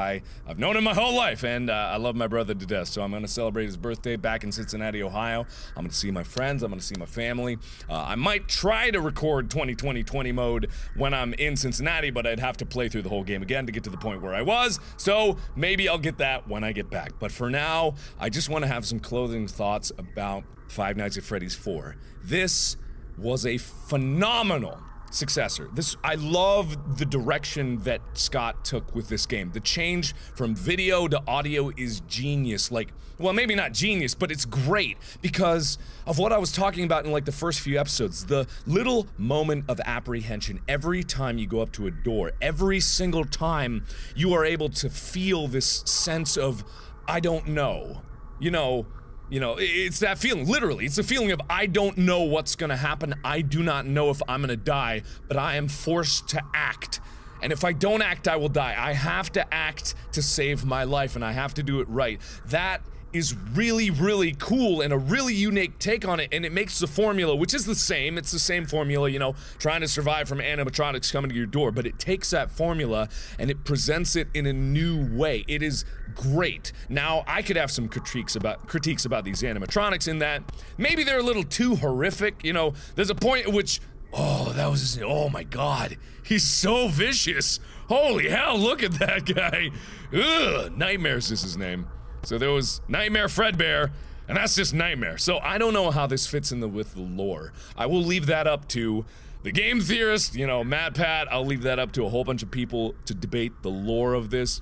I've known him my whole life, and uh, I love my brother to death. So I'm to celebrate his birthday back in Cincinnati, Ohio. I'm to see my friends. I'm to see my family. Uh, I might try to record 2020 20 mode when I'm in Cincinnati, but I'd have to play through the whole game again to get to the point where I was. So maybe I'll get that when I get back. But for now, I just want to have some clothing thoughts about Five Nights at Freddy's 4. This was a phenomenal successor. This I love the direction that Scott took with this game. The change from video to audio is genius. Like, well, maybe not genius, but it's great because of what I was talking about in like the first few episodes. The little moment of apprehension every time you go up to a door, every single time you are able to feel this sense of I don't know. You know, you know, it's that feeling, literally. It's the feeling of I don't know what's gonna happen. I do not know if I'm gonna die, but I am forced to act. And if I don't act, I will die. I have to act to save my life, and I have to do it right. That is really, really cool and a really unique take on it, and it makes the formula, which is the same, it's the same formula, you know, trying to survive from animatronics coming to your door, but it takes that formula and it presents it in a new way. It is great. Now, I could have some critiques about critiques about these animatronics in that maybe they're a little too horrific, you know, there's a point at which Oh, that was oh my god. He's so vicious. Holy hell, look at that guy. Ugh, Nightmares is his name. So there was Nightmare Fredbear, and that's just Nightmare. So I don't know how this fits in the with the lore. I will leave that up to the game theorist, you know, MatPat. I'll leave that up to a whole bunch of people to debate the lore of this.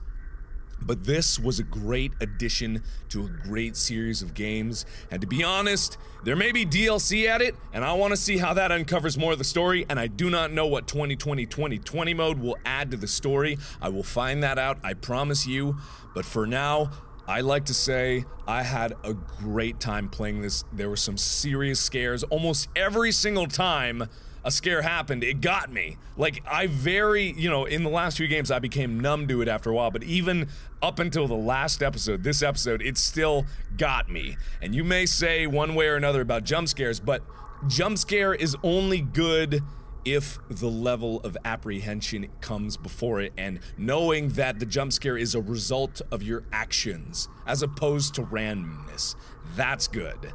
But this was a great addition to a great series of games. And to be honest, there may be DLC at it, and I want to see how that uncovers more of the story. And I do not know what 2020 2020 mode will add to the story. I will find that out, I promise you. But for now, I like to say I had a great time playing this. There were some serious scares almost every single time a scare happened, it got me. Like, I very, you know, in the last few games, I became numb to it after a while, but even up until the last episode, this episode, it still got me. And you may say one way or another about jump scares, but jump scare is only good if the level of apprehension comes before it and knowing that the jump scare is a result of your actions as opposed to randomness. That's good.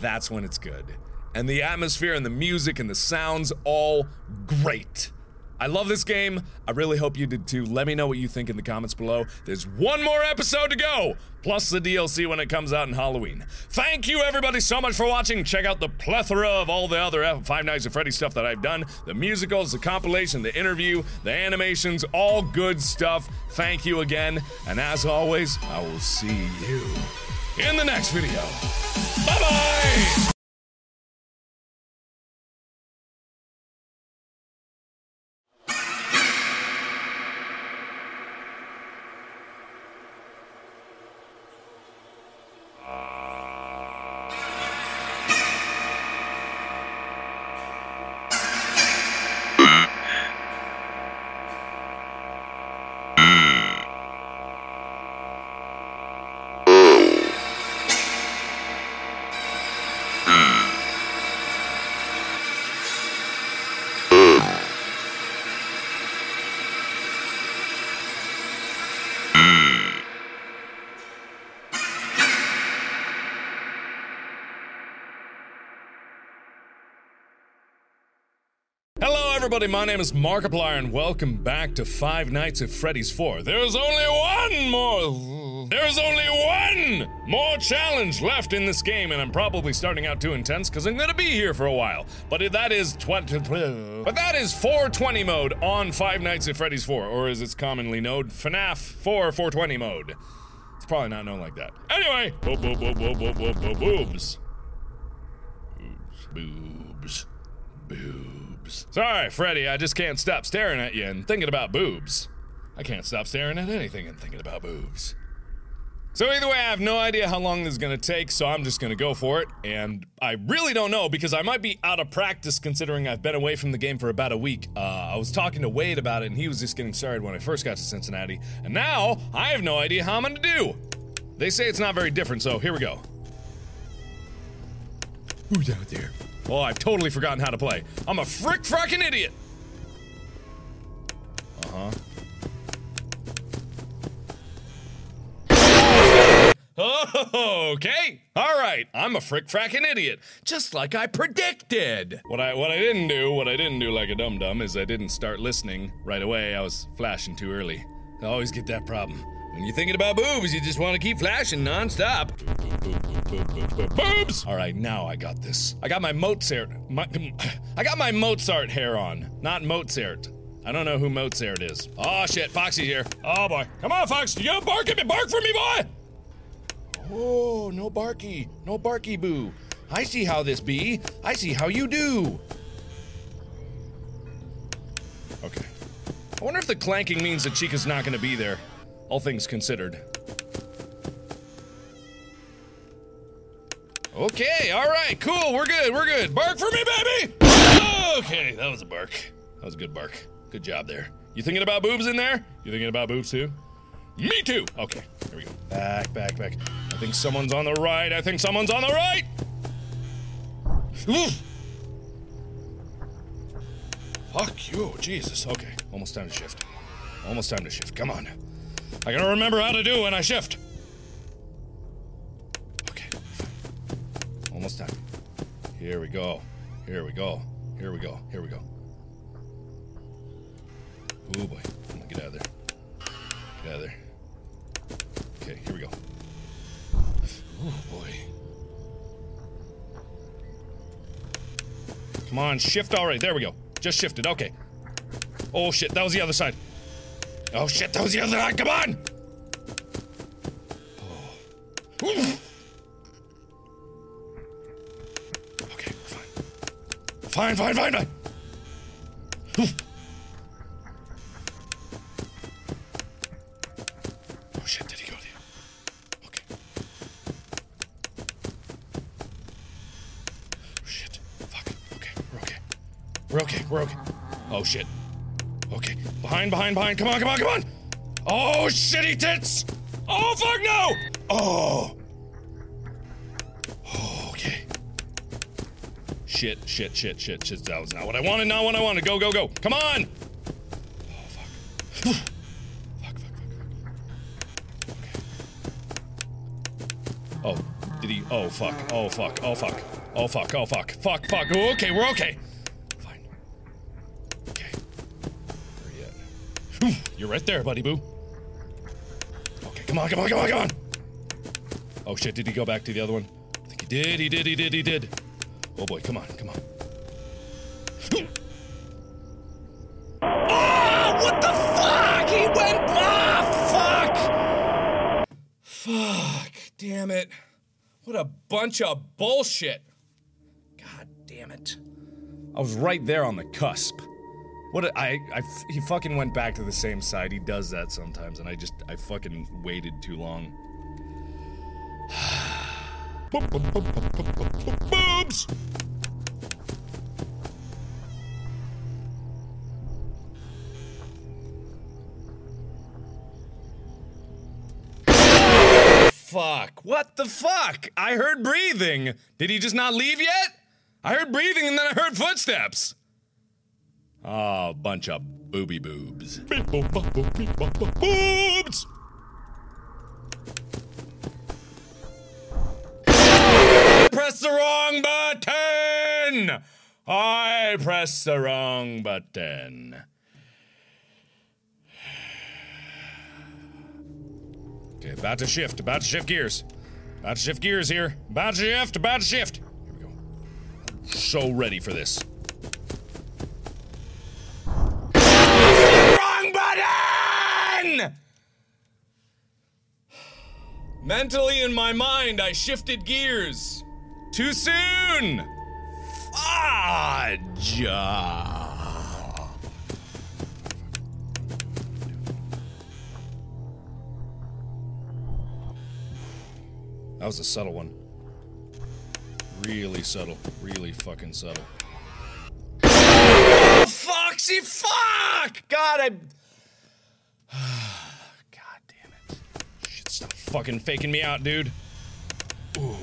That's when it's good. And the atmosphere and the music and the sounds all great. I love this game. I really hope you did too. Let me know what you think in the comments below. There's one more episode to go, plus the DLC when it comes out in Halloween. Thank you everybody so much for watching. Check out the plethora of all the other uh, Five Nights at Freddy's stuff that I've done. The musicals, the compilation, the interview, the animations, all good stuff. Thank you again. And as always, I will see you in the next video. Bye-bye! Everybody. My name is Markiplier, and welcome back to Five Nights at Freddy's 4. There's only one more. There's only one more challenge left in this game, and I'm probably starting out too intense because I'm gonna be here for a while. But that is tw- But that is 420 mode on Five Nights at Freddy's 4, or as it's commonly known, FNAF 4 420 mode. It's probably not known like that. Anyway, bo- bo- bo- bo- bo- bo- bo- boobs. Boobs. Boobs. Sorry, Freddy, I just can't stop staring at you and thinking about boobs. I can't stop staring at anything and thinking about boobs. So either way, I have no idea how long this is gonna take, so I'm just gonna go for it. And I really don't know because I might be out of practice considering I've been away from the game for about a week. Uh, I was talking to Wade about it, and he was just getting started when I first got to Cincinnati. And now I have no idea how I'm gonna do. They say it's not very different, so here we go. Who's out there? Oh, I've totally forgotten how to play. I'm a frick fucking idiot. Uh huh. Oh, okay. All right. I'm a frick frackin' idiot, just like I predicted. What I what I didn't do, what I didn't do like a dum dum, is I didn't start listening right away. I was flashing too early. I always get that problem. When you're thinking about boobs, you just want to keep flashing nonstop. Boobs! All right, now I got this. I got my Mozart. My, I got my Mozart hair on, not Mozart. I don't know who Mozart is. Oh shit, Foxy's here. Oh boy, come on, Fox, you bark at me, bark for me, boy. Oh, no barky, no barky boo. I see how this be. I see how you do. Okay. I wonder if the clanking means that Chica's not gonna be there. All things considered. Okay, alright, cool, we're good, we're good. Bark for me, baby! Okay, that was a bark. That was a good bark. Good job there. You thinking about boobs in there? You thinking about boobs too? Me too! Okay, here we go. Back, back, back. I think someone's on the right. I think someone's on the right! Oof. Fuck you, Jesus. Okay, almost time to shift. Almost time to shift. Come on. I gotta remember how to do when I shift. Okay. Almost time. Here we go. Here we go. Here we go. Here we go. Oh boy. I'm gonna get out of there. Get out of there. Okay, here we go. Oh boy. Come on, shift already. There we go. Just shifted. Okay. Oh shit, that was the other side. Oh shit, that was the other side. Come on! Oh. Okay, fine. Fine, fine, fine, fine. Oof. Oh shit, did he go there? Okay. Oh shit. Fuck. Okay, we're okay. We're okay, we're okay. Oh shit. Behind, behind, behind. Come on, come on, come on! Oh shitty tits! Oh fuck no! Oh. Oh, okay. Shit, shit, shit, shit, shit. That was not what I wanted, not what I wanted. Go, go, go. Come on! Oh fuck. fuck, fuck, fuck, fuck. Okay. Oh, did he? Oh fuck! Oh fuck! Oh fuck! Oh fuck! Oh fuck! Oh, fuck! Fuck! Oh, okay, we're okay. Whew, You're right there, buddy boo. Okay, come on, come on, come on, come on. Oh shit! Did he go back to the other one? I think he did. He did. He did. He did. Oh boy! Come on! Come on. Ah! What the fuck? He went. Ah! Fuck! Fuck, damn it. What a bunch of bullshit. God damn it. I was right there on the cusp. What a, I, I, he fucking went back to the same side. He does that sometimes, and I just, I fucking waited too long. Boobs! Fuck. What the fuck? I heard breathing. Did he just not leave yet? I heard breathing and then I heard footsteps. Oh, bunch of booby boobs. Boobs! I pressed the wrong button! I pressed the wrong button. Okay, about to shift, about to shift gears. About to shift gears here. About to shift, about to shift. Here we go. So ready for this. Mentally in my mind, I shifted gears. Too soon! Fudge! That was a subtle one. Really subtle. Really fucking subtle. Oh, foxy, fuck! God, I... stop fucking faking me out, dude. Ooh.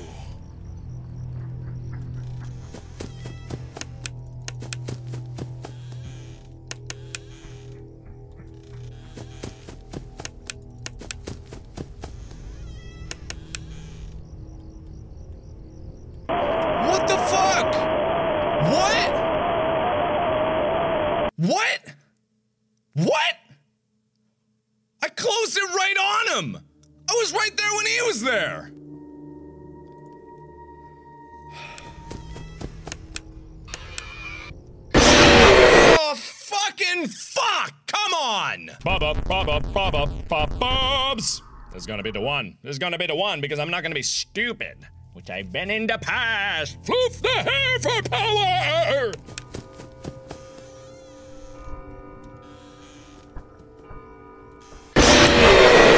This is gonna be the one. This is gonna be the one because I'm not gonna be stupid, which I've been in the past. Floof the hair for power!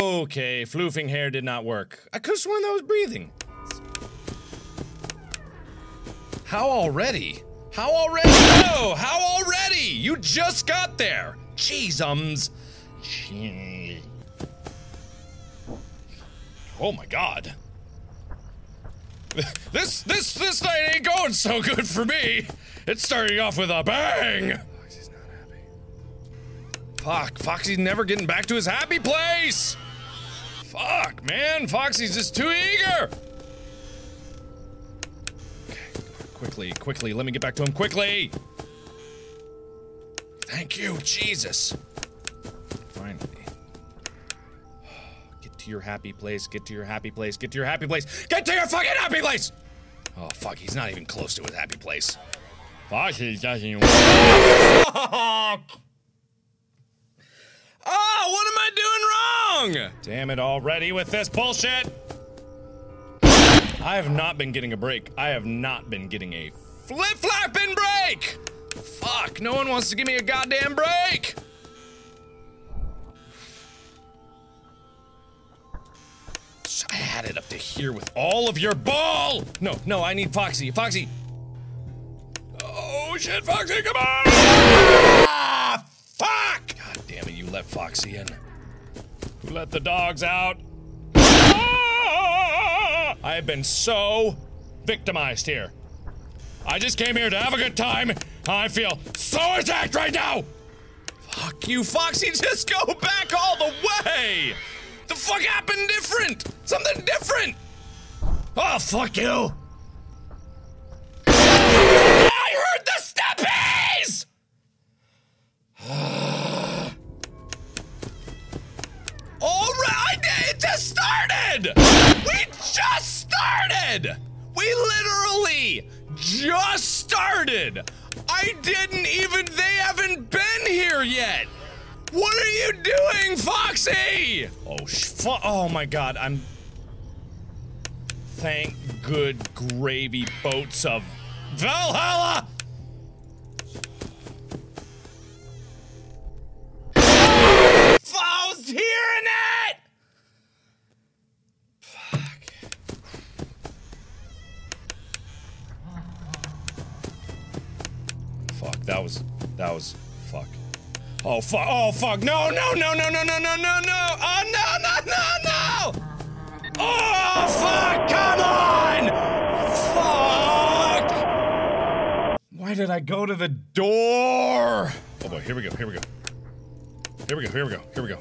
Okay, floofing hair did not work. I could have sworn that was breathing. How already? How already? How already? You just got there! Jeez, ums. Gee. Oh my god. This this this night ain't going so good for me. It's starting off with a bang. Foxy's not happy. Fuck, Foxy's never getting back to his happy place. Fuck, man, Foxy's just too eager. Okay, quickly, quickly, let me get back to him quickly. Thank you, Jesus. Finally. To your happy place, get to your happy place, get to your happy place, get to your fucking happy place! Oh, fuck, he's not even close to his happy place. Fuck, he doesn't. Fuck! Oh, what am I doing wrong? Damn it already with this bullshit! I have not been getting a break. I have not been getting a flip flapping break! Fuck, no one wants to give me a goddamn break! I had it up to here with all of your ball! No, no, I need Foxy. Foxy! Oh shit, Foxy, come on! Ah, fuck! God damn it, you let Foxy in. Who let the dogs out? Ah! I have been so victimized here. I just came here to have a good time. I feel so attacked right now! Fuck you, Foxy, just go back all the way! The fuck happened different? Something different! Oh, fuck you! I heard the steppies! Alright, it just started! We just started! We literally just started! I didn't even, they haven't been here yet! What are you doing, Foxy? Oh, sh- fu- oh my god, I'm. Thank good gravy boats of Valhalla! I was hearing it! Fuck. Fuck, that was. That was. Oh fuck! Oh fuck! No! No! No! No! No! No! No! No! No! Oh no! No! No! No! Oh fuck! Come on! Fuck! Why did I go to the door? Oh boy! Here we go! Here we go! Here we go! Here we go! Here we go!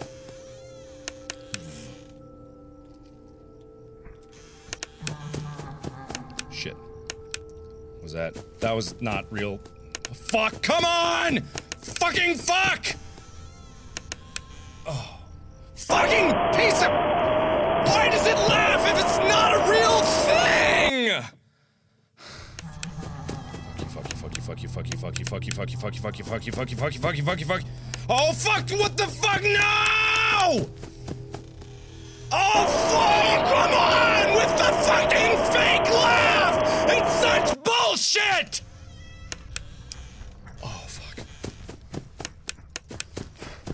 Shit. Was that? That was not real. Fuck! Come on! Fucking fuck! Oh. Fucking piece of. Why does it laugh if it's not a real thing? Fuck you, fuck you, fuck you, fuck you, fuck you, fuck you, fuck you, fuck you, fuck you, fuck you, fuck you, fuck you, fuck you, fuck you, fuck you. Oh fuck! What the fuck? No! Oh fuck! Come on with the fucking fake laugh! It's such bullshit! Oh fuck.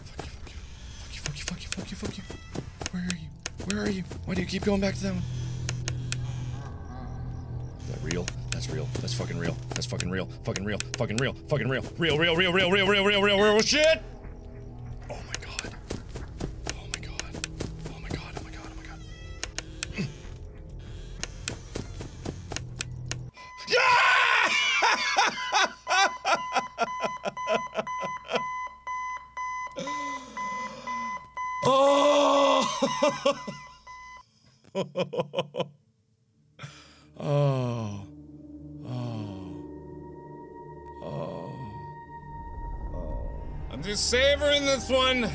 Fuck you, fuck you, fuck you, fuck you, fuck you. Where are you? Why do you keep going back to that one? That real? That's real. That's fucking real. That's fucking real. Fucking real. Fucking real. Fucking real. Real, real, real, real, real, real, real, real, real shit! Oh my god. Oh my god. Oh my god. Oh my god. Oh my god. yeah! Oh! Oh. Oh. Oh. I'm just savoring this one.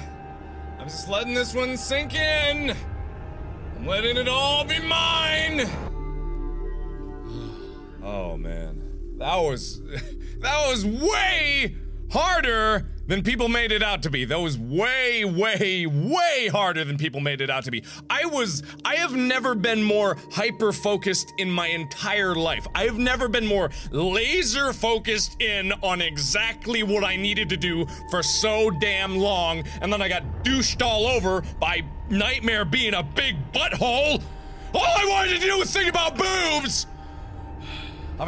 I'm just letting this one sink in. I'm letting it all be mine. Oh man. That was that was way harder than people made it out to be. That was way, way, way harder than people made it out to be. I was, I have never been more hyper focused in my entire life. I have never been more laser focused in on exactly what I needed to do for so damn long. And then I got douched all over by Nightmare being a big butthole. All I wanted to do was think about boobs!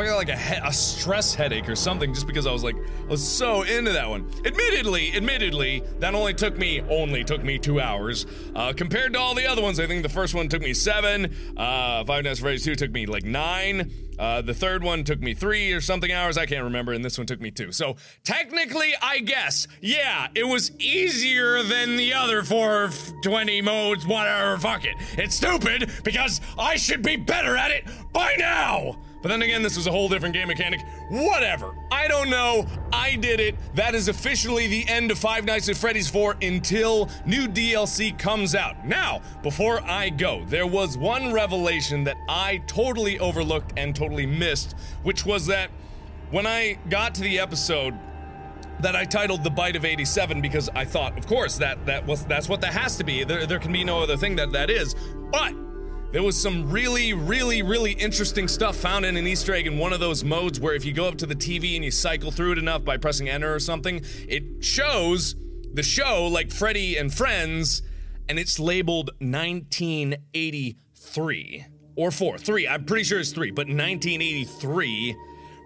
I got like a, a stress headache or something just because I was like, I was so into that one. Admittedly, admittedly, that only took me, only took me two hours. Uh, compared to all the other ones, I think the first one took me seven. Uh, Five Nights at Freddy's 2 took me like nine. Uh, the third one took me three or something hours, I can't remember, and this one took me two. So technically, I guess, yeah, it was easier than the other four f- 20 modes, whatever, fuck it. It's stupid because I should be better at it by now! But then again, this was a whole different game mechanic. Whatever. I don't know. I did it. That is officially the end of Five Nights at Freddy's 4 until new DLC comes out. Now, before I go, there was one revelation that I totally overlooked and totally missed, which was that when I got to the episode that I titled "The Bite of '87" because I thought, of course, that that was that's what that has to be. There, there can be no other thing that that is. But there was some really, really, really interesting stuff found in an Easter egg in one of those modes where if you go up to the TV and you cycle through it enough by pressing enter or something, it shows the show like Freddy and Friends, and it's labeled 1983 or four, three. I'm pretty sure it's three, but 1983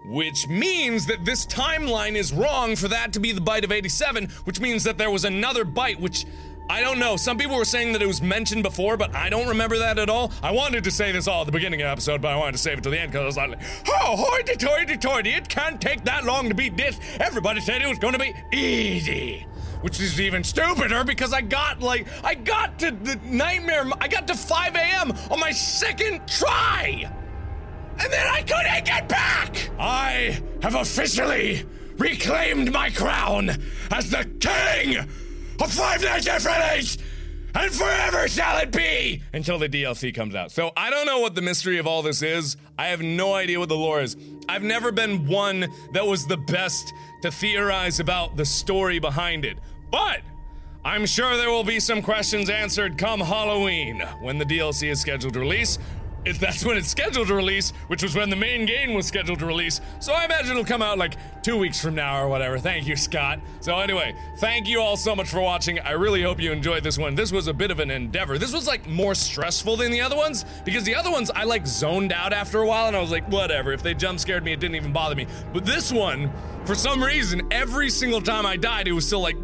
which means that this timeline is wrong for that to be the bite of 87, which means that there was another bite, which I don't know. Some people were saying that it was mentioned before, but I don't remember that at all. I wanted to say this all at the beginning of the episode, but I wanted to save it to the end because I was like, oh, hoity toity toity, it can't take that long to beat this. Everybody said it was going to be easy. Which is even stupider because I got like, I got to the nightmare, I got to 5 a.m. on my second try! and then I couldn't get back! I have officially reclaimed my crown as the king of Five Nights at Freddy's! And forever shall it be! Until the DLC comes out. So I don't know what the mystery of all this is. I have no idea what the lore is. I've never been one that was the best to theorize about the story behind it. But I'm sure there will be some questions answered come Halloween when the DLC is scheduled to release. If that's when it's scheduled to release, which was when the main game was scheduled to release. So I imagine it'll come out like two weeks from now or whatever. Thank you, Scott. So anyway, thank you all so much for watching. I really hope you enjoyed this one. This was a bit of an endeavor. This was like more stressful than the other ones because the other ones I like zoned out after a while and I was like, whatever. If they jump scared me, it didn't even bother me. But this one, for some reason, every single time I died, it was still like,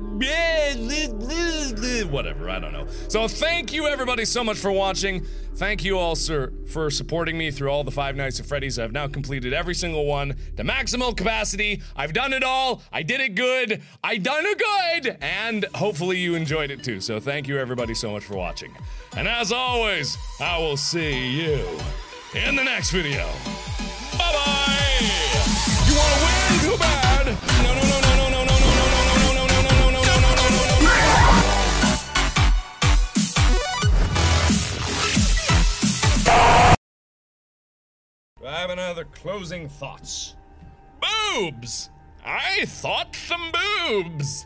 whatever, I don't know. So thank you everybody so much for watching. Thank you all, sir, for supporting me through all the Five Nights at Freddy's. I've now completed every single one to maximal capacity. I've done it all. I did it good. I done it good. And hopefully you enjoyed it too. So thank you everybody so much for watching. And as always, I will see you in the next video. Bye-bye! further closing thoughts? Boobs! I thought some boobs!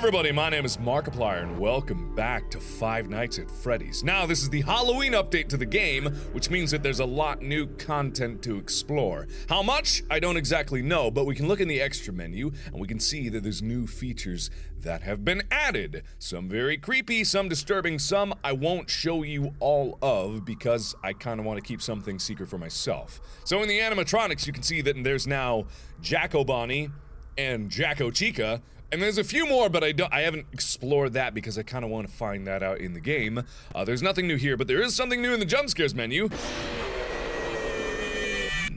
Everybody, my name is Markiplier, and welcome back to Five Nights at Freddy's. Now, this is the Halloween update to the game, which means that there's a lot new content to explore. How much? I don't exactly know, but we can look in the extra menu, and we can see that there's new features that have been added. Some very creepy, some disturbing, some I won't show you all of because I kind of want to keep something secret for myself. So in the animatronics, you can see that there's now Jacko Bonnie and Jacko Chica, and there's a few more, but I don't. I haven't explored that because I kind of want to find that out in the game. Uh, there's nothing new here, but there is something new in the jump scares menu.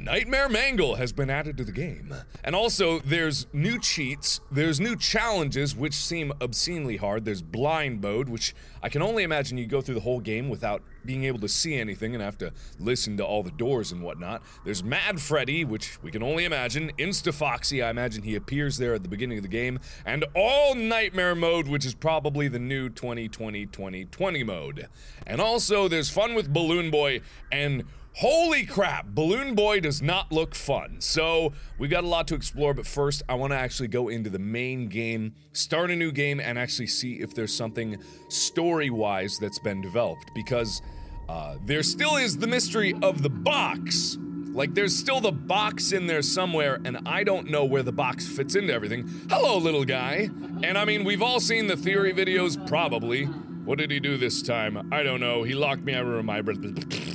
Nightmare Mangle has been added to the game. And also, there's new cheats, there's new challenges which seem obscenely hard. There's blind mode, which I can only imagine you go through the whole game without being able to see anything and have to listen to all the doors and whatnot. There's Mad Freddy, which we can only imagine. Insta Foxy, I imagine he appears there at the beginning of the game. And All Nightmare mode, which is probably the new 2020-2020 mode. And also, there's Fun with Balloon Boy and Holy crap, Balloon Boy does not look fun. So, we got a lot to explore, but first, I want to actually go into the main game, start a new game, and actually see if there's something story wise that's been developed. Because uh, there still is the mystery of the box. Like, there's still the box in there somewhere, and I don't know where the box fits into everything. Hello, little guy. And I mean, we've all seen the theory videos, probably. What did he do this time? I don't know. He locked me out of my. Breath.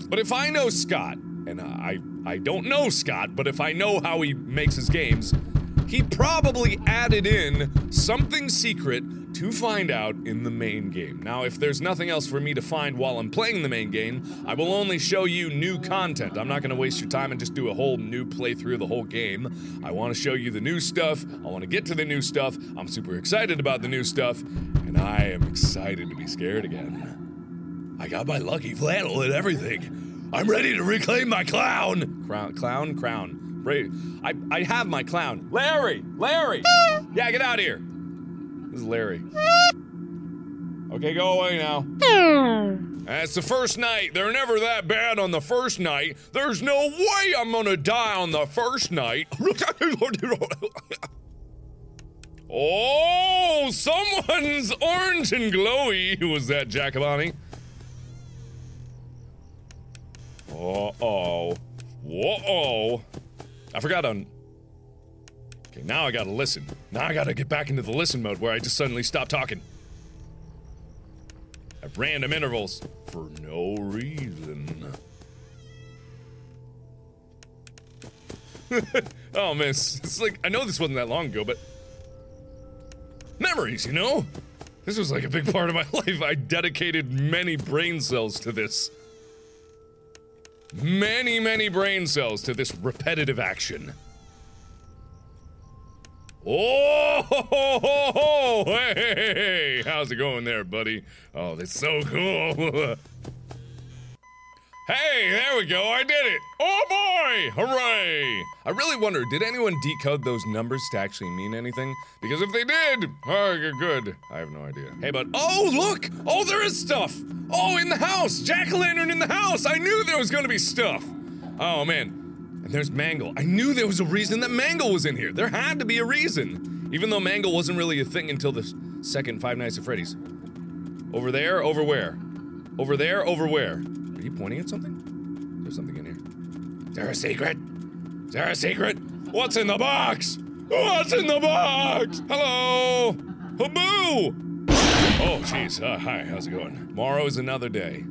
But if I know Scott, and I I don't know Scott, but if I know how he makes his games, he probably added in something secret to find out in the main game. Now, if there's nothing else for me to find while I'm playing the main game, I will only show you new content. I'm not going to waste your time and just do a whole new playthrough of the whole game. I want to show you the new stuff. I want to get to the new stuff. I'm super excited about the new stuff, and I am excited to be scared again. I got my lucky flannel and everything. I'm ready to reclaim my clown. Crown, clown, crown. I, I have my clown. Larry! Larry! Yeah, get out of here. This is Larry. Okay, go away now. That's the first night. They're never that bad on the first night. There's no way I'm gonna die on the first night. oh, someone's orange and glowy. Who was that, Jack-O-Bonnie? Uh oh. Whoa. I forgot on. Okay, now I gotta listen. Now I gotta get back into the listen mode where I just suddenly stop talking. At random intervals. For no reason. oh man, it's, it's like, I know this wasn't that long ago, but. Memories, you know? This was like a big part of my life. I dedicated many brain cells to this. Many, many brain cells to this repetitive action. Oh, ho, ho, ho. Hey, hey, hey, how's it going there, buddy? Oh, that's so cool. hey, there we go, I did it. Oh boy, hooray. I really wonder, did anyone decode those numbers to actually mean anything? Because if they did, uh, oh, you're good. I have no idea. Hey, but, oh, look, oh, there is stuff. Oh, in the house, jack-o'-lantern in the house. I knew there was gonna be stuff. Oh, man. And there's Mangle. I knew there was a reason that Mangle was in here. There had to be a reason. Even though Mangle wasn't really a thing until the second Five Nights at Freddy's. Over there, over where? Over there, over where? Are you pointing at something? There's something in here. Is there a secret? Is there a secret? What's in the box? What's in the box? Hello? Haboo! Oh, jeez. Uh, hi, how's it going? Tomorrow is another day.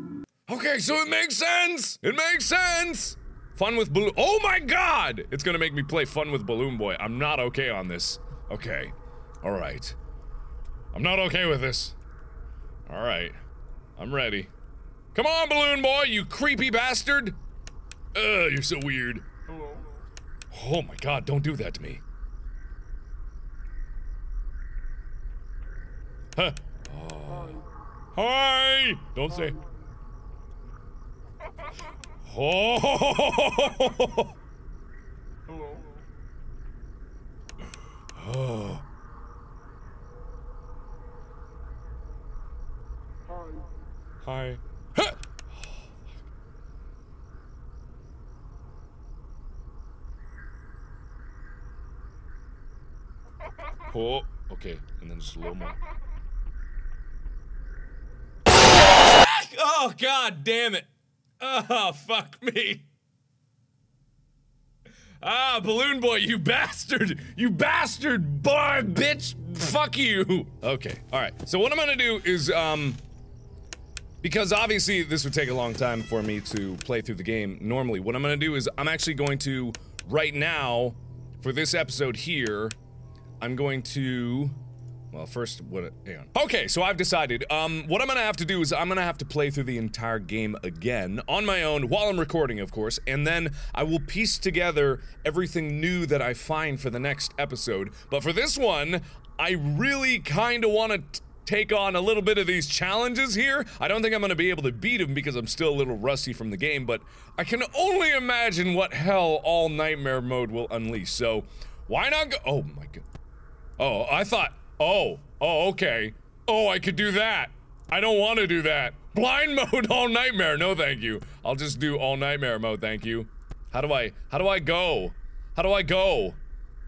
Okay, so it makes sense! It makes sense! Fun with Balloon- Oh my god! It's gonna make me play Fun with Balloon Boy. I'm not okay on this. Okay. Alright. I'm not okay with this. Alright. I'm ready. Come on, Balloon Boy, you creepy bastard! Ugh, you're so weird. Hello. Oh my god, don't do that to me. Huh. Oh. Hi! Don't say. Oh! Oh. Hi. Huh! Oh, Okay, and then little more. Oh god damn it. Oh fuck me. Ah, Balloon Boy, you bastard! You bastard boy, bitch! Fuck you! Okay, alright. So, what I'm gonna do is, um. Because obviously this would take a long time for me to play through the game normally, what I'm gonna do is I'm actually going to, right now, for this episode here, I'm going to. Well, first, what? Hang on. Okay, so I've decided. Um, what I'm gonna have to do is I'm gonna have to play through the entire game again on my own while I'm recording, of course, and then I will piece together everything new that I find for the next episode. But for this one, I really kind of want to. Take on a little bit of these challenges here. I don't think I'm gonna be able to beat them because I'm still a little rusty from the game, but I can only imagine what hell all nightmare mode will unleash. So, why not go? Oh my god. Oh, I thought. Oh, oh, okay. Oh, I could do that. I don't want to do that. Blind mode, all nightmare. No, thank you. I'll just do all nightmare mode. Thank you. How do I? How do I go? How do I go?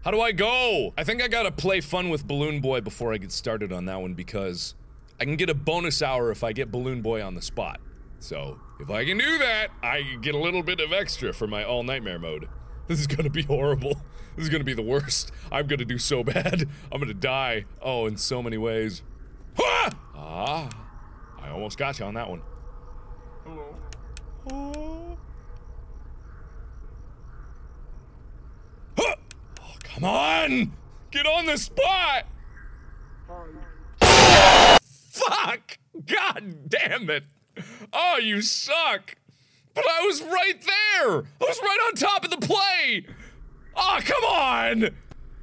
How do I go? I think I gotta play fun with Balloon Boy before I get started on that one because I can get a bonus hour if I get Balloon Boy on the spot. So, if I can do that, I get a little bit of extra for my all nightmare mode. This is gonna be horrible. This is gonna be the worst. I'm gonna do so bad. I'm gonna die. Oh, in so many ways. Ah! Ah. I almost got you on that one. Oh. Huh! Oh, come on! Get on the spot! Fuck! God damn it! Oh, you suck! But I was right there! I was right on top of the play! Oh, come on!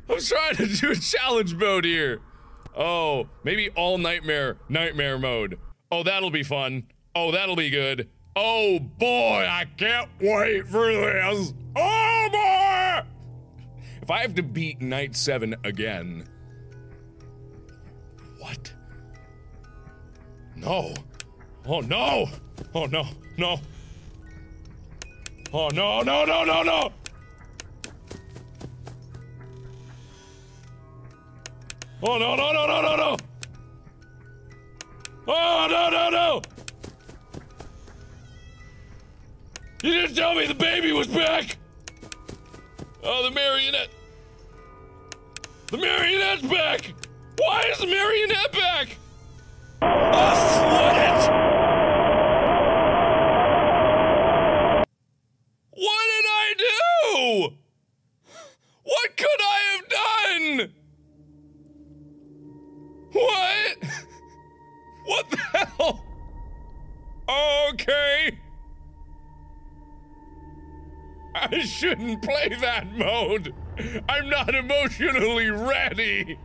I was trying to do a challenge mode here. Oh, maybe all nightmare, nightmare mode. Oh, that'll be fun. Oh, that'll be good. Oh boy, I can't wait for this. Oh boy! If I have to beat Night 7 again. What? No. Oh no! Oh no, no. Oh no, no, no, no, no! Oh no, no, no, no, no, no! Oh no, no, no! You didn't tell me the baby was back! Oh, the marionette! The marionette's back! Why is the marionette back? Oh, what? What could I have done? What? What the hell? Okay. I shouldn't play that mode. I'm not emotionally ready.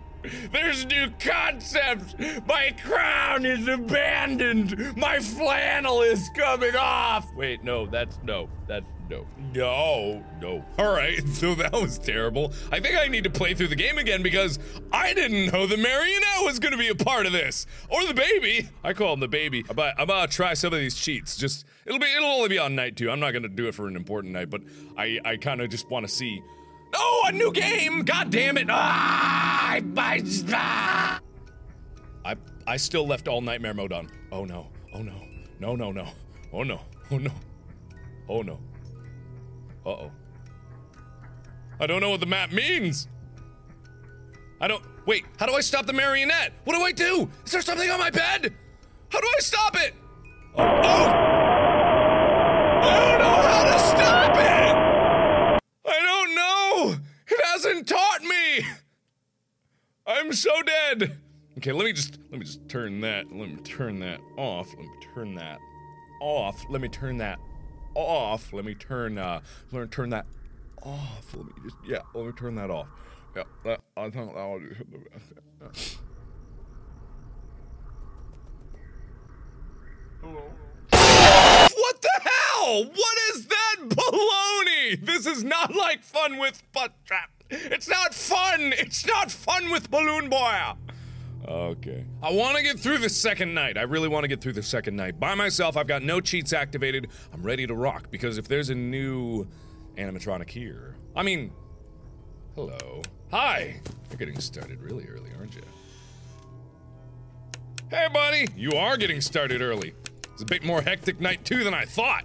There's new concepts. My crown is abandoned. My flannel is coming off. Wait, no, that's no. That's no. No, no. All right, so that was terrible. I think I need to play through the game again because I didn't know the marionette was going to be a part of this or the baby. I call him the baby. But I'm about to try some of these cheats. Just it'll be it'll only be on night two. I'm not going to do it for an important night, but I I kind of just want to see. Oh, a new game! God damn it! Ah, I, I, ah! I I still left all nightmare mode on. Oh no! Oh no! No no no! Oh no! Oh no! Oh no! Uh oh. I don't know what the map means. I don't. Wait, how do I stop the marionette? What do I do? Is there something on my bed? How do I stop it? Oh! oh. I don't know how to stop it! I don't know! It hasn't taught me! I'm so dead! Okay, let me just let me just turn that. Let me turn that off. Let me turn that off. Let me turn that off. Let me turn uh let me turn that off. Let me just yeah, let me turn that off. Yeah, that, I think that'll do the best. What the hell? What is that baloney? This is not like fun with butt trap. It's not fun. It's not fun with balloon boy. Okay. I want to get through the second night. I really want to get through the second night. By myself, I've got no cheats activated. I'm ready to rock because if there's a new animatronic here. I mean, hello. Hi. You're getting started really early, aren't you? Hey, buddy! You are getting started early. It's a bit more hectic night, too, than I thought.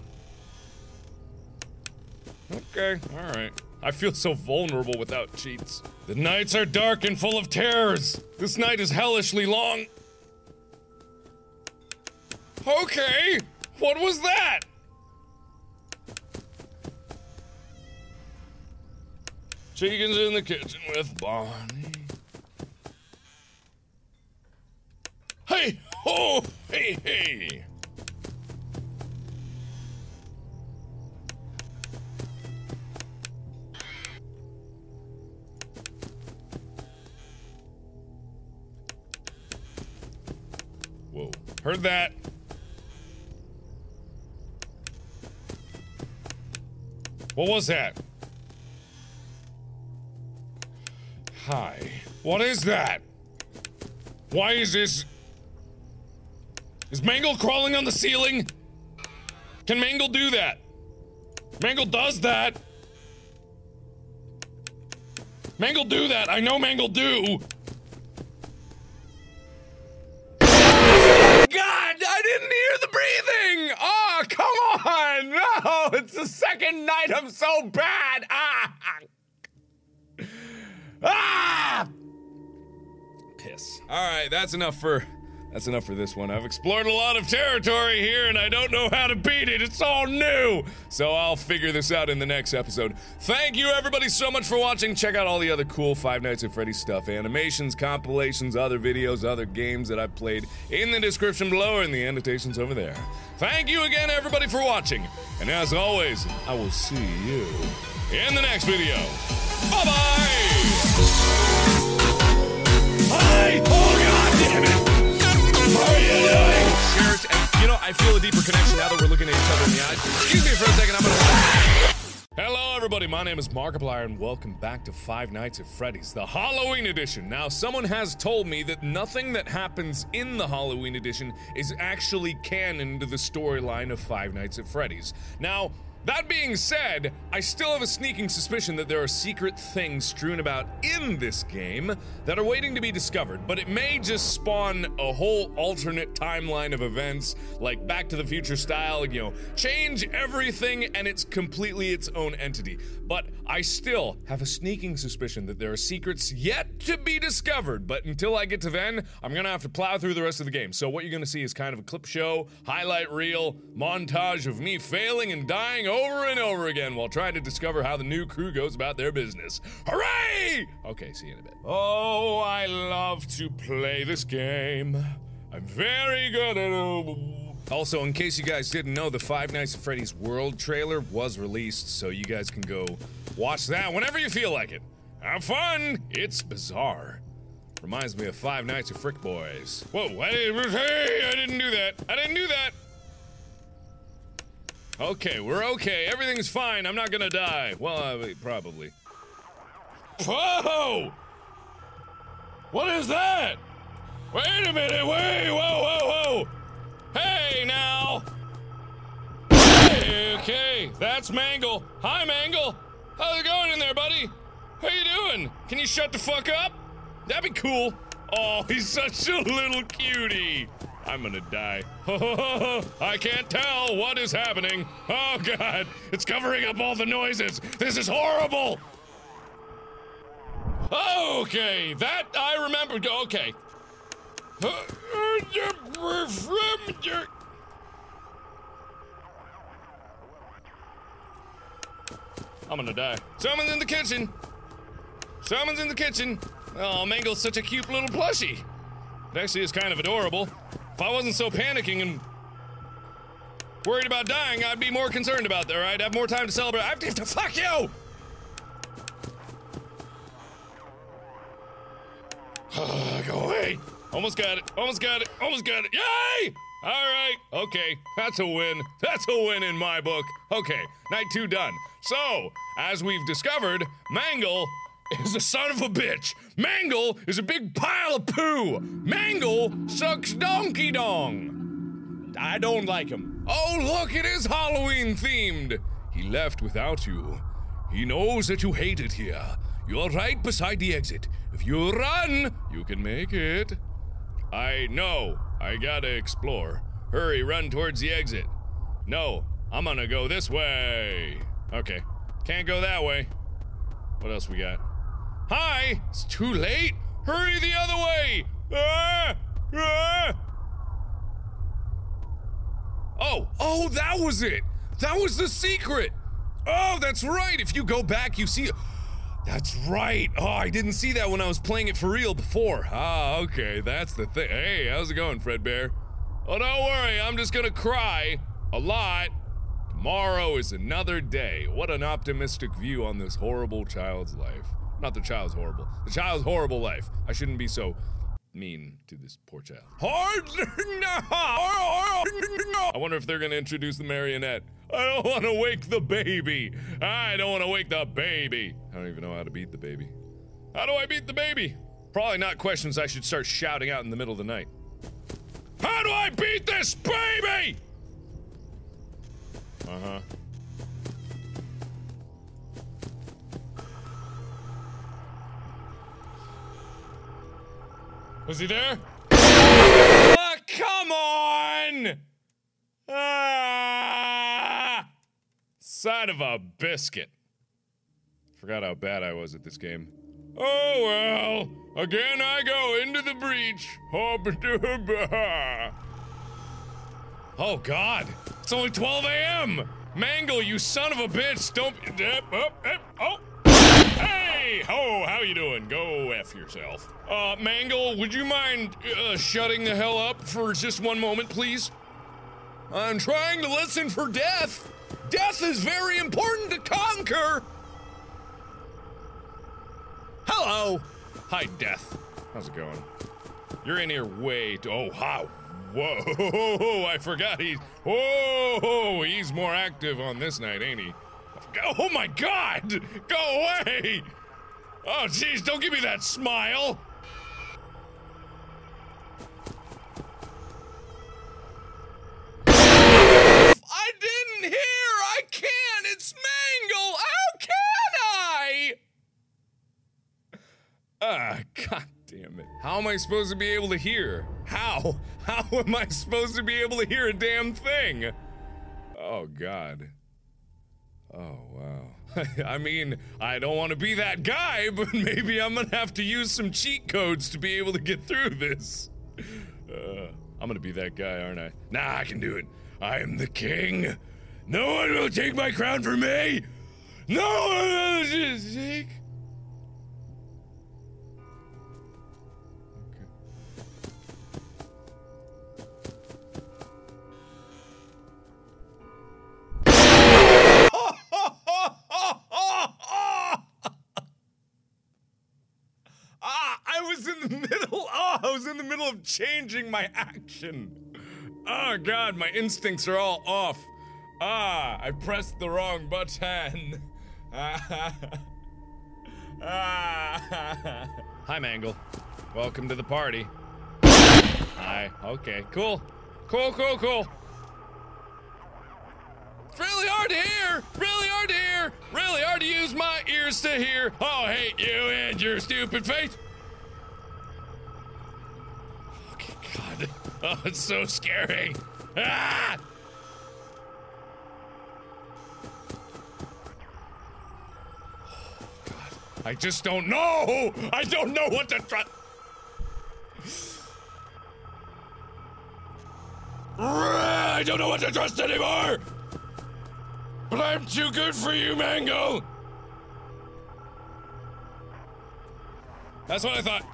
Okay, alright. I feel so vulnerable without cheats. The nights are dark and full of terrors. This night is hellishly long. Okay, what was that? Chicken's in the kitchen with Bonnie. Hey! Oh! Hey, hey! Heard that. What was that? Hi. What is that? Why is this? Is Mangle crawling on the ceiling? Can Mangle do that? Mangle does that. Mangle do that. I know Mangle do. God, I didn't hear the breathing. Oh, come on. No, it's the second night I'm so bad. Ah. Ah! Piss. All right, that's enough for that's enough for this one. I've explored a lot of territory here and I don't know how to beat it. It's all new. So I'll figure this out in the next episode. Thank you everybody so much for watching. Check out all the other cool Five Nights at Freddy's stuff, animations, compilations, other videos, other games that I've played in the description below in the annotations over there. Thank you again everybody for watching. And as always, I will see you in the next video. Bye-bye! Hi! Oh god damn it! You know, I feel a deeper connection now that we're looking at each other in the eyes. Excuse me for a second, I'm gonna. Hello, everybody. My name is Markiplier, and welcome back to Five Nights at Freddy's, the Halloween edition. Now, someone has told me that nothing that happens in the Halloween edition is actually canon to the storyline of Five Nights at Freddy's. Now, that being said, I still have a sneaking suspicion that there are secret things strewn about in this game that are waiting to be discovered, but it may just spawn a whole alternate timeline of events, like Back to the Future style, you know, change everything and it's completely its own entity. But I still have a sneaking suspicion that there are secrets yet to be discovered, but until I get to then, I'm gonna have to plow through the rest of the game. So what you're gonna see is kind of a clip show, highlight reel, montage of me failing and dying over and over again while trying to discover how the new crew goes about their business. Hooray! Okay, see you in a bit. Oh, I love to play this game. I'm very good at it. Also, in case you guys didn't know, the Five Nights at Freddy's World trailer was released, so you guys can go watch that whenever you feel like it. Have fun! It's bizarre. Reminds me of Five Nights at Frick Boys. Whoa, I didn't, hey, I didn't do that. I didn't do that. Okay, we're okay. Everything's fine. I'm not gonna die. Well, uh, probably. Whoa! What is that? Wait a minute. Wait. Whoa, whoa, whoa. Hey, now. Hey, okay. That's Mangle. Hi, Mangle. How's it going in there, buddy? How you doing? Can you shut the fuck up? That'd be cool. Oh, he's such a little cutie. I'm gonna die. I can't tell what is happening. Oh god, it's covering up all the noises. This is horrible. Okay, that I remember. Okay. I'm gonna die. Someone's in the kitchen. Someone's in the kitchen. Oh, Mangle's such a cute little plushie. It actually is kind of adorable. If I wasn't so panicking and worried about dying, I'd be more concerned about that, right? I'd have more time to celebrate. I have to, fuck you! Go away. Almost got it. Almost got it. Almost got it. Yay! All right. Okay. That's a win. That's a win in my book. Okay. Night two done. So, as we've discovered, Mangle is a son of a bitch. Mangle is a big pile of poo. Mangle sucks donkey dong. I don't like him. Oh, look, it is Halloween themed. He left without you. He knows that you hate it here. You're right beside the exit. If you run, you can make it. I know. I gotta explore. Hurry, run towards the exit. No, I'm gonna go this way. Okay. Can't go that way. What else we got? Hi! It's too late! Hurry the other way! Ah! Ah! Oh, oh, that was it! That was the secret! Oh, that's right! If you go back, you see. That's right! Oh, I didn't see that when I was playing it for real before. Ah, okay, that's the thing. Hey, how's it going, Fredbear? Oh, don't worry, I'm just gonna cry a lot. Tomorrow is another day. What an optimistic view on this horrible child's life. Not the child's horrible. The child's horrible life. I shouldn't be so mean to this poor child. I wonder if they're gonna introduce the marionette. I don't want to wake the baby. I don't want to wake the baby. I don't even know how to beat the baby. How do I beat the baby? Probably not questions I should start shouting out in the middle of the night. How do I beat this baby? Uh huh. Was he there? Ah, come on! Ah! Side of a biscuit. Forgot how bad I was at this game. Oh well, again I go into the breach. Oh god, it's only 12 a.m. Mangle, you son of a bitch! Don't. Oh, oh. Hey, ho, how you doing? Go f yourself. Uh, Mangle, would you mind uh, shutting the hell up for just one moment, please? I'm trying to listen for death. Death is very important to conquer. Hello. Hi, Death. How's it going? You're in here way too. Oh, how? Whoa! I forgot he's. Whoa! He's more active on this night, ain't he? Oh my God! Go away! Oh, jeez! Don't give me that smile. I didn't hear. I can't. It's Mangle. How can I? Ah, god damn it. How am I supposed to be able to hear? How? How am I supposed to be able to hear a damn thing? Oh god. Oh wow. I mean, I don't want to be that guy, but maybe I'm gonna have to use some cheat codes to be able to get through this. Uh, I'm gonna be that guy, aren't I? Nah, I can do it. I am the king. No one will take my crown from me. No one will take. Was in the middle. Oh, I was in the middle of changing my action. Oh god, my instincts are all off. Ah, I pressed the wrong button. Ah. Hi, Mangle. Welcome to the party. Hi. Okay, cool. Cool, cool, cool. It's really hard to hear. Really hard to hear. Really hard to use my ears to hear. Oh, hate you and your stupid face. Okay, God. Oh, it's so scary. Ah! Oh, God. I just don't know. I don't know what to try. I don't know what to trust anymore. But I'm too good for you, Mango! That's what I thought.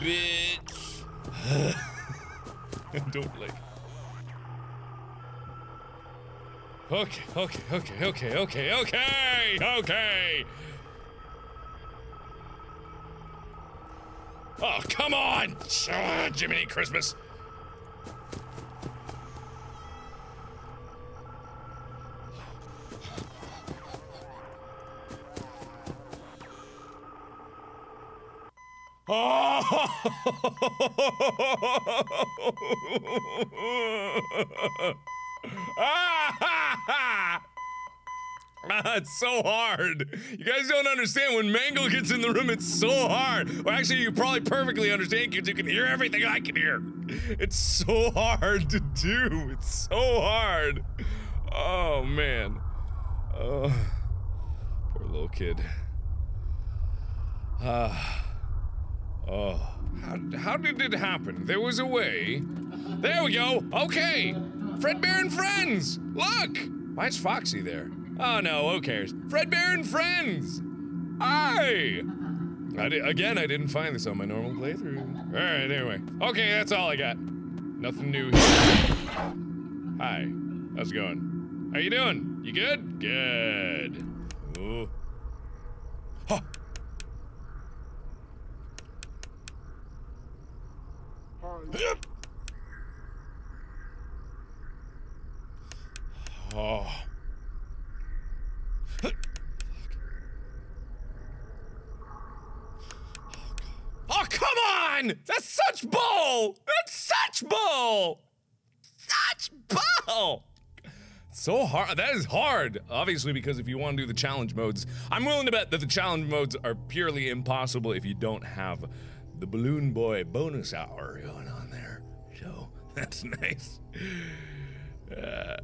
Bitch. Don't like. Okay, okay, okay, okay, okay, okay, okay! Oh, come on! Jiminy Christmas! Ah! Ah, it's so hard. You guys don't understand. When Mangle gets in the room, it's so hard. Well, actually, you probably perfectly understand because you can hear everything I can hear. It's so hard to do. It's so hard. Oh, man. Oh, poor little kid. Ah. Uh oh. How, how did it happen? There was a way. There we go. Okay. Fredbear and Friends. Look. Why is Foxy there? Oh no, who cares? Fredbear and Friends. Hi. I di- again, I didn't find this on my normal playthrough. All right, anyway. Okay, that's all I got. Nothing new here. Hi. How's it going? How you doing? You good? Good. Ooh. Huh. Yep. Oh. Oh, come on! That's such bull! That's such bull! Such bull! So hard. That is hard. Obviously, because if you want to do the challenge modes, I'm willing to bet that the challenge modes are purely impossible if you don't have the Balloon Boy bonus hour going on there. So that's nice. Uh,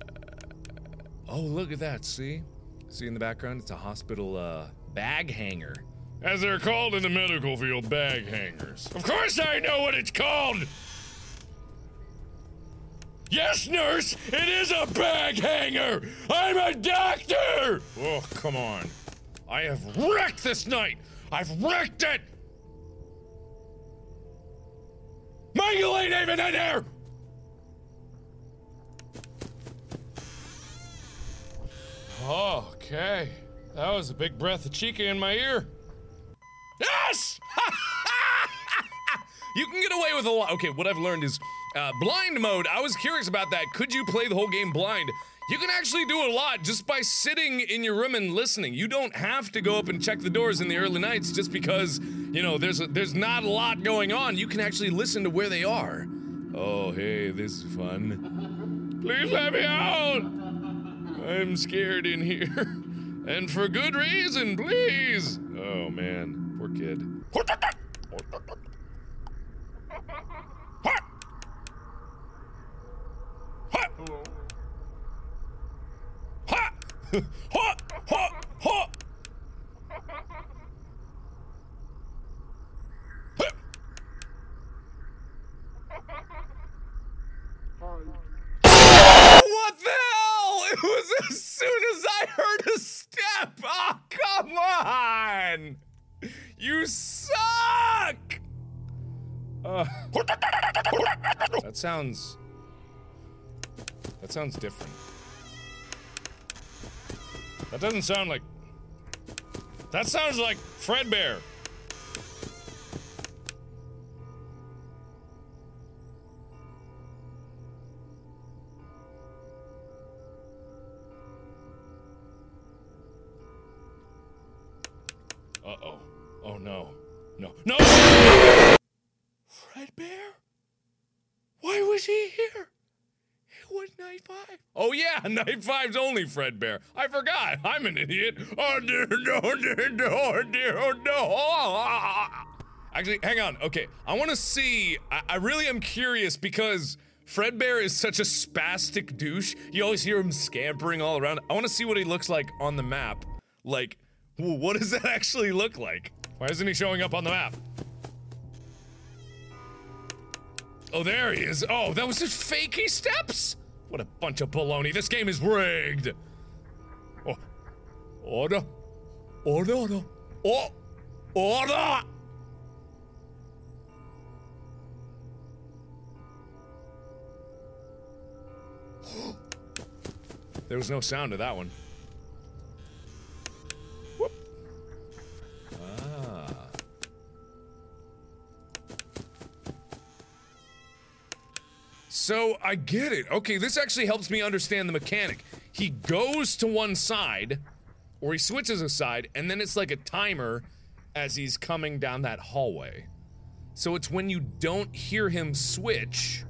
oh, look at that. See? See in the background? It's a hospital uh, bag hanger. As they're called in the medical field, bag hangers. Of course I know what it's called! Yes, nurse, it is a bag hanger! I'm a doctor! Oh, come on. I have wrecked this night! I've wrecked it! Mangle ain't even in here! Okay. That was a big breath of Chica in my ear. Yes! you can get away with a lot. Okay, what I've learned is uh, blind mode. I was curious about that. Could you play the whole game blind? You can actually do a lot just by sitting in your room and listening. You don't have to go up and check the doors in the early nights just because, you know, there's a, there's not a lot going on. You can actually listen to where they are. Oh, hey, this is fun. Please let me out. I'm scared in here. And for good reason, please. Oh man, poor kid. What the hell? It was as soon as I heard a step. Oh, come on. You suck. Uh, that sounds. That sounds different. That doesn't sound like. That sounds like Fredbear. Uh oh. Oh no. No. No! Fredbear? Why was he here? Was night five. Oh yeah, night five's only Fredbear. I forgot. I'm an idiot. Oh dear, no, dear, no, oh, dear, oh no. Actually, hang on. Okay, I want to see. I, I really am curious because Fredbear is such a spastic douche. You always hear him scampering all around. I want to see what he looks like on the map. Like, what does that actually look like? Why isn't he showing up on the map? Oh, there he is. Oh, that was just fakey steps? What a bunch of baloney. This game is rigged. Oh. Order. Order, order. Oh. Order! there was no sound to that one. So I get it. Okay, this actually helps me understand the mechanic. He goes to one side, or he switches a side, and then it's like a timer as he's coming down that hallway. So it's when you don't hear him switch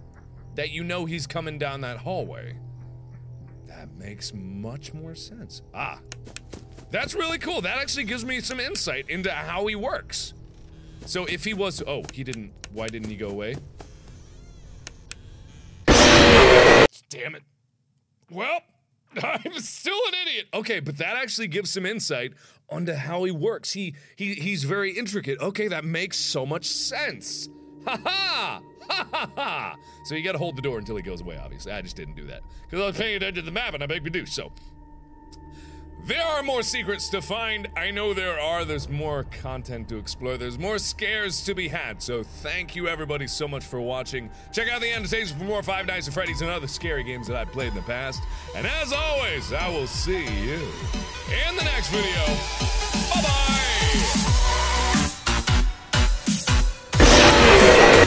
that you know he's coming down that hallway. That makes much more sense. Ah. That's really cool. That actually gives me some insight into how he works. So if he was. Oh, he didn't. Why didn't he go away? Damn it. Well, I'm still an idiot. Okay, but that actually gives some insight onto how he works. He he he's very intricate. Okay, that makes so much sense. Ha ha! Ha ha ha! So you gotta hold the door until he goes away, obviously. I just didn't do that. Because I was paying attention to the map and I begged to do so. There are more secrets to find. I know there are. There's more content to explore. There's more scares to be had. So thank you everybody so much for watching. Check out the annotations for more Five Nights at Freddy's and other scary games that I've played in the past. And as always, I will see you in the next video. Bye bye.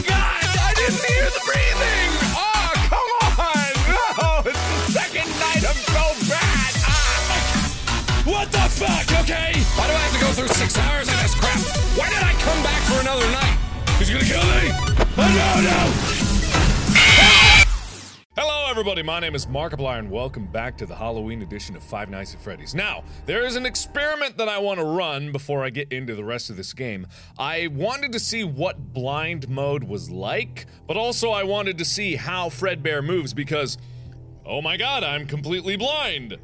God, I didn't hear the breathing. Okay? Why do I have to go through six hours of this crap? Why did I come back for another night? Gonna kill me? Oh no, no! Hello, everybody. My name is Markiplier, and welcome back to the Halloween edition of Five Nights at Freddy's. Now, there is an experiment that I want to run before I get into the rest of this game. I wanted to see what blind mode was like, but also I wanted to see how Fredbear moves because, oh my god, I'm completely blind.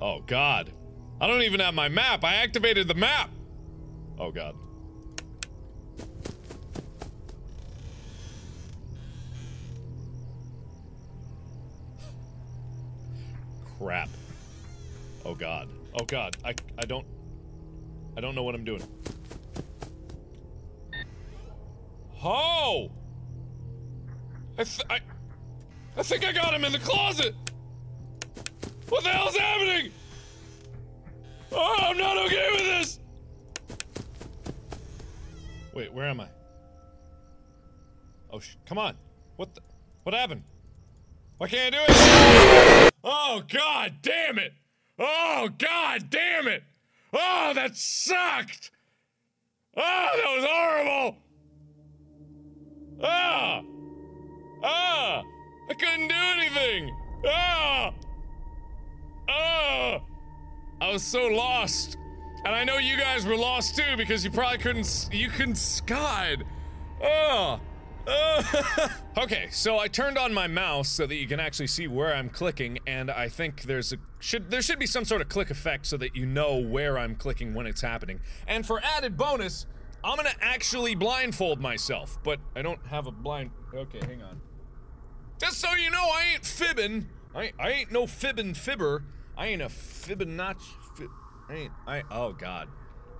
Oh god. I don't even have my map. I activated the map. Oh god. Crap. Oh god. Oh god. I I don't I don't know what I'm doing. Oh! I I I think I got him in the closet. What the hell's happening? Oh, I'm not okay with this. Wait, where am I? Oh, come on. What the? What happened? Why can't I do it? Oh, god damn it! Oh, god damn it! Oh, that sucked! Oh, that was horrible! Ah! Ah! I couldn't do anything! Ah! Ah! I was so lost. And I know you guys were lost too because you probably couldn't you couldn't skide. Oh. okay, so I turned on my mouse so that you can actually see where I'm clicking and I think there's a should there should be some sort of click effect so that you know where I'm clicking when it's happening. And for added bonus, I'm going to actually blindfold myself, but I don't have a blind Okay, hang on. Just so you know, I ain't fibbing. I, I ain't no fibbing fibber. I ain't a Fibonacci. Fib, I ain't. I. Oh God.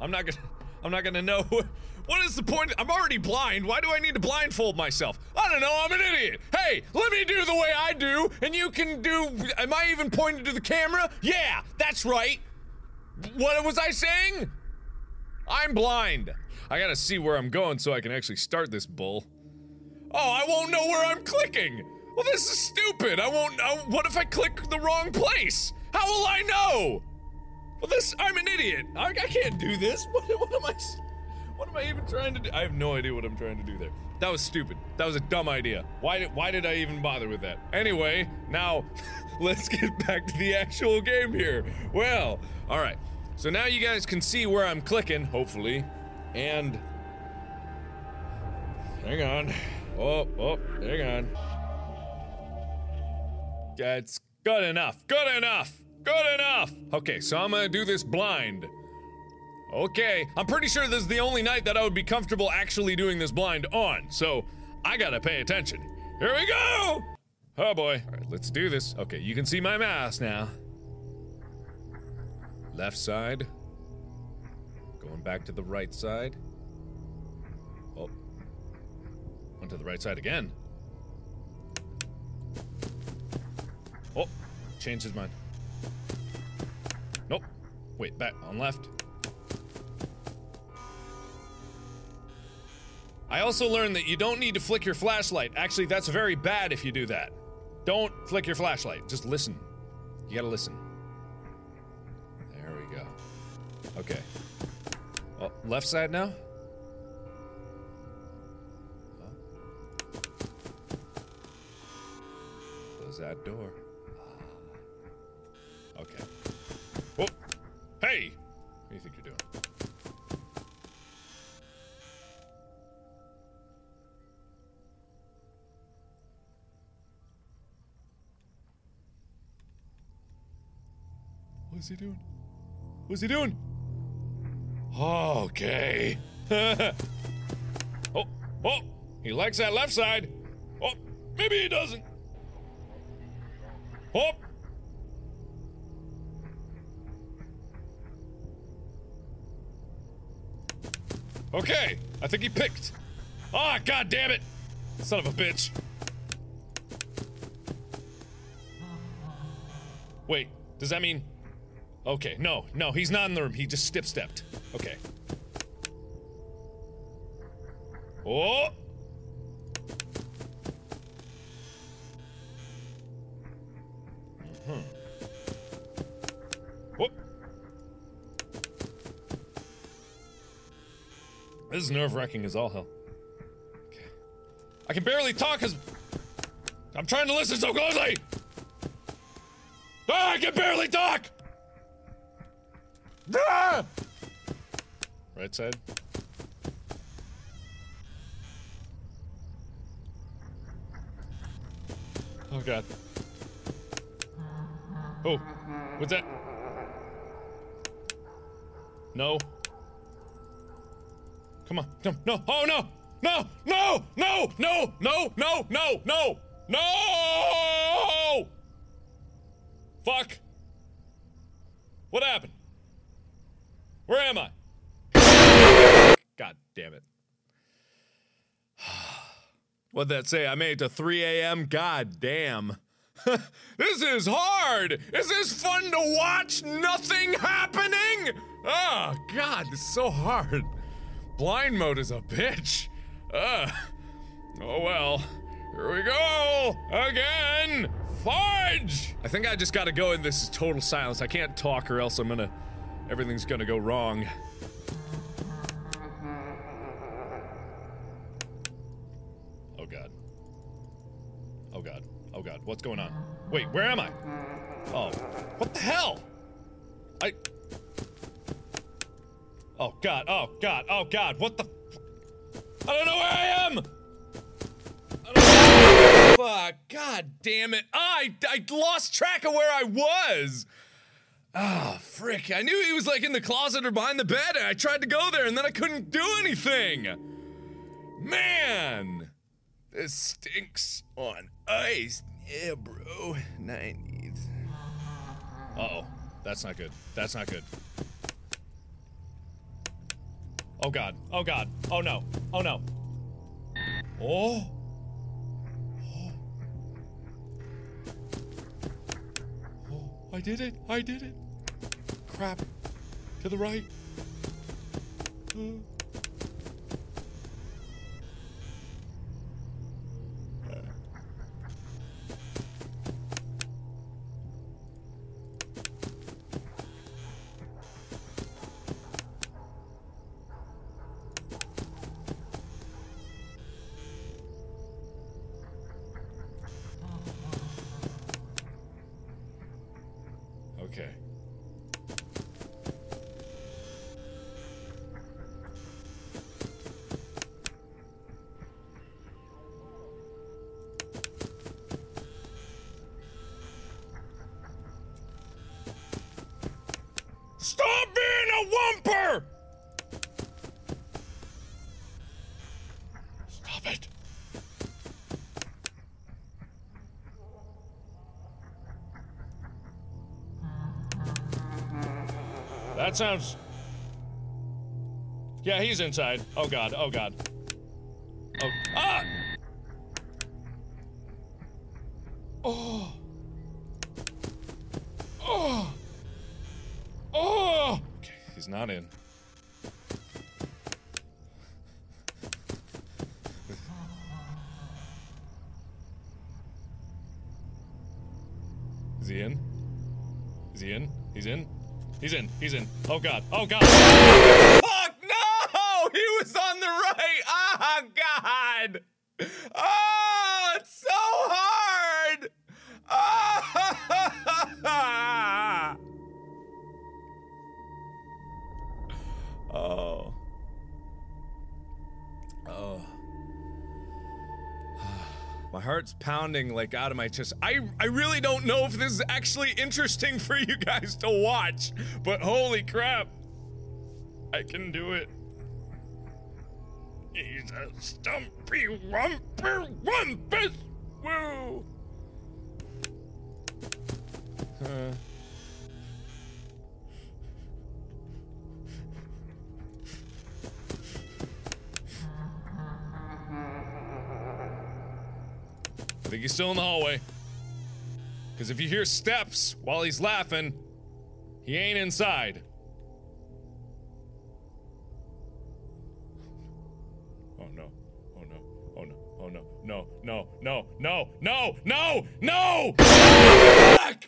I'm not gonna. I'm not gonna know. What is the point? I'm already blind. Why do I need to blindfold myself? I don't know. I'm an idiot. Hey, let me do the way I do, and you can do. Am I even pointing to the camera? Yeah, that's right. What was I saying? I'm blind. I gotta see where I'm going so I can actually start this bull. Oh, I won't know where I'm clicking. Well, this is stupid. I won't. I, what if I click the wrong place? How will I know? Well, this. I'm an idiot. I, I can't do this. What, what am I? What am I even trying to do? I have no idea what I'm trying to do there. That was stupid. That was a dumb idea. Why did Why did I even bother with that? Anyway, now let's get back to the actual game here. Well, all right. So now you guys can see where I'm clicking, hopefully, and hang on. Oh, oh, hang on. That's good enough. Good enough. Good enough. Okay, so I'm gonna do this blind. Okay, I'm pretty sure this is the only night that I would be comfortable actually doing this blind on, so I gotta pay attention. Here we go! Oh boy. Alright, let's do this. Okay, you can see my mouse now. Left side. Going back to the right side. Oh. Went to the right side again. Changed his mind. Nope. Wait, back on left. I also learned that you don't need to flick your flashlight. Actually, that's very bad if you do that. Don't flick your flashlight. Just listen. You gotta listen. There we go. Okay. Oh, left side now? Close that door. Okay. Oh, hey! What do you think you're doing? What is he doing? What's he doing? Okay. oh, oh, he likes that left side. Oh, maybe he doesn't. Oh. Okay, I think he picked. Ah, god damn it! Son of a bitch. Wait, does that mean Okay, no, no, he's not in the room. He just step stepped. Okay. Oh! Hmm. This is nerve wracking as all hell. I can barely talk because I'm trying to listen so closely! Ah, I can barely talk! Ah! Right side. Oh god. Oh, what's that? No. Come on, come, no, oh no, no, no, no, no, no, no, no, no, no! Fuck. What happened? Where am I? God damn it. What'd that say? I made it to 3 a.m.? God damn. this is hard! Is this fun to watch? Nothing happening? Oh, God, is so hard. Blind mode is a bitch. Oh well. Here we go! Again! Fudge! I think I just gotta go in this total silence. I can't talk or else I'm gonna. Everything's gonna go wrong. Oh god. Oh god. Oh god. What's going on? Wait, where am I? Oh. What the hell? I. Oh god. Oh god. Oh god. What the. I don't know where I am! I. Fuck. God damn it. I, I lost track of where I was! Ah, frick. I knew he was like in the closet or behind the bed, and I tried to go there, and then I couldn't do anything! Man! This stinks on ice. Yeah, bro. 90s. Uh oh. That's not good. That's not good. Oh god. Oh god. Oh no. Oh no. Oh. Oh, I did it! I did it! Crap. To the right. Uh. That sounds. Yeah, he's inside. Oh god, oh god. Oh. Ah! Oh. Oh. Oh! Okay, he's not in. Is he in? Is he in? He's in? He's in. He's in. Oh god. Oh god. Pounding like out of my chest. I I really don't know if this is actually interesting for you guys to watch, but holy crap. I can do it. He's a stumpy wumper wumpus. Woo. Think he's still in the hallway. Because if you hear steps while he's laughing, he ain't inside. Oh no. Oh no. Oh no. Oh no. No. No. No. No. No. No. No. Fuck!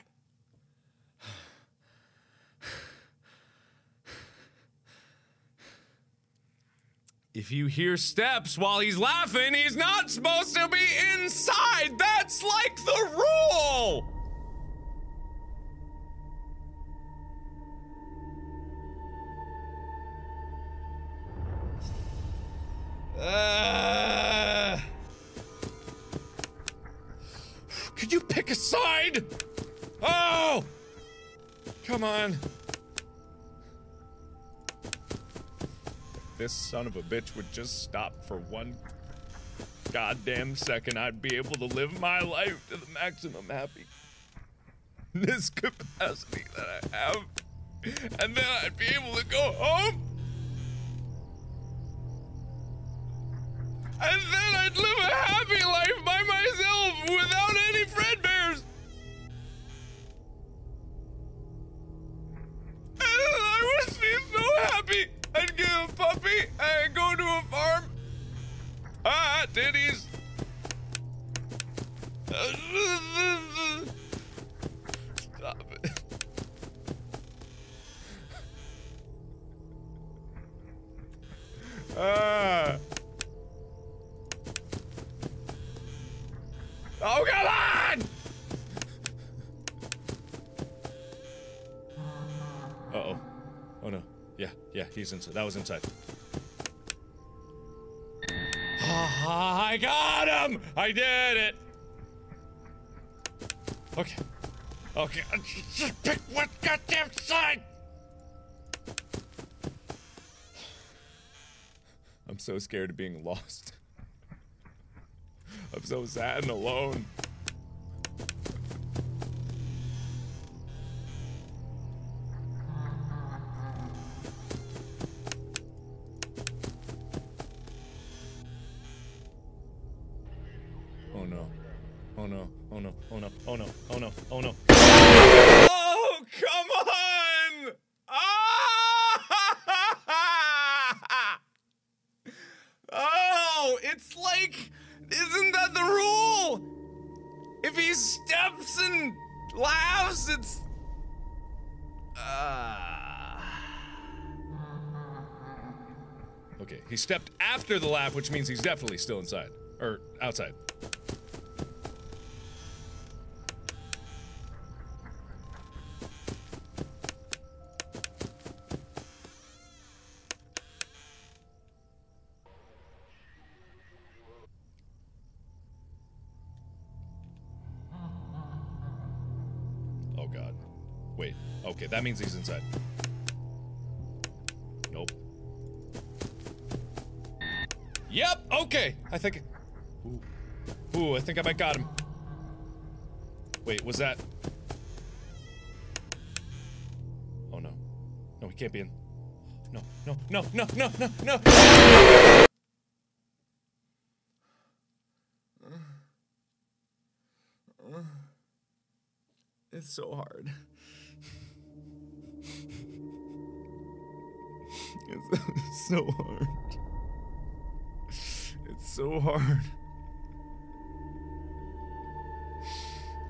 If you hear steps while he's laughing, he's not supposed to be inside. That's like the rule. Uh, could you pick a side? Oh! Come on. This son of a bitch would just stop for one goddamn second, I'd be able to live my life to the maximum happy this capacity that I have. And then I'd be able to go home. And then I'd live a happy life by myself without any Fredbears. And I would be so happy. I'd get a puppy and go to a farm. Ah, titties. Stop it. Ah. Oh, come on! Uh oh. Oh no. Yeah, yeah, he's inside. That was inside. I got him! I did it! Okay. Okay, uh, just pick one goddamn side! I'm so scared of being lost. I'm so sad and alone. The laugh, which means he's definitely still inside. Or outside. Oh god. Wait. Okay, that means he's inside. Okay. I think. Ooh. Ooh, I think I might got him. Wait, was that. Oh no. No, he can't be in. No, no, no, no, no, no, no! It's so hard. It's so hard. So hard.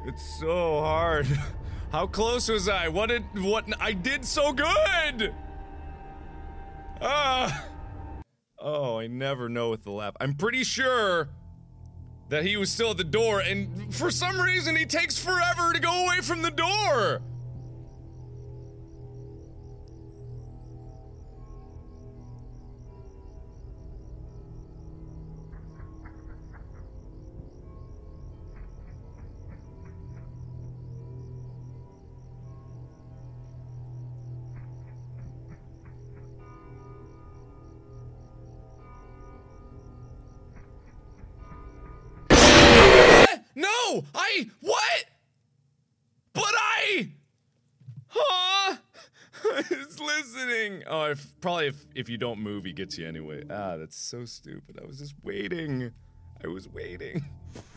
It's so hard. How close was I? What did what I did so good? Ah. Oh, I never know with the lap. I'm pretty sure that he was still at the door and for some reason he takes forever to go away from the door. I. What? But I. Huh? He's listening. Oh, if, probably if, if you don't move, he gets you anyway. Ah, that's so stupid. I was just waiting. I was waiting.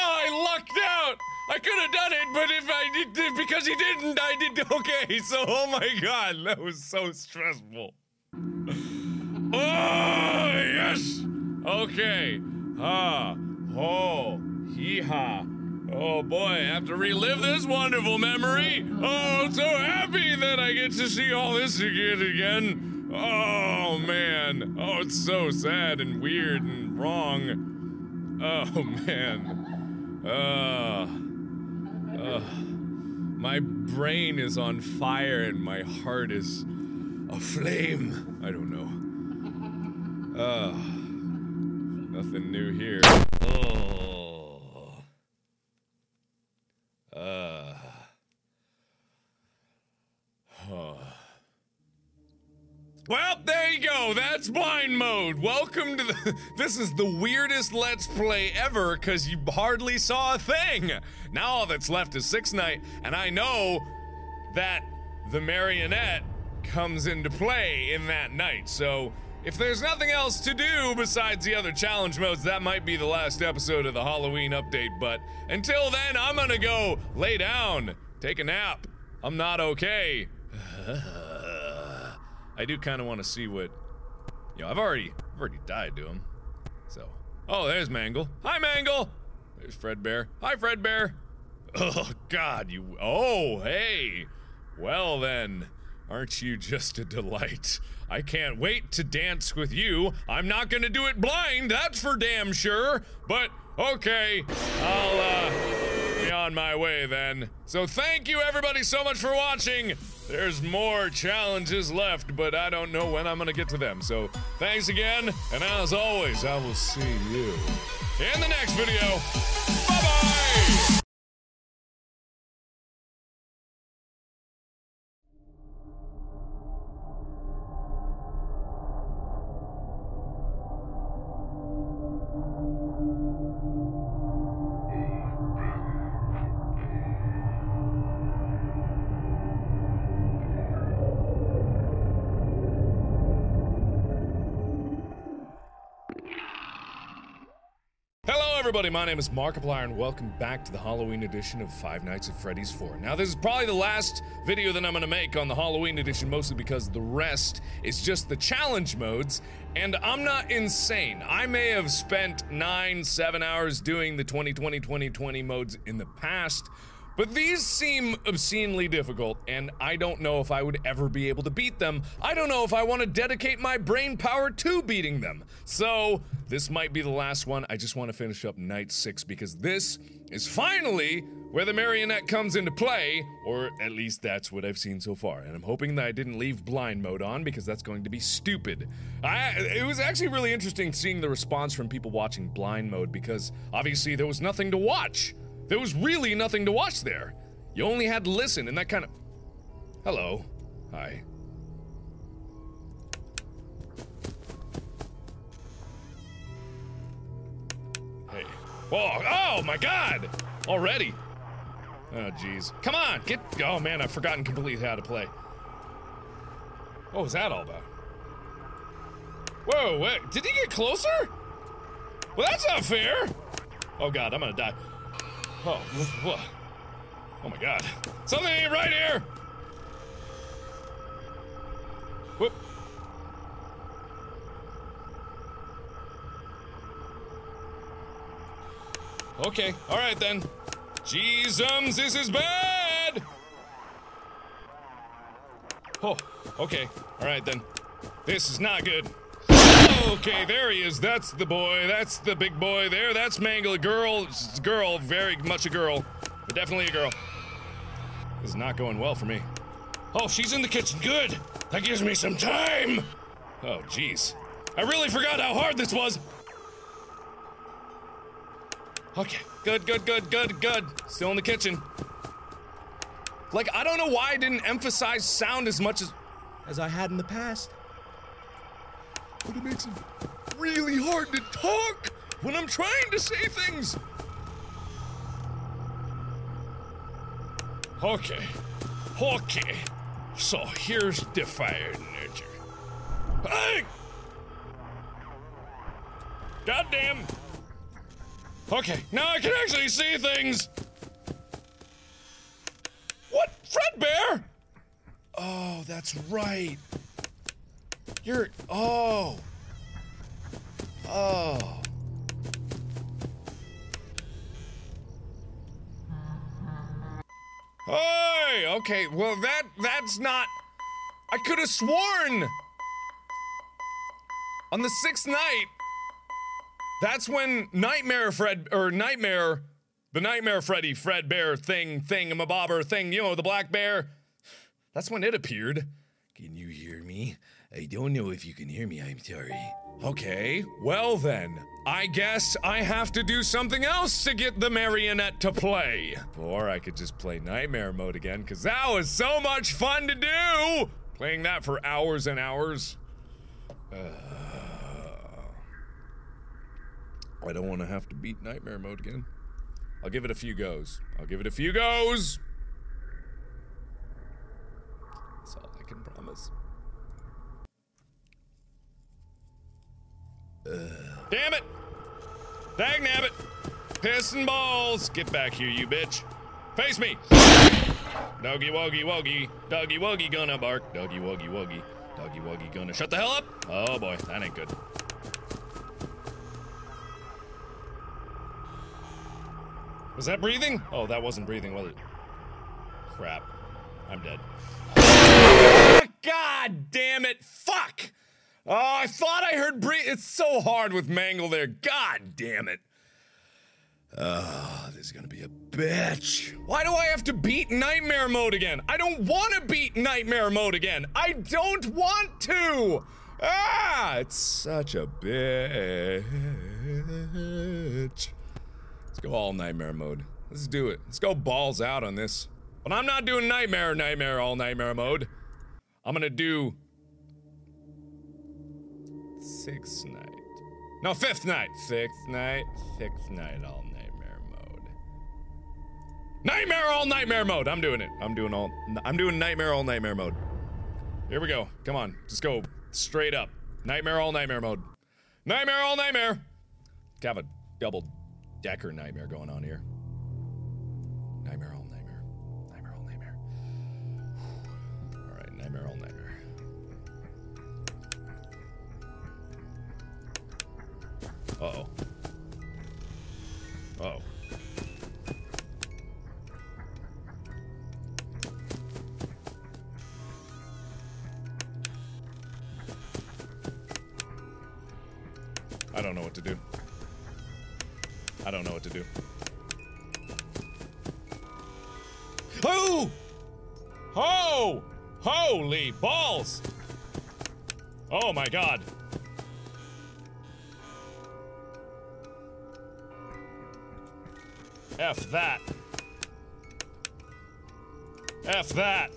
Oh, I lucked out! I could have done it, but if I did, because he didn't, I did okay. So, oh my god, that was so stressful. Oh, yes! Okay. Ha. Ho. Hee ha. Oh boy, I have to relive this wonderful memory. Oh, I'm so happy that I get to see all this again again. Oh man. Oh, it's so sad and weird and wrong. Oh man. Uh. Uh. My brain is on fire and my heart is aflame. I don't know. Uh. Nothing new here. Oh. Uh. Huh. Well, there you go. That's blind mode. Welcome to the. This is the weirdest Let's Play ever because you hardly saw a thing. Now all that's left is Six Night, and I know that the marionette comes into play in that night. So if there's nothing else to do besides the other challenge modes, that might be the last episode of the Halloween update. But until then, I'm gonna go lay down, take a nap. I'm not okay. I do kind of want to see what. You know, I've already, I've already died to him. So, oh, there's Mangle. Hi, Mangle. There's Fredbear. Hi, Fredbear. Oh God, you. Oh, hey. Well then, aren't you just a delight? I can't wait to dance with you. I'm not gonna do it blind, that's for damn sure. But okay, I'll uh, be on my way then. So thank you everybody so much for watching. There's more challenges left, but I don't know when I'm gonna get to them. So thanks again, and as always, I will see you in the next video. Bye bye. Everybody. My name is Markiplier, and welcome back to the Halloween edition of Five Nights at Freddy's 4. Now, this is probably the last video that I'm going to make on the Halloween edition, mostly because the rest is just the challenge modes, and I'm not insane. I may have spent nine, seven hours doing the 2020 2020 modes in the past, but these seem obscenely difficult, and I don't know if I would ever be able to beat them. I don't know if I want to dedicate my brain power to beating them. So, this might be the last one. I just want to finish up night six because this is finally where the marionette comes into play, or at least that's what I've seen so far. And I'm hoping that I didn't leave blind mode on because that's going to be stupid. I, it was actually really interesting seeing the response from people watching blind mode because obviously there was nothing to watch. There was really nothing to watch there. You only had to listen, and that kind of. Hello. Hi. Hey. Whoa. Oh my god! Already. Oh jeez. Come on, get. Oh man, I've forgotten completely how to play. What was that all about? Whoa, wait. Did he get closer? Well, that's not fair. Oh god, I'm gonna die. Oh, Oh my god. Something ain't right here! Whoop. Okay, alright then. Jeezums, this is bad! Oh, okay, alright then. This is not good. Okay, there he is. That's the boy. That's the big boy there. That's Mangle. Girl. Girl. Very much a girl. But definitely a girl. This is not going well for me. Oh, she's in the kitchen. Good. That gives me some time. Oh, jeez. I really forgot how hard this was. Okay. Good, good, good, good, good. Still in the kitchen. Like, I don't know why I didn't emphasize sound as much as as I had in the past. But it makes it really hard to talk when I'm trying to say things. Okay. Okay. So here's the fire nurture. Hey! Goddamn! Okay, now I can actually see things! What? Fredbear? Oh, that's right. You're. Oh. Oh. Hey! Okay, well, that. That's not. I could have sworn! On the sixth night, that's when Nightmare Fred. Or Nightmare. The Nightmare Freddy, Fred Bear thing, thing, a bobber thing, you know, the black bear. That's when it appeared. Can you hear me? I don't know if you can hear me, I'm sorry. Okay, well then, I guess I have to do something else to get the marionette to play. Or I could just play Nightmare Mode again, because that was so much fun to do! Playing that for hours and hours. Uh, I don't want to have to beat Nightmare Mode again. I'll give it a few goes. I'll give it a few goes! That's all I can promise. Damn it! Dag nabbit! Piss and balls! Get back here, you bitch! Face me! Doggy woggy woggy, doggy woggy gonna bark, doggy woggy woggy, doggy woggy gonna shut the hell up! Oh boy, that ain't good. Was that breathing? Oh, that wasn't breathing, was it? Crap. I'm dead. God damn it! Fuck! Oh, I thought I heard Bree. It's so hard with Mangle there. God damn it. Oh, this is gonna be a bitch. Why do I have to beat Nightmare Mode again? I don't want to beat Nightmare Mode again. I don't want to. Ah, it's such a bitch. Let's go all Nightmare Mode. Let's do it. Let's go balls out on this. But I'm not doing Nightmare, Nightmare, all Nightmare Mode. I'm gonna do sixth night. No, fifth night. Sixth night. Sixth night. All nightmare mode. Nightmare all nightmare mode. I'm doing it. I'm doing all. I'm doing nightmare all nightmare mode. Here we go. Come on. Just go straight up. Nightmare all nightmare mode. Nightmare all nightmare. Have a double decker nightmare going on here. Uh-oh. Uh-oh. I don't know what to do. I don't know what to do. Oh! Oh! Holy balls! Oh my god. F that. F that.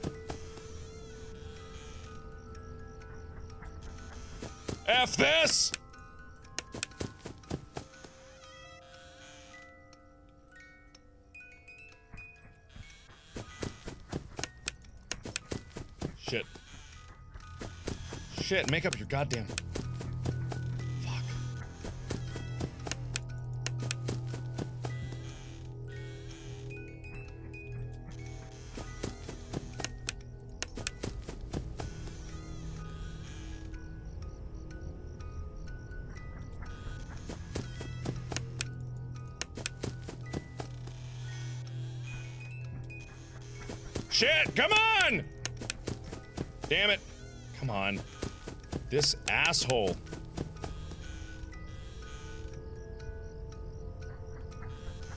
F this! Shit. Shit, make up your goddamn. Asshole.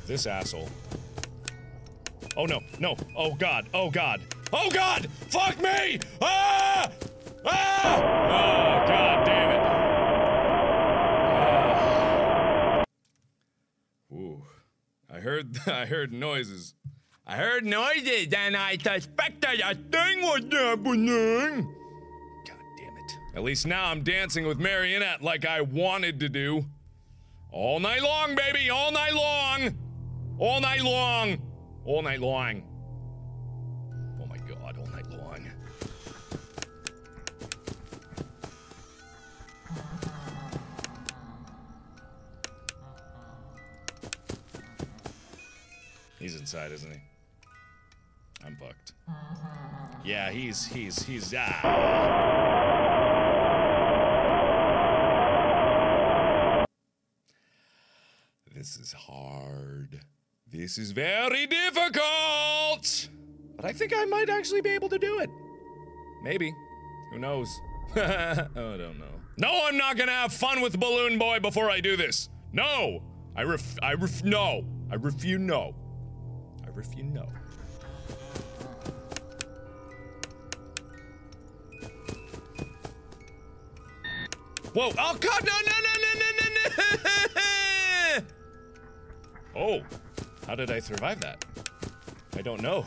This asshole. Oh no, no. Oh god, oh god. Oh god! Fuck me! Ah! Ah! Oh god damn it. Ah. Ooh. I heard I heard noises. I heard noises and I suspected a thing was happening. At least now I'm dancing with Marionette like I wanted to do. All night long, baby, all night long. All night long. All night long. Oh my god, all night long. He's inside, isn't he? I'm fucked. Yeah, he's he's he's ah. This is very difficult. But I think I might actually be able to do it. Maybe. Who knows? Oh, I don't know. No, I'm not gonna have fun with Balloon Boy before I do this. No! I ref. I ref. No! I refuse. No. I refuse. No. Whoa! Oh God! No! No! No! No! No! No! No! Oh, how did I survive that? I don't know.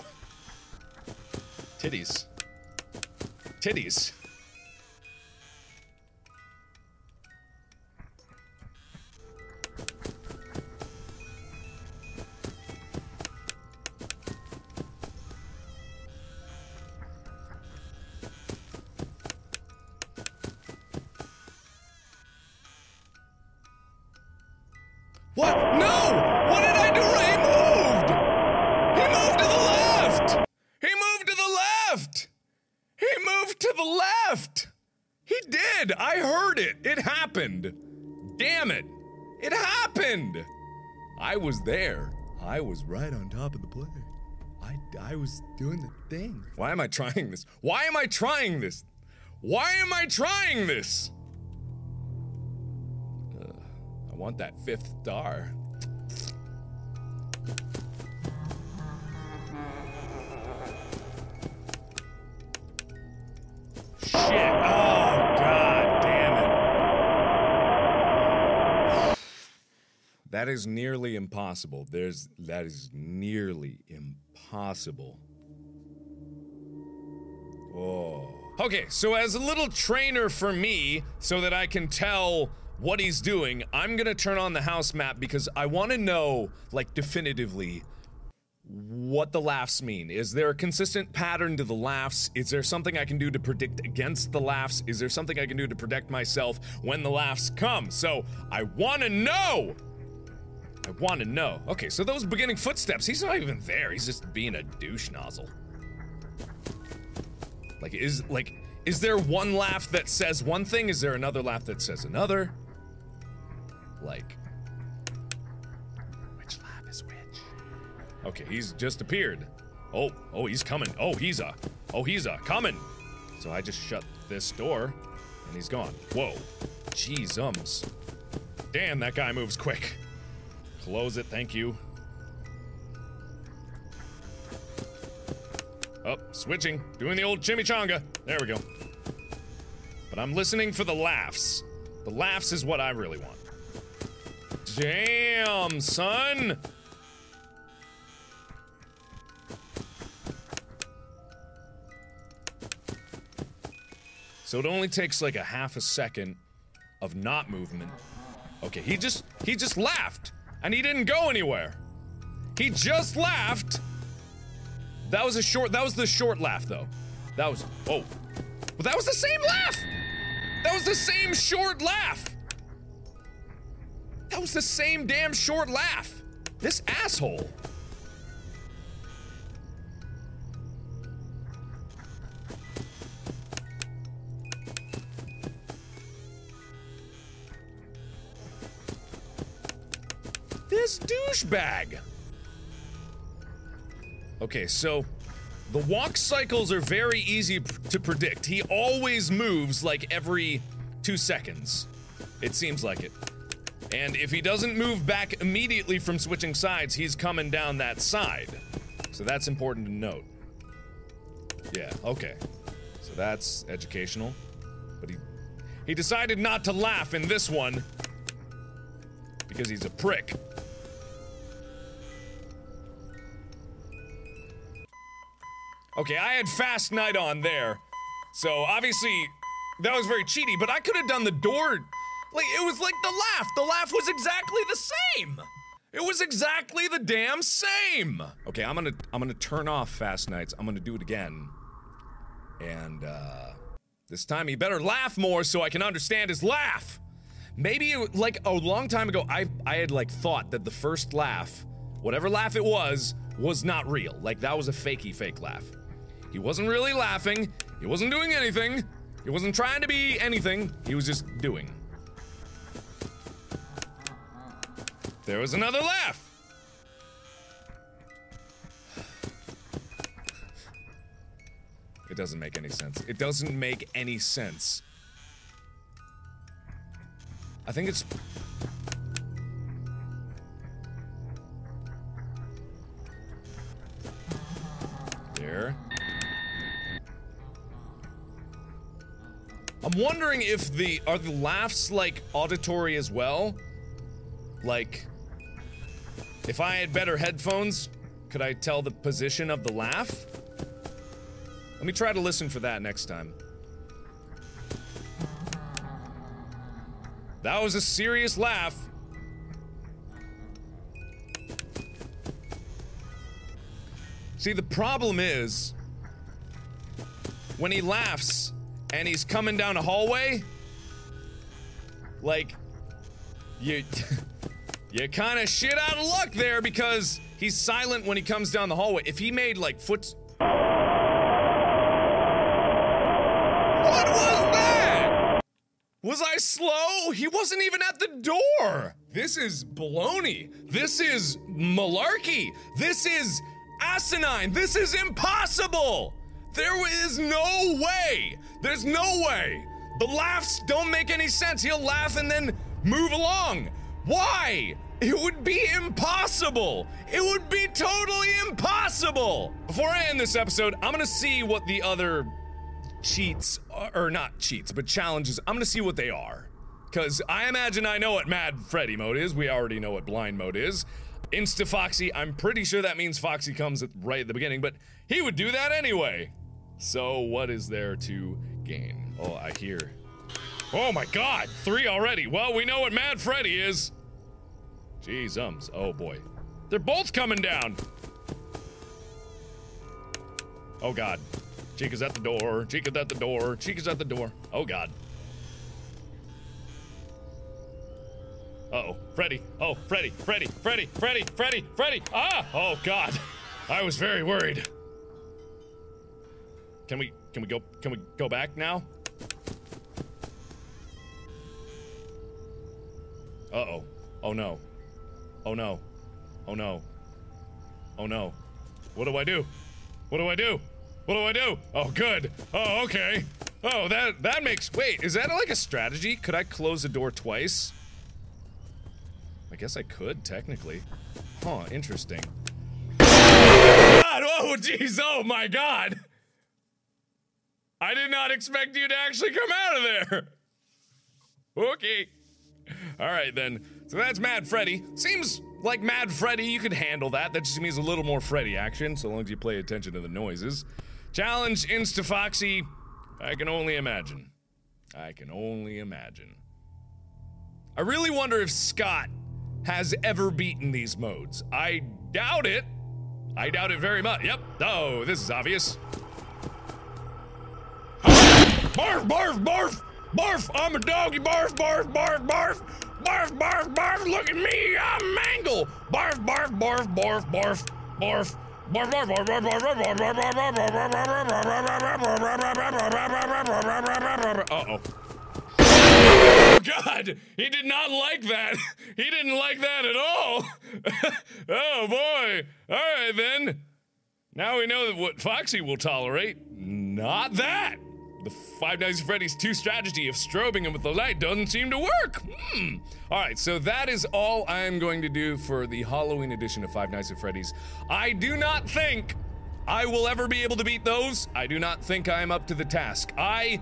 Titties. Titties. I was there. I was right on top of the play. I, I was doing the thing. Why am I trying this? Why am I trying this? Why am I trying this? I want that fifth star. Shit. Oh, That is nearly impossible. There's that is nearly impossible. Oh. Okay, so as a little trainer for me, so that I can tell what he's doing, I'm gonna turn on the house map because I wanna know, like, definitively, what the laughs mean. Is there a consistent pattern to the laughs? Is there something I can do to predict against the laughs? Is there something I can do to protect myself when the laughs come? So, I wanna know! I wanna know. Okay, so those beginning footsteps, he's not even there. He's just being a douche nozzle. Like, is, like, is there one laugh that says one thing? Is there another laugh that says another? Like, which laugh is which? Okay, he's just appeared. Oh, oh, he's coming. Oh, he's a, oh, he's a coming. So I just shut this door, and he's gone. Whoa, jeez ums. Damn, that guy moves quick. Close it, thank you. Oh, switching. Doing the old chimichanga. There we go. But I'm listening for the laughs. The laughs is what I really want. Damn, son! So it only takes like a half a second of not movement. Okay, he just he just laughed and he didn't go anywhere. He just laughed. That was a short that was the short laugh though. That was oh. But that was the same laugh. That was the same short laugh. That was the same damn short laugh. This asshole. This douchebag. Okay, so The walk cycles are very easy to predict. He always moves like every two seconds. It seems like it. And if he doesn't move back immediately from switching sides, he's coming down that side. So that's important to note. Yeah, okay. So that's educational. But he he decided not to laugh in this one because he's a prick. Okay, I had Fast Night on there. So obviously that was very cheaty, but I could have done the door like it was like the laugh. The laugh was exactly the same. It was exactly the damn same. Okay, I'm gonna I'm gonna turn off Fast Nights. I'm gonna do it again. And uh this time he better laugh more so I can understand his laugh. Maybe it, like a long time ago, I I had like thought that the first laugh, whatever laugh it was, was not real. Like that was a fakey fake laugh. He wasn't really laughing. He wasn't doing anything. He wasn't trying to be anything. He was just doing. There was another laugh. It doesn't make any sense. It doesn't make any sense. I think it's. There. I'm wondering if the are the laughs like auditory as well? Like if I had better headphones, could I tell the position of the laugh? Let me try to listen for that next time. That was a serious laugh. See, the problem is when he laughs and he's coming down a hallway, like, you. you kind of shit out of luck there because he's silent when he comes down the hallway. If he made like foot. What was that? Was I slow? He wasn't even at the door. This is baloney. This is malarkey. This is asinine. This is impossible. There is no way. There's no way. The laughs don't make any sense. He'll laugh and then move along. Why? It would be impossible. It would be totally impossible. Before I end this episode, I'm gonna see what the other cheats, are, or not cheats, but challenges, I'm gonna see what they are. Because I imagine I know what Mad Freddy mode is. We already know what blind mode is. Insta Foxy, I'm pretty sure that means Foxy comes at, right at the beginning, but he would do that anyway. So, what is there to gain? Oh, I hear. Oh my god, three already. Well, we know what Mad Freddy is. Jeez, ums. Oh boy. They're both coming down. Oh god. Chica's at the door. Chica's at the door. Chica's at the door. Oh god. Uh oh. Freddy. Oh, Freddy. Freddy. Freddy. Freddy. Freddy. Freddy. Ah! Oh god. I was very worried. Can we can we go can we go back now? Uh-oh. Oh no. Oh no. Oh no. Oh no. What do I do? What do I do? What do I do? Oh good. Oh okay. Oh that that makes wait, is that like a strategy? Could I close the door twice? I guess I could, technically. Huh, interesting. God, oh jeez, oh my god! I did not expect you to actually come out of there! Okay. Alright then. So that's Mad Freddy. Seems like Mad Freddy, you could handle that. That just means a little more Freddy action, so long as you pay attention to the noises. Challenge Insta Foxy. I can only imagine. I can only imagine. I really wonder if Scott has ever beaten these modes. I doubt it. I doubt it very much. Yep. Oh, this is obvious. Barf, barf, barf, barf. I'm a doggy. Barf, barf, barf, barf. Barf, barf, barf. Look at me. I'm Mangle. Barf, barf, barf, barf, barf, barf. Barf, barf. Oh God, he did not like that. He didn't like that at all. oh boy. All right then. Now we know what Foxy will tolerate. Not that. The Five Nights at Freddy's 2 strategy of strobing him with the light doesn't seem to work. Hmm. Alright, so that is all I am going to do for the Halloween edition of Five Nights at Freddy's. I do not think I will ever be able to beat those. I do not think I am up to the task. I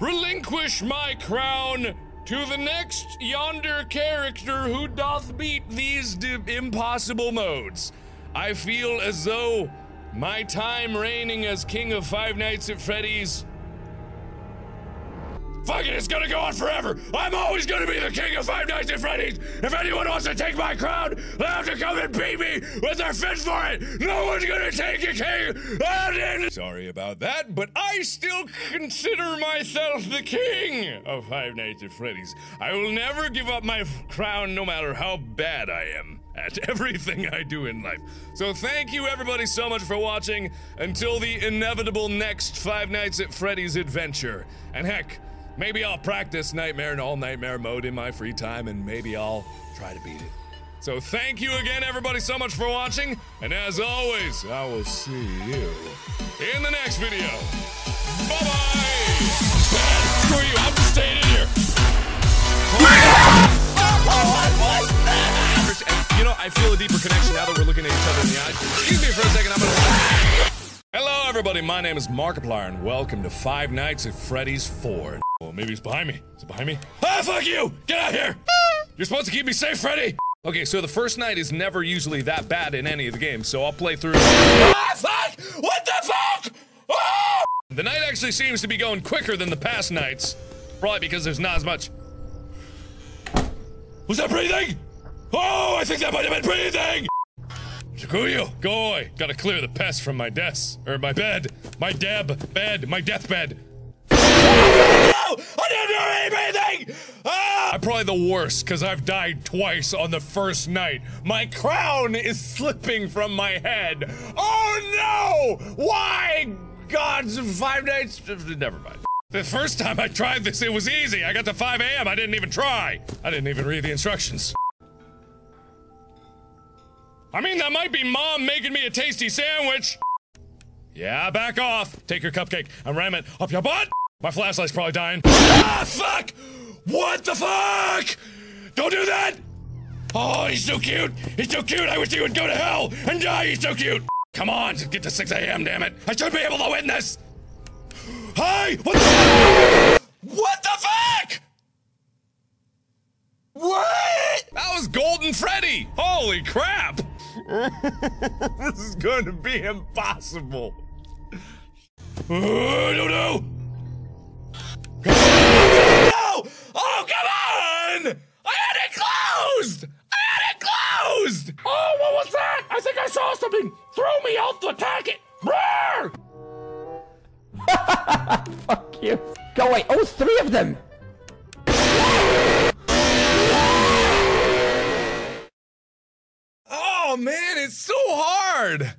relinquish my crown to the next yonder character who doth beat these impossible modes. I feel as though my time reigning as King of Five Nights at Freddy's. Fuck it, it's gonna go on forever! I'm always gonna be the king of Five Nights at Freddy's! If anyone wants to take my crown, they'll have to come and beat me with their fist for it! No one's gonna take a king! Sorry about that, but I still consider myself the king of Five Nights at Freddy's. I will never give up my crown no matter how bad I am at everything I do in life. So thank you everybody so much for watching until the inevitable next Five Nights at Freddy's adventure. And heck, maybe I'll practice Nightmare and All Nightmare mode in my free time and maybe I'll try to beat it. So thank you again everybody so much for watching and as always, I will see you in the next video. Bye-bye! Screw you, I'm just staying in here. You know, I feel a deeper connection now that we're looking at each other in the eyes. Excuse me for a second, I'm gonna. Hello, everybody. My name is Markiplier, and welcome to Five Nights at Freddy's 4. Well, maybe he's behind me. Is it behind me? Ah, fuck you! Get out here! You're supposed to keep me safe, Freddy! Okay, so the first night is never usually that bad in any of the games, so I'll play through. Ah, fuck! What the fuck? Ah! The night actually seems to be going quicker than the past nights. Probably because there's not as much. Was that breathing? Oh, I think that might have been breathing! Shakuyu, go away. Gotta clear the pest from my desk. Or my bed. My deb bed. My deathbed. No! I didn't do anything! Ah! I'm probably the worst, because I've died twice on the first night. My crown is slipping from my head. Oh no! Why? God's five nights. Never mind. The first time I tried this, it was easy. I got to 5 a.m. I didn't even try. I didn't even read the instructions. I mean, that might be mom making me a tasty sandwich. Yeah, back off. Take your cupcake and ram it up your butt. My flashlight's probably dying. Ah, fuck! What the fuck? Don't do that! Oh, he's so cute. He's so cute. I wish he would go to hell and die. He's so cute. Come on, just get to 6 a.m. Damn it! I should be able to win this. Hey, what the? What the fuck? What? That was Golden Freddy! Holy crap! this is going to be impossible. Uh, no, no! No! Oh, come on! I had it closed! I had it closed! Oh, what was that? I think I saw something! Throw me out the packet! Roar! Fuck you. Go away. Oh, three of them. Oh man, it's so hard!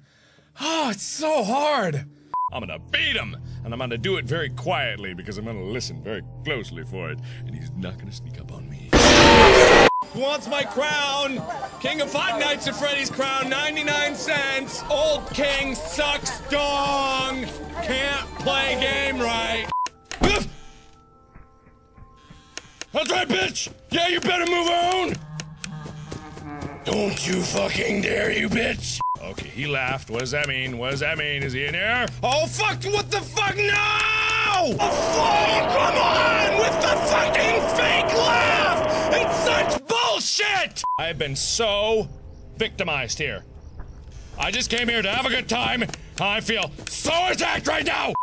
Oh, it's so hard! I'm gonna beat him! And I'm gonna do it very quietly because I'm gonna listen very closely for it. And he's not gonna sneak up on me. Who wants my crown? King of Five Nights at Freddy's crown, 99 cents. Old king sucks dong. Can't play game right. That's right, bitch! Yeah, you better move on! Don't you fucking dare, you bitch! Okay, he laughed. What does that mean? What does that mean? Is he in here? Oh, fuck! What the fuck? No! Oh, fuck! come on! With the fucking fake laugh! It's such bullshit! I've been so victimized here. I just came here to have a good time. I feel so attacked right now!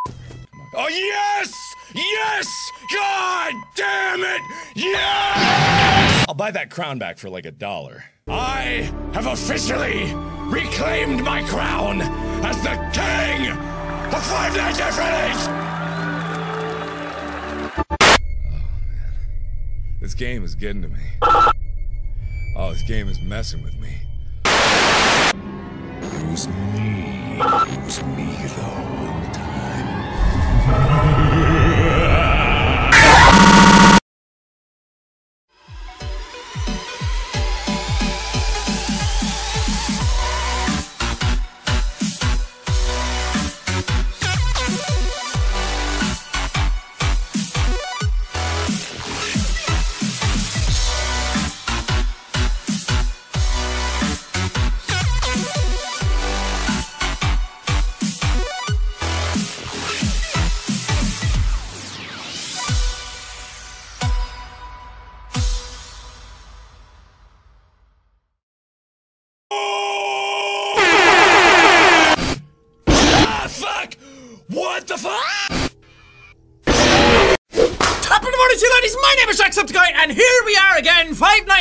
Oh, yes! Yes! God damn it! Yes! I'll buy that crown back for like a dollar. I have officially reclaimed my crown as the king of Five Nights at Freddy's! Oh, man. This game is getting to me. Oh, this game is messing with me. It was me. It was me the whole time.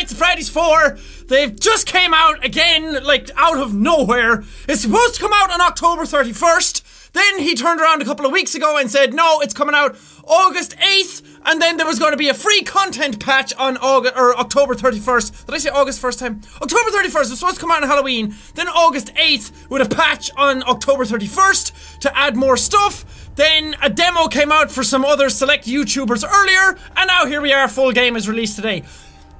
Nights at Freddy's 4. They've just came out again, like out of nowhere. It's supposed to come out on October 31st. Then he turned around a couple of weeks ago and said, no, it's coming out August 8th. And then there was going to be a free content patch on August or October 31st. Did I say August first time? October 31st was supposed to come out on Halloween. Then August 8th with a patch on October 31st to add more stuff. Then a demo came out for some other select YouTubers earlier, and now here we are, full game is released today.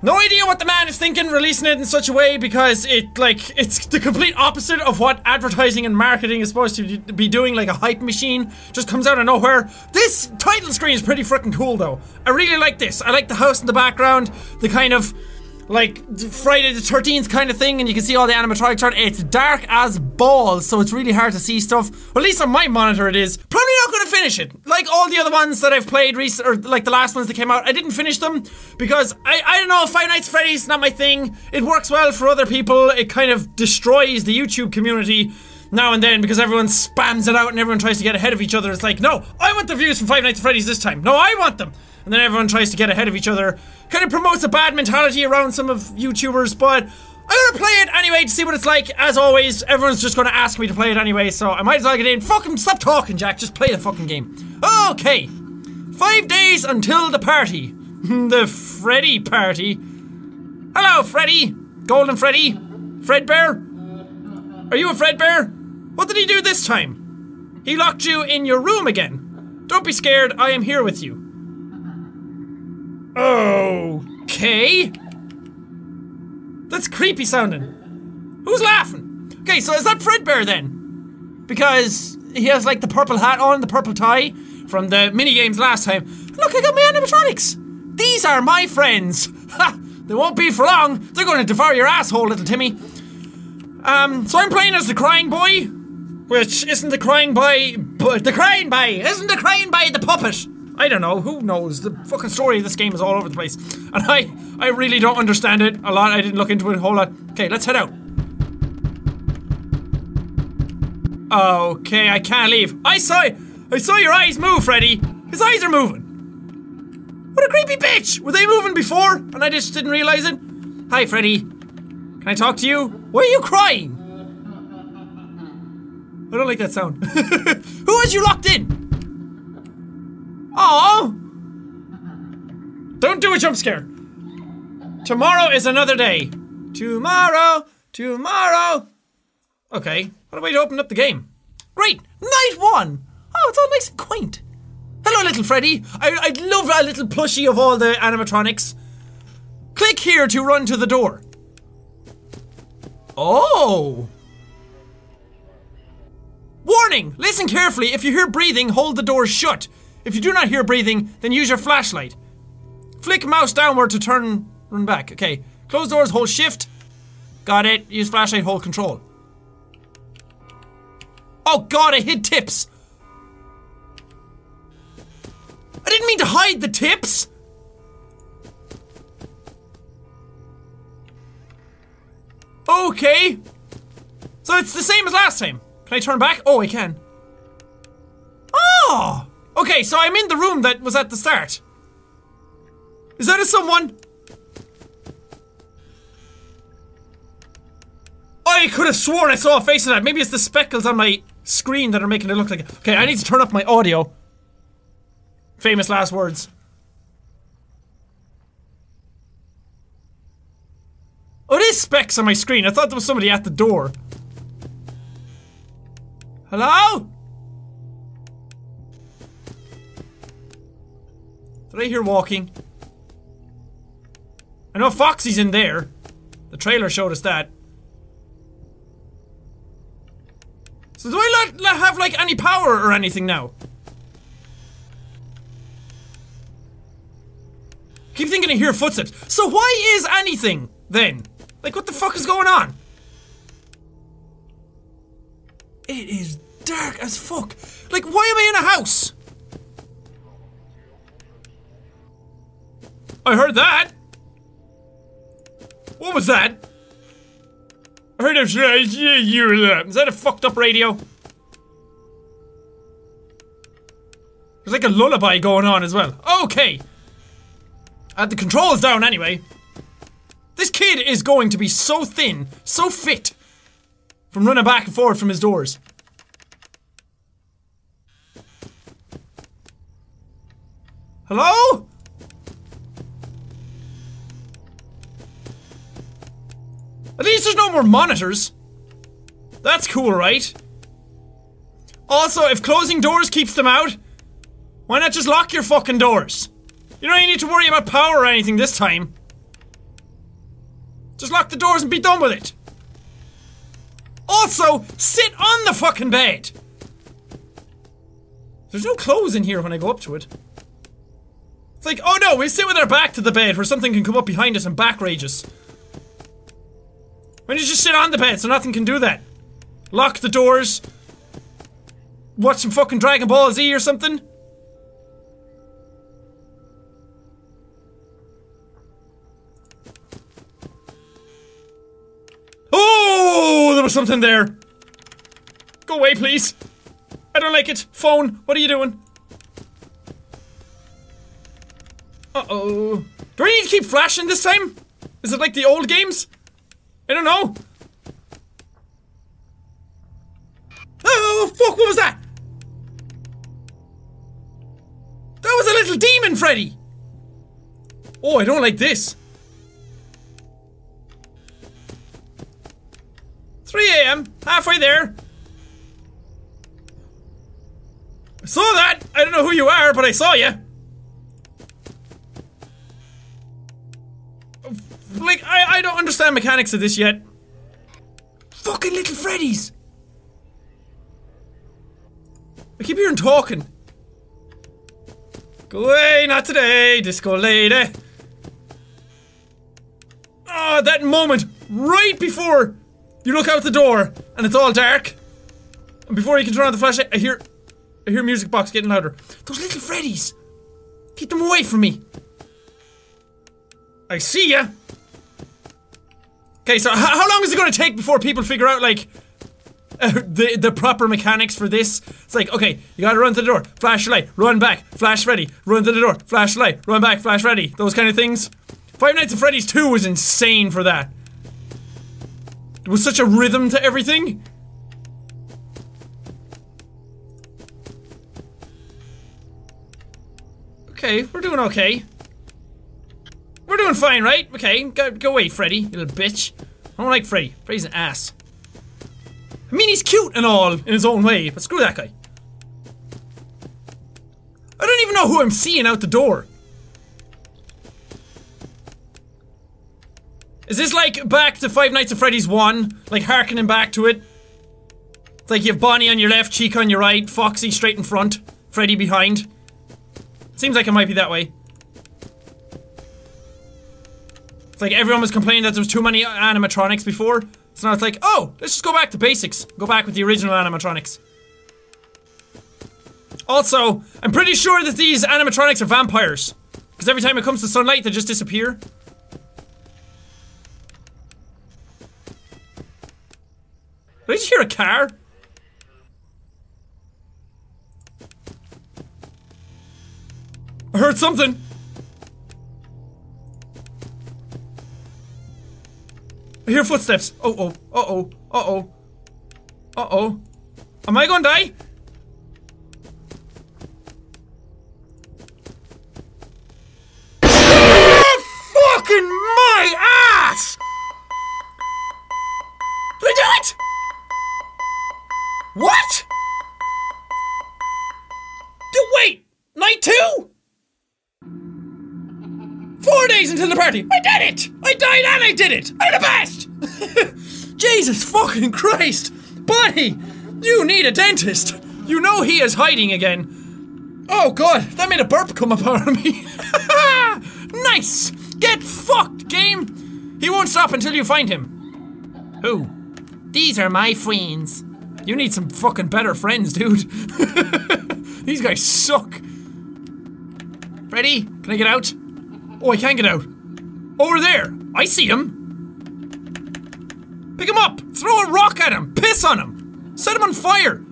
No idea what the man is thinking releasing it in such a way because it like it's the complete opposite of what advertising and marketing is supposed to be doing like a hype machine just comes out of nowhere. This title screen is pretty freaking cool though. I really like this. I like the house in the background, the kind of like Friday the 13th kind of thing, and you can see all the animatronics. Around. It's dark as balls, so it's really hard to see stuff. Well, at least on my monitor it is. Probably not going to finish it. Like all the other ones that I've played recent, or like the last ones that came out, I didn't finish them because I, I don't know. Five Nights at Freddy's not my thing. It works well for other people. It kind of destroys the YouTube community now and then because everyone spams it out and everyone tries to get ahead of each other. It's like, no, I want the views from Five Nights at Freddy's this time. No, I want them. And then everyone tries to get ahead of each other. Kind of promotes a bad mentality around some of YouTubers, but I'm gonna play it anyway to see what it's like. As always, everyone's just gonna ask me to play it anyway, so I might as well get in. Fucking stop talking, Jack. Just play the fucking game. Okay. Five days until the party. the Freddy party. Hello, Freddy. Golden Freddy. Fredbear. Are you a Fredbear? What did he do this time? He locked you in your room again. Don't be scared, I am here with you. Okay. That's creepy sounding. Who's laughing? Okay, so is that Fredbear then? Because he has like the purple hat on, the purple tie from the mini games last time. Look, I got my animatronics. These are my friends. Ha! They won't be for long. They're going to devour your asshole, little Timmy. Um, so I'm playing as the crying boy, which isn't the crying boy, but the crying boy isn't the crying boy the puppet. I don't know. Who knows? The fucking story of this game is all over the place, and I, I really don't understand it a lot. I didn't look into it a whole lot. Okay, let's head out. Okay, I can't leave. I saw, I saw your eyes move, Freddy. His eyes are moving. What a creepy bitch! Were they moving before, and I just didn't realize it? Hi, Freddy. Can I talk to you? Why are you crying? I don't like that sound. Who has you locked in? Oh! Don't do a jump scare. Tomorrow is another day. Tomorrow, tomorrow. Okay, what a way to open up the game. Great, night one. Oh, it's all nice and quaint. Hello, little Freddy. I, I'd love a little plushie of all the animatronics. Click here to run to the door. Oh. Warning! Listen carefully. If you hear breathing, hold the door shut. If you do not hear breathing, then use your flashlight. Flick mouse downward to turn, run back. Okay. Close doors, hold shift. Got it. Use flashlight, hold control. Oh god, I hid tips. I didn't mean to hide the tips. Okay. So it's the same as last time. Can I turn back? Oh, I can. Oh! Okay, so I'm in the room that was at the start. Is that a someone? I could have sworn I saw a face of that. Maybe it's the speckles on my screen that are making it look like. Okay, I need to turn up my audio. Famous last words. Oh, it is specks on my screen. I thought there was somebody at the door. Hello? I hear walking? I know Foxy's in there. The trailer showed us that. So do I not, not have like any power or anything now? Keep thinking I hear footsteps. So why is anything then? Like what the fuck is going on? It is dark as fuck. Like why am I in a house? I heard that. What was that? I heard of Is that a fucked up radio? There's like a lullaby going on as well. Okay. Uh, the control is down anyway. This kid is going to be so thin, so fit, from running back and forth from his doors. Hello? At least there's no more monitors. That's cool, right? Also, if closing doors keeps them out, why not just lock your fucking doors? You don't need to worry about power or anything this time. Just lock the doors and be done with it. Also, sit on the fucking bed. There's no clothes in here when I go up to it. It's like, oh no, we sit with our back to the bed where something can come up behind us and back rage us. Why don't you just sit on the bed so nothing can do that? Lock the doors. Watch some fucking Dragon Ball Z or something. Oh, there was something there. Go away, please. I don't like it. Phone, what are you doing? Uh oh. Do I need to keep flashing this time? Is it like the old games? I don't know. Oh, fuck, what was that? That was a little demon, Freddy! Oh, I don't like this. 3 a.m., halfway there. I saw that! I don't know who you are, but I saw you. Like, I, I don't understand mechanics of this yet. Fucking little Freddy's! I keep hearing talking. Go away, not today, disco lady. Ah, that moment right before you look out the door and it's all dark, and before you can turn on the flashlight, I hear, I hear music box getting louder. Those little Freddies, keep them away from me. I see ya. Okay, so how long is it going to take before people figure out like uh, the the proper mechanics for this? It's like okay, you got to run to the door, flashlight, run back, flash ready, run to the door, flashlight, run back, flash ready. Those kind of things. Five Nights at Freddy's 2 was insane for that. There was such a rhythm to everything. Okay, we're doing okay. We're doing fine, right? Okay, go, go away, Freddy, you little bitch. I don't like Freddy. Freddy's an ass. I mean, he's cute and all in his own way, but screw that guy. I don't even know who I'm seeing out the door. Is this like back to Five Nights at Freddy's 1? Like harkening back to it? It's like you have Bonnie on your left, Chica on your right, Foxy straight in front, Freddy behind. Seems like it might be that way. It's like everyone was complaining that there was too many animatronics before. So now it's like, oh, let's just go back to basics. Go back with the original animatronics. Also, I'm pretty sure that these animatronics are vampires. Because every time it comes to sunlight, they just disappear. Did just hear a car? I heard something. I hear footsteps. Oh oh. Uh oh. Uh oh. Uh oh. Am I gonna die? Oh, fucking my ass! Did I do it? What? Do wait, night two? Four days until the party. I did it! I died and I did it! I'm the best! Jesus fucking Christ! Buddy! You need a dentist! You know he is hiding again. Oh god, that made a burp come up out of me. nice! Get fucked, game! He won't stop until you find him. Who? These are my friends. You need some fucking better friends, dude. These guys suck. Ready? Can I get out? Oh, I can get out. Over there. I see him. Pick him up. Throw a rock at him. Piss on him. Set him on fire.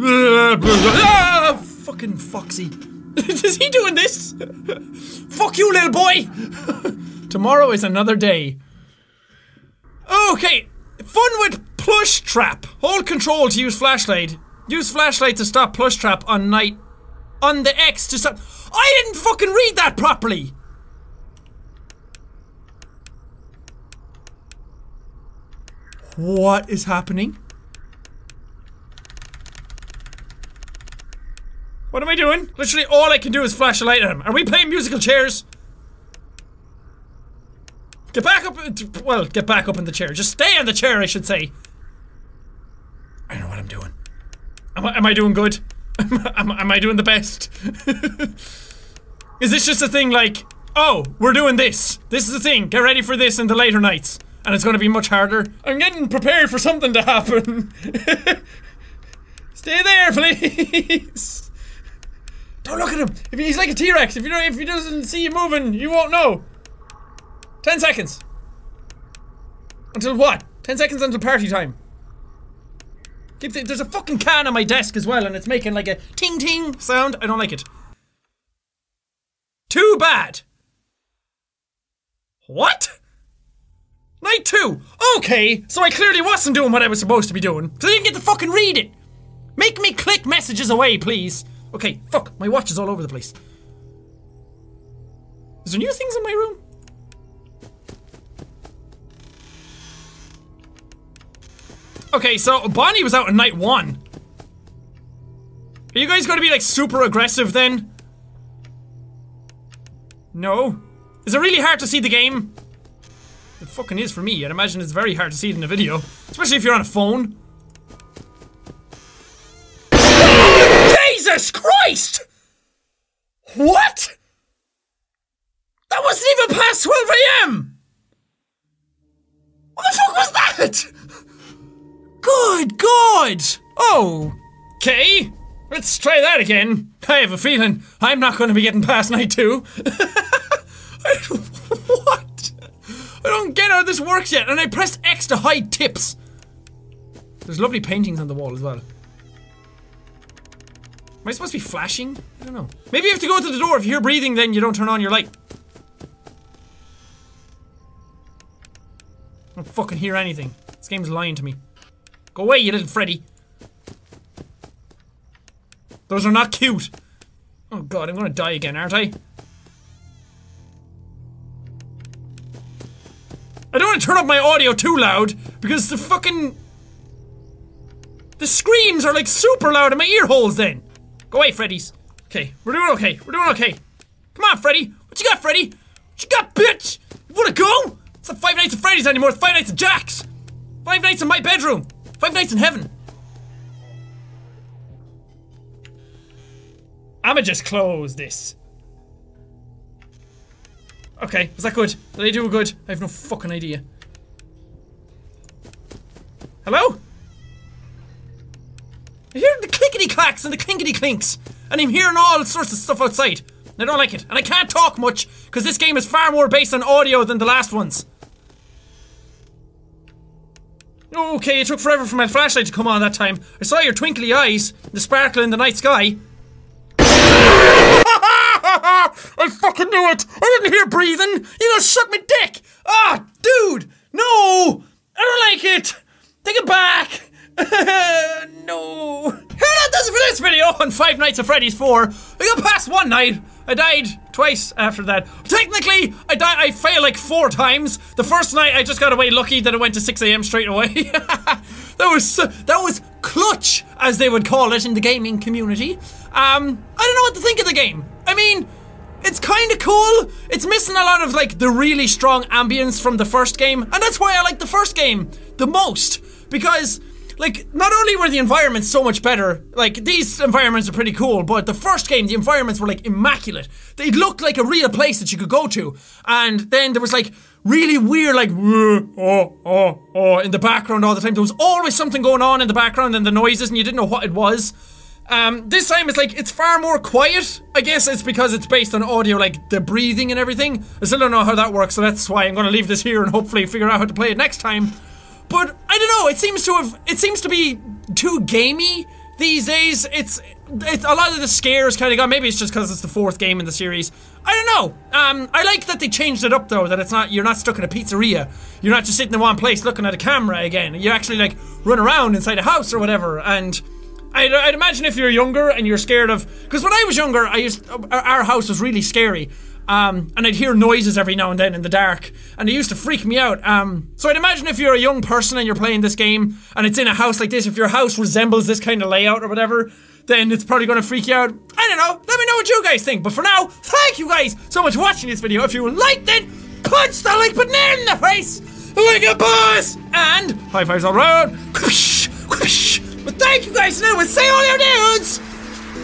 ah, fucking Foxy. Is he doing this? Fuck you, little boy! Tomorrow is another day. Okay, fun with Plushtrap. Hold control to use flashlight. Use flashlight to stop Plushtrap on night. On the X to stop. I didn't fucking read that properly! What is happening? What am I doing? Literally all I can do is flash a light at him. Are we playing musical chairs? Get back up. Well, get back up in the chair. Just stay in the chair, I should say. I don't know what I'm doing. Am I, am I doing good? am, am I doing the best? is this just a thing like, oh, we're doing this. This is the thing. Get ready for this in the later nights. And it's going to be much harder. I'm getting prepared for something to happen. Stay there, please. Don't look at him. If he's like a T-Rex, if you know, if he doesn't see you moving, you won't know. Ten seconds. Until what? Ten seconds until party time. There's a fucking can on my desk as well, and it's making like a ting ting sound. I don't like it. Too bad. What? Night two. Okay, so I clearly wasn't doing what I was supposed to be doing. Cause I didn't get to fucking read it. Make me click messages away, please. Okay, fuck, my watch is all over the place. Is there new things in my room? Okay, so Bonnie was out in night one. Are you guys going to be like super aggressive then? No? Is it really hard to see the game? It fucking is for me. I'd imagine it's very hard to see it in a video. Especially if you're on a phone. Jesus Christ! What? That wasn't even past 12 a.m. What the fuck was that? Good God! Oh! Okay, let's try that again. I have a feeling I'm not going to be getting past night two. what? I don't get how this works yet, and I pressed X to hide tips. There's lovely paintings on the wall as well. Am I supposed to be flashing? I don't know. Maybe you have to go to the door. If you hear breathing, then you don't turn on your light. I don't fucking hear anything. This game's lying to me. Go away, you little Freddy. Those are not cute. Oh god, I'm gonna die again, aren't I? I don't want to turn up my audio too loud because the fucking. The screams are like super loud in my ear holes then. Go away, Freddy's. Okay, we're doing okay. We're doing okay. Come on, Freddy. What you got, Freddy? What you got, bitch? You wanna go? It's not Five Nights at Freddy's anymore. It's Five Nights at Jack's. Five Nights in my bedroom. Five Nights in Heaven. I'ma just close this. Okay, was that good? Did I do good? I have no fucking idea. Hello? I hear the clickety clacks and the clinkety clinks, and I'm hearing all sorts of stuff outside. I don't like it, and I can't talk much because this game is far more based on audio than the last ones. Okay, it took forever for my flashlight to come on that time. I saw your twinkly eyes, the sparkle in the night sky. I fucking knew it! I didn't hear breathing! You gonna suck my dick! Ah, dude! No! I don't like it! Take it back! no! Hey, that does it for this video on Five Nights at Freddy's 4. I got past one night. I died twice after that. Technically, I died. I failed like four times. The first night, I just got away lucky that it went to 6 a.m. straight away. that was that was clutch, as they would call it in the gaming community. Um, I don't know what to think of the game. I mean, it's kind of cool. It's missing a lot of like the really strong ambience from the first game, and that's why I like the first game the most because like not only were the environments so much better like these environments are pretty cool but the first game the environments were like immaculate they looked like a real place that you could go to and then there was like really weird like oh oh oh in the background all the time there was always something going on in the background and the noises and you didn't know what it was um, this time it's like it's far more quiet. I guess it's because it's based on audio, like the breathing and everything. I still don't know how that works, so that's why I'm gonna leave this here and hopefully figure out how to play it next time. But I don't know. It seems to have. It seems to be too gamey these days it's it's a lot of the scares kind of gone. Maybe it's just because it's the fourth game in the series. I don't know. Um, I like that they changed it up though. That it's not you're not stuck in a pizzeria. You're not just sitting in one place looking at a camera again. You actually like run around inside a house or whatever. And I'd, I'd imagine if you're younger and you're scared of because when I was younger, I used our- our house was really scary. Um, and I'd hear noises every now and then in the dark, and it used to freak me out. Um, so I'd imagine if you're a young person and you're playing this game, and it's in a house like this, if your house resembles this kind of layout or whatever, then it's probably going to freak you out. I don't know. Let me know what you guys think. But for now, thank you guys so much for watching this video. If you liked it, punch the like button in the face like a boss, and high fives all around. But thank you guys, and I will say all your dudes.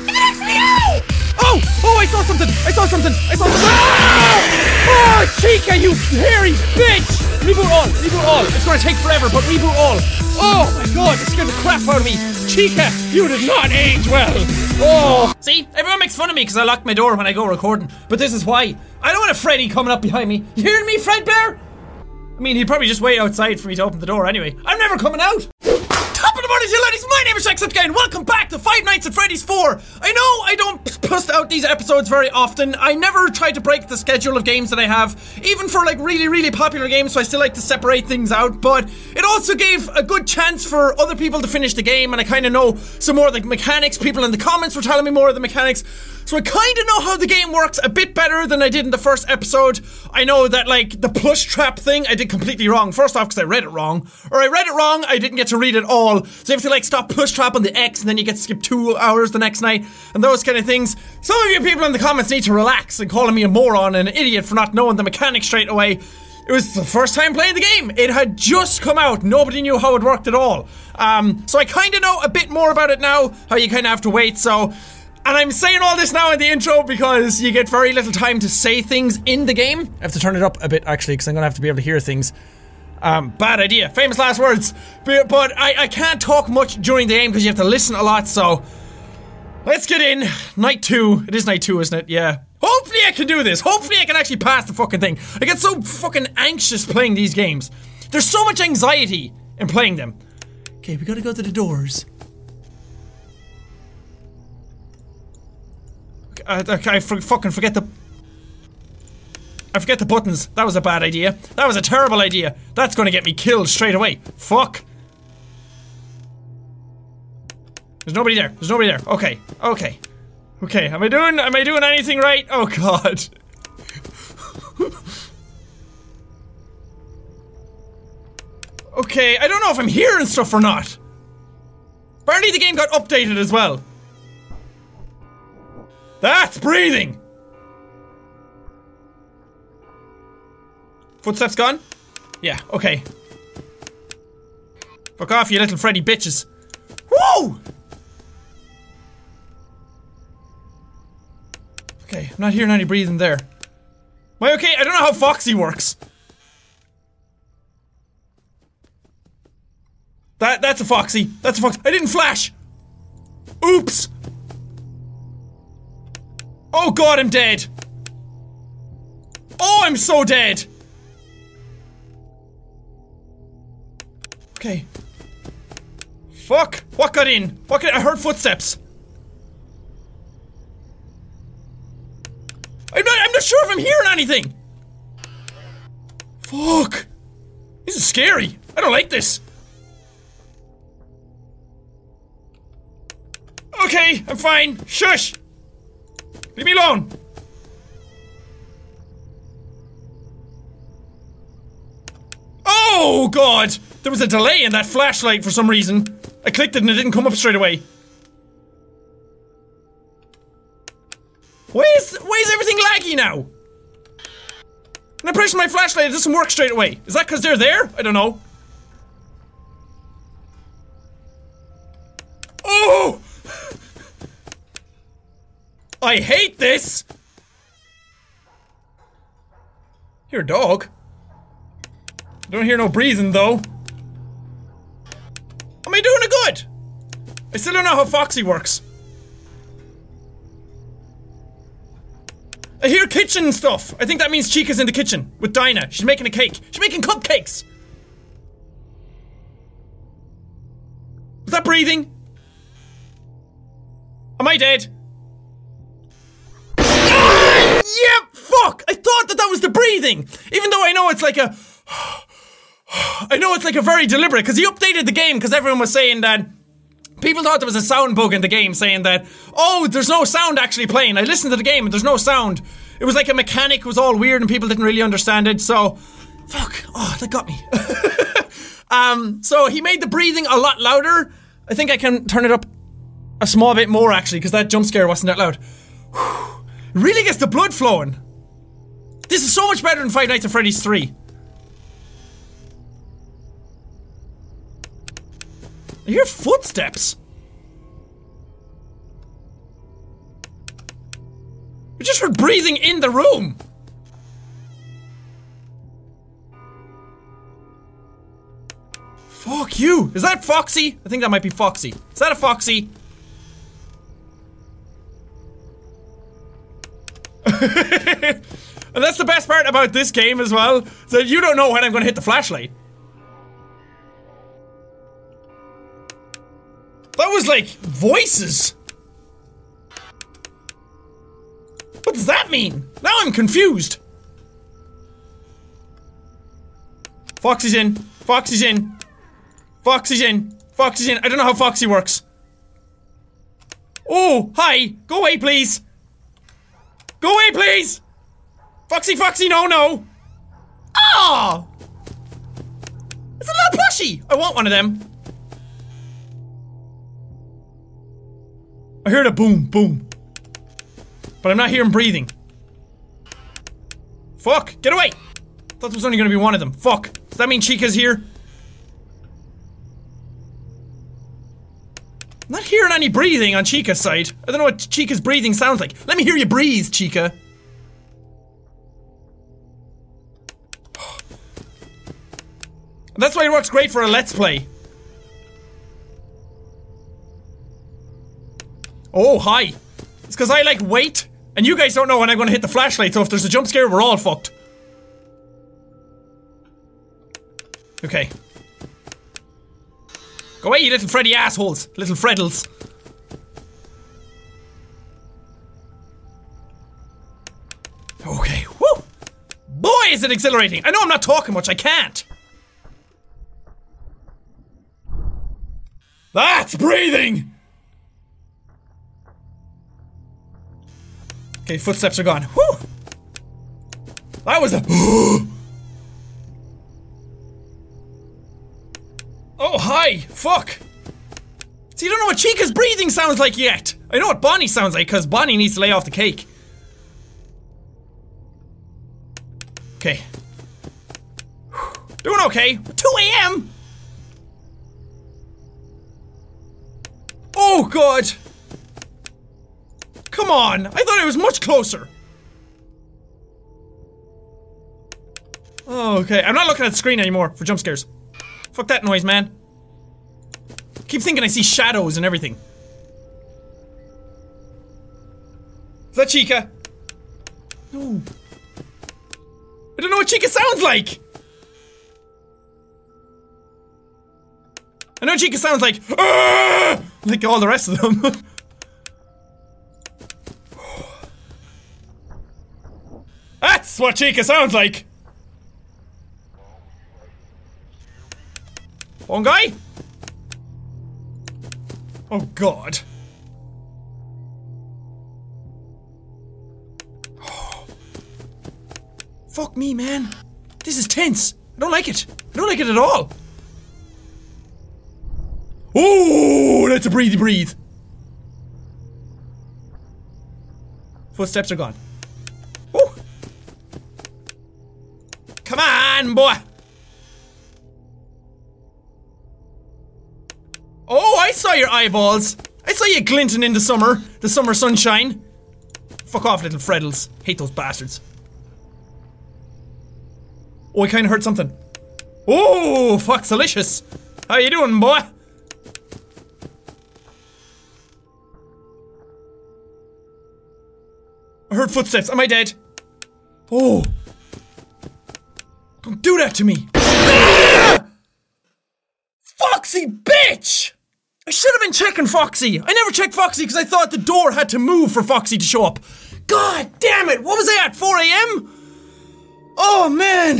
next video. Oh, oh, I saw something. I saw something. I saw something. Ah! Oh, Chica, you hairy bitch. Reboot all. Reboot all. It's to take forever, but reboot all. Oh my god, it scared the crap out of me. Chica, you did not age well. Oh. See, everyone makes fun of me because I lock my door when I go recording. But this is why. I don't want a Freddy coming up behind me. You hearing me, Fredbear? I mean, he'd probably just wait outside for me to open the door anyway. I'm never coming out. Top of the morning ladies, my name is Jacksepticeye and welcome back to Five Nights at Freddy's 4. I know I don't post out these episodes very often. I never try to break the schedule of games that I have, even for like really, really popular games, so I still like to separate things out. But it also gave a good chance for other people to finish the game, and I kind of know some more of the mechanics. People in the comments were telling me more of the mechanics. So I kind of know how the game works a bit better than I did in the first episode. I know that like the Plushtrap thing I did completely wrong. First off, because I read it wrong, or I read it wrong. I didn't get to read it all. So you have to like stop Plushtrap on the X, and then you get to skip two hours the next night, and those kind of things. Some of you people in the comments need to relax and calling me a moron and an idiot for not knowing the mechanics straight away. It was the first time playing the game. It had just come out. Nobody knew how it worked at all. Um, so I kind of know a bit more about it now. How you kind of have to wait. So. And I'm saying all this now in the intro because you get very little time to say things in the game. I have to turn it up a bit actually because I'm gonna have to be able to hear things. Um, bad idea. Famous last words. But, but I, I can't talk much during the game because you have to listen a lot. So let's get in. Night two. It is night two, isn't it? Yeah. Hopefully I can do this. Hopefully I can actually pass the fucking thing. I get so fucking anxious playing these games. There's so much anxiety in playing them. Okay, we gotta go to the doors. I, I, I fucking forget the. I forget the buttons. That was a bad idea. That was a terrible idea. That's gonna get me killed straight away. Fuck. There's nobody there. There's nobody there. Okay. Okay. Okay. Am I doing? Am I doing anything right? Oh God. okay. I don't know if I'm hearing stuff or not. Apparently the game got updated as well. That's breathing! Footsteps gone? Yeah, okay. Fuck off, you little Freddy bitches. Woo! Okay, I'm not hearing any breathing there. I okay? I don't know how Foxy works. That that's a Foxy. That's a Foxy. I didn't flash! Oops! Oh god, I'm dead! Oh, I'm so dead! Okay. Fuck! What got in? What got I heard footsteps. I'm not, I'm not sure if I'm hearing anything! Fuck! This is scary. I don't like this. Okay, I'm fine. Shush! Leave me alone! Oh god! There was a delay in that flashlight for some reason. I clicked it and it didn't come up straight away. Why is why is everything laggy now? And I press my flashlight, it doesn't work straight away. Is that because they're there? I don't know. Oh! I hate this! A dog. Don't hear no breathing though. Am I doing it good? I still don't know how Foxy works. I hear kitchen stuff. I think that means Chica's in the kitchen with Dinah. She's making a cake. She's making cupcakes. Was that breathing? Am I dead? Ah, yep, fuck! I thought that that was the breathing! Even though I know it's like a. I know it's like a very deliberate, because he updated the game because everyone was saying that. People thought there was a sound bug in the game saying that, oh, there's no sound actually playing. I listened to the game and there's no sound. It was like a mechanic, was all weird and people didn't really understand it, so. Fuck. Oh, that got me. um, so he made the breathing a lot louder. I think I can turn it up a small bit more actually, because that jump scare wasn't that loud. really gets the blood flowing. This is so much better than Five Nights at Freddy's 3. I hear footsteps. We just heard breathing in the room. Fuck you. Is that Foxy? I think that might be Foxy. Is that a Foxy? and that's the best part about this game as well. That you don't know when I'm going to hit the flashlight. That was like voices. What does that mean? Now I'm confused. Foxy's in. Foxy's in. Foxy's in. Foxy's in. I don't know how Foxy works. Oh, hi. Go away, please. Go away, please. Foxy, Foxy, no, no. Ah! It's a little plushie. I want one of them. I heard a boom, boom. But I'm not hearing breathing. Fuck! Get away! Thought there was only gonna be one of them. Fuck! Does that mean Chica's here? I'm not hearing any breathing on Chica's side. I don't know what Chica's breathing sounds like. Let me hear you breathe, Chica. That's why it works great for a Let's Play. Oh, hi. It's because I like wait, and you guys don't know when I'm gonna hit the flashlight, so if there's a jump scare, we're all fucked. Okay. Go away, you little Freddy assholes. Little Freddles. Okay, woo! Boy, is it exhilarating! I know I'm not talking much, I can't! That's breathing! Okay, footsteps are gone. Whew! That was a. oh, hi! Fuck! So you don't know what Chica's breathing sounds like yet! I know what Bonnie sounds like, because Bonnie needs to lay off the cake. Okay. Doing okay. 2 a.m.? Oh, God! Come on! I thought it was much closer! Oh, okay. I'm not looking at the screen anymore for jump scares. Fuck that noise, man. Keep thinking I see shadows and everything. Is that Chica? No. I don't know what Chica sounds like! I know Chica sounds like like all the rest of them. That's what Chica sounds like! One guy? Oh god. Fuck me, man. This is tense. I don't like it. I don't like it at all. Oh, that's a breathy breathe. Footsteps are gone. Boy. Oh, I saw your eyeballs. I saw you glinting in the summer, the summer sunshine. Fuck off, little Freddles. Hate those bastards. Oh, I kind of heard something. Oh, fuck, delicious. How you doing, boy? I heard footsteps. Am I dead? Oh. Don't do that to me. Foxy bitch! I should have been checking Foxy. I never checked Foxy because I thought the door had to move for Foxy to show up. God damn it! What was I at? 4 a.m.? Oh man!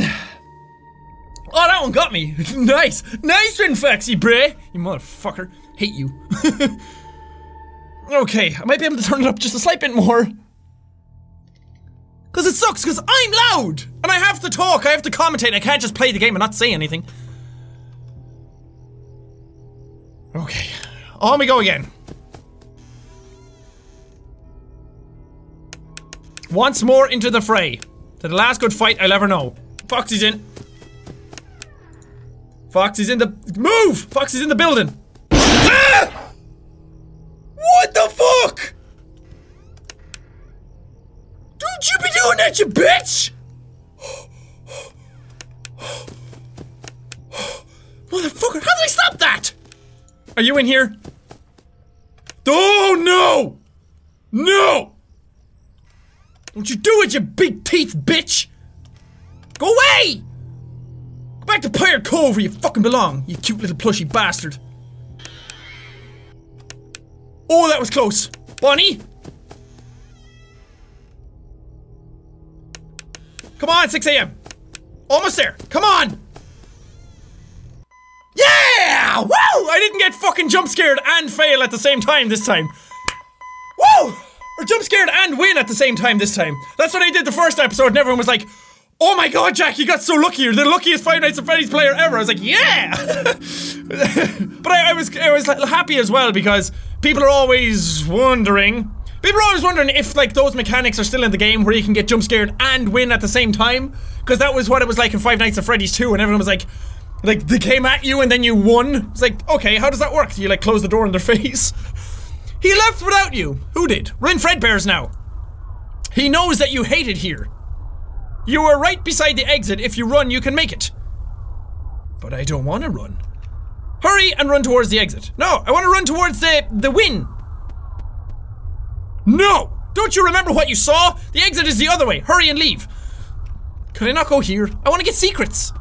Oh, that one got me. nice. Nice one, Foxy, bruh. You motherfucker. Hate you. okay, I might be able to turn it up just a slight bit more. Because it sucks, because I'm loud! And I have to talk, I have to commentate, I can't just play the game and not say anything. Okay, on we go again. Once more into the fray. To the last good fight I'll ever know. Foxy's in. Foxy's in the- Move! Foxy's in the building. Ah! What the fuck? Don't you be doing that, you bitch! Motherfucker, how did I stop that? Are you in here? Oh no! No! Don't you do it, you big teeth bitch! Go away! Go back to Pirate Cove where you fucking belong, you cute little plushy bastard. Oh, that was close. Bonnie? Come on, 6 a.m. Almost there. Come on. Yeah! Woo! I didn't get fucking jump scared and fail at the same time this time. Woo! Or jump scared and win at the same time this time. That's what I did the first episode, and everyone was like, Oh my god, Jack, you got so lucky. You're the luckiest Five Nights at Freddy's player ever. I was like, yeah! but I, I was I was happy as well because people are always wondering People are always wondering if like those mechanics are still in the game where you can get jump scared and win at the same time. Because that was what it was like in Five Nights at Freddy's 2, and everyone was like, like they came at you and then you won. It's like, okay, how does that work? Do you like close the door in their face? he left without you. Who did? We're in Fredbear's now. He knows that you hate it here. You are right beside the exit. If you run, you can make it. But I don't want to run. Hurry and run towards the exit. No, I want to run towards the the win. No! Don't you remember what you saw? The exit is the other way. Hurry and leave. Could I not go here? I want to get secrets.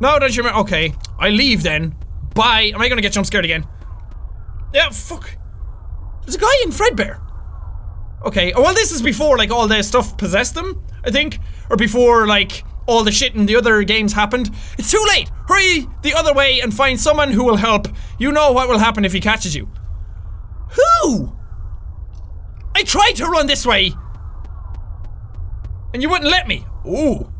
No, don't you remember? Okay, I leave then. Bye. Am I gonna get jump scared again? Yeah, fuck. There's a guy in Fredbear. Okay, well, this is before, like, all the stuff possessed them, I think. Or before, like, all the shit in the other games happened. It's too late! Hurry the other way and find someone who will help. You know what will happen if he catches you. Who? I tried to run this way! And you wouldn't let me. Ooh.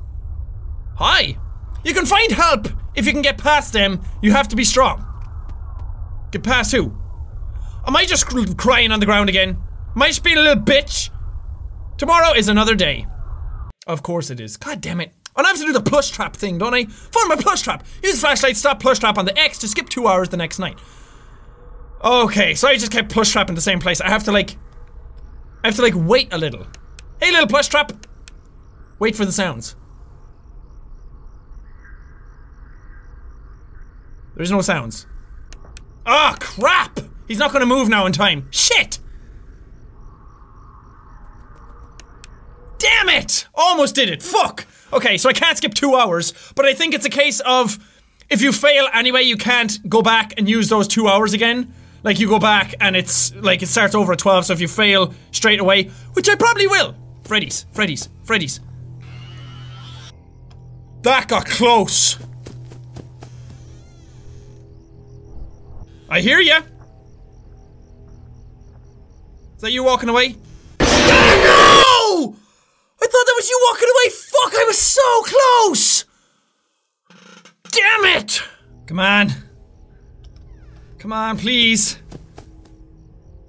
Hi. You can find help if you can get past them. You have to be strong. Get past who? Am I just cr- crying on the ground again? Am I just being a little bitch? Tomorrow is another day. Of course it is. God damn it. And I have to do the Plushtrap thing, don't I? Find my Plushtrap. Use flashlight, stop Plushtrap on the X to skip two hours the next night. Okay, so I just kept Plushtrap in the same place. I have to like I have to like wait a little. Hey little Plushtrap. Wait for the sounds. There's no sounds. Ah, crap! He's not gonna move now in time. Shit! Damn it! Almost did it. Fuck! Okay, so I can't skip two hours, but I think it's a case of if you fail anyway, you can't go back and use those two hours again. Like you go back and it's like it starts over at 12, so if you fail straight away, which I probably will. Freddy's, Freddy's, Freddy's. That got close. I hear ya. Is that you walking away? No! I thought that was you walking away. Fuck, I was so close. Damn it! Come on. Come on, please.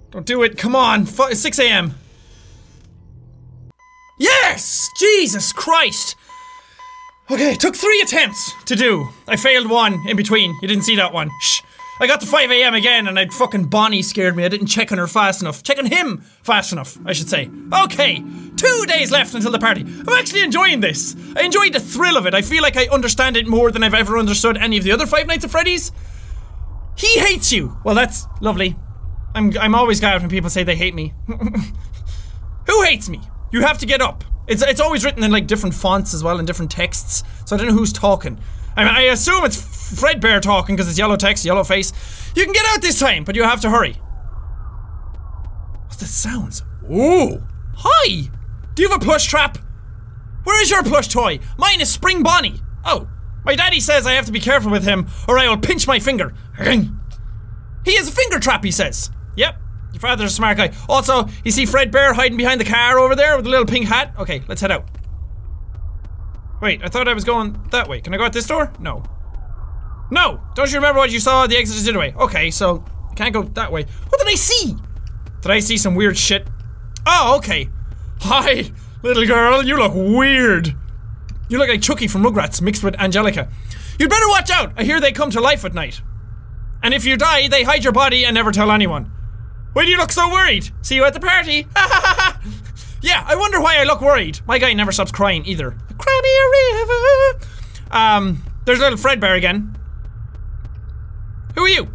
Don't do it. Come on. F- 6 a.m. Yes! Jesus Christ! Okay, took three attempts to do. I failed one in between. You didn't see that one. Shh. I got to 5 a.m. again and I fucking Bonnie scared me. I didn't check on her fast enough. Check on him fast enough, I should say. Okay, two days left until the party. I'm actually enjoying this. I enjoyed the thrill of it. I feel like I understand it more than I've ever understood any of the other Five Nights at Freddy's. He hates you. Well, that's lovely. I'm I'm always glad when people say they hate me. Who hates me? You have to get up. It's it's always written in like different fonts as well and different texts, so I don't know who's talking. I, mean, I assume it's Fredbear talking because it's yellow text, yellow face. You can get out this time, but you have to hurry. What's that sounds? Ooh. Hi. Do you have a plush trap? Where is your plush toy? Mine is Spring Bonnie. Oh. My daddy says I have to be careful with him or I will pinch my finger. He has a finger trap, he says. Yep. Your father's a smart guy. Also, you see Fredbear hiding behind the car over there with a little pink hat? Okay, let's head out. Wait, I thought I was going that way. Can I go out this door? No. No! Don't you remember what you saw? At the exit is the other way. Okay, so I can't go that way. What did I see? Did I see some weird shit? Oh, okay. Hi, little girl. You look weird. You look like Chuckie from Rugrats mixed with Angelica. You'd better watch out. I hear they come to life at night. And if you die, they hide your body and never tell anyone. Why do you look so worried? See you at the party. yeah, I wonder why I look worried. My guy never stops crying either. Cry me a river. Um, there's little Fredbear again. Who are you?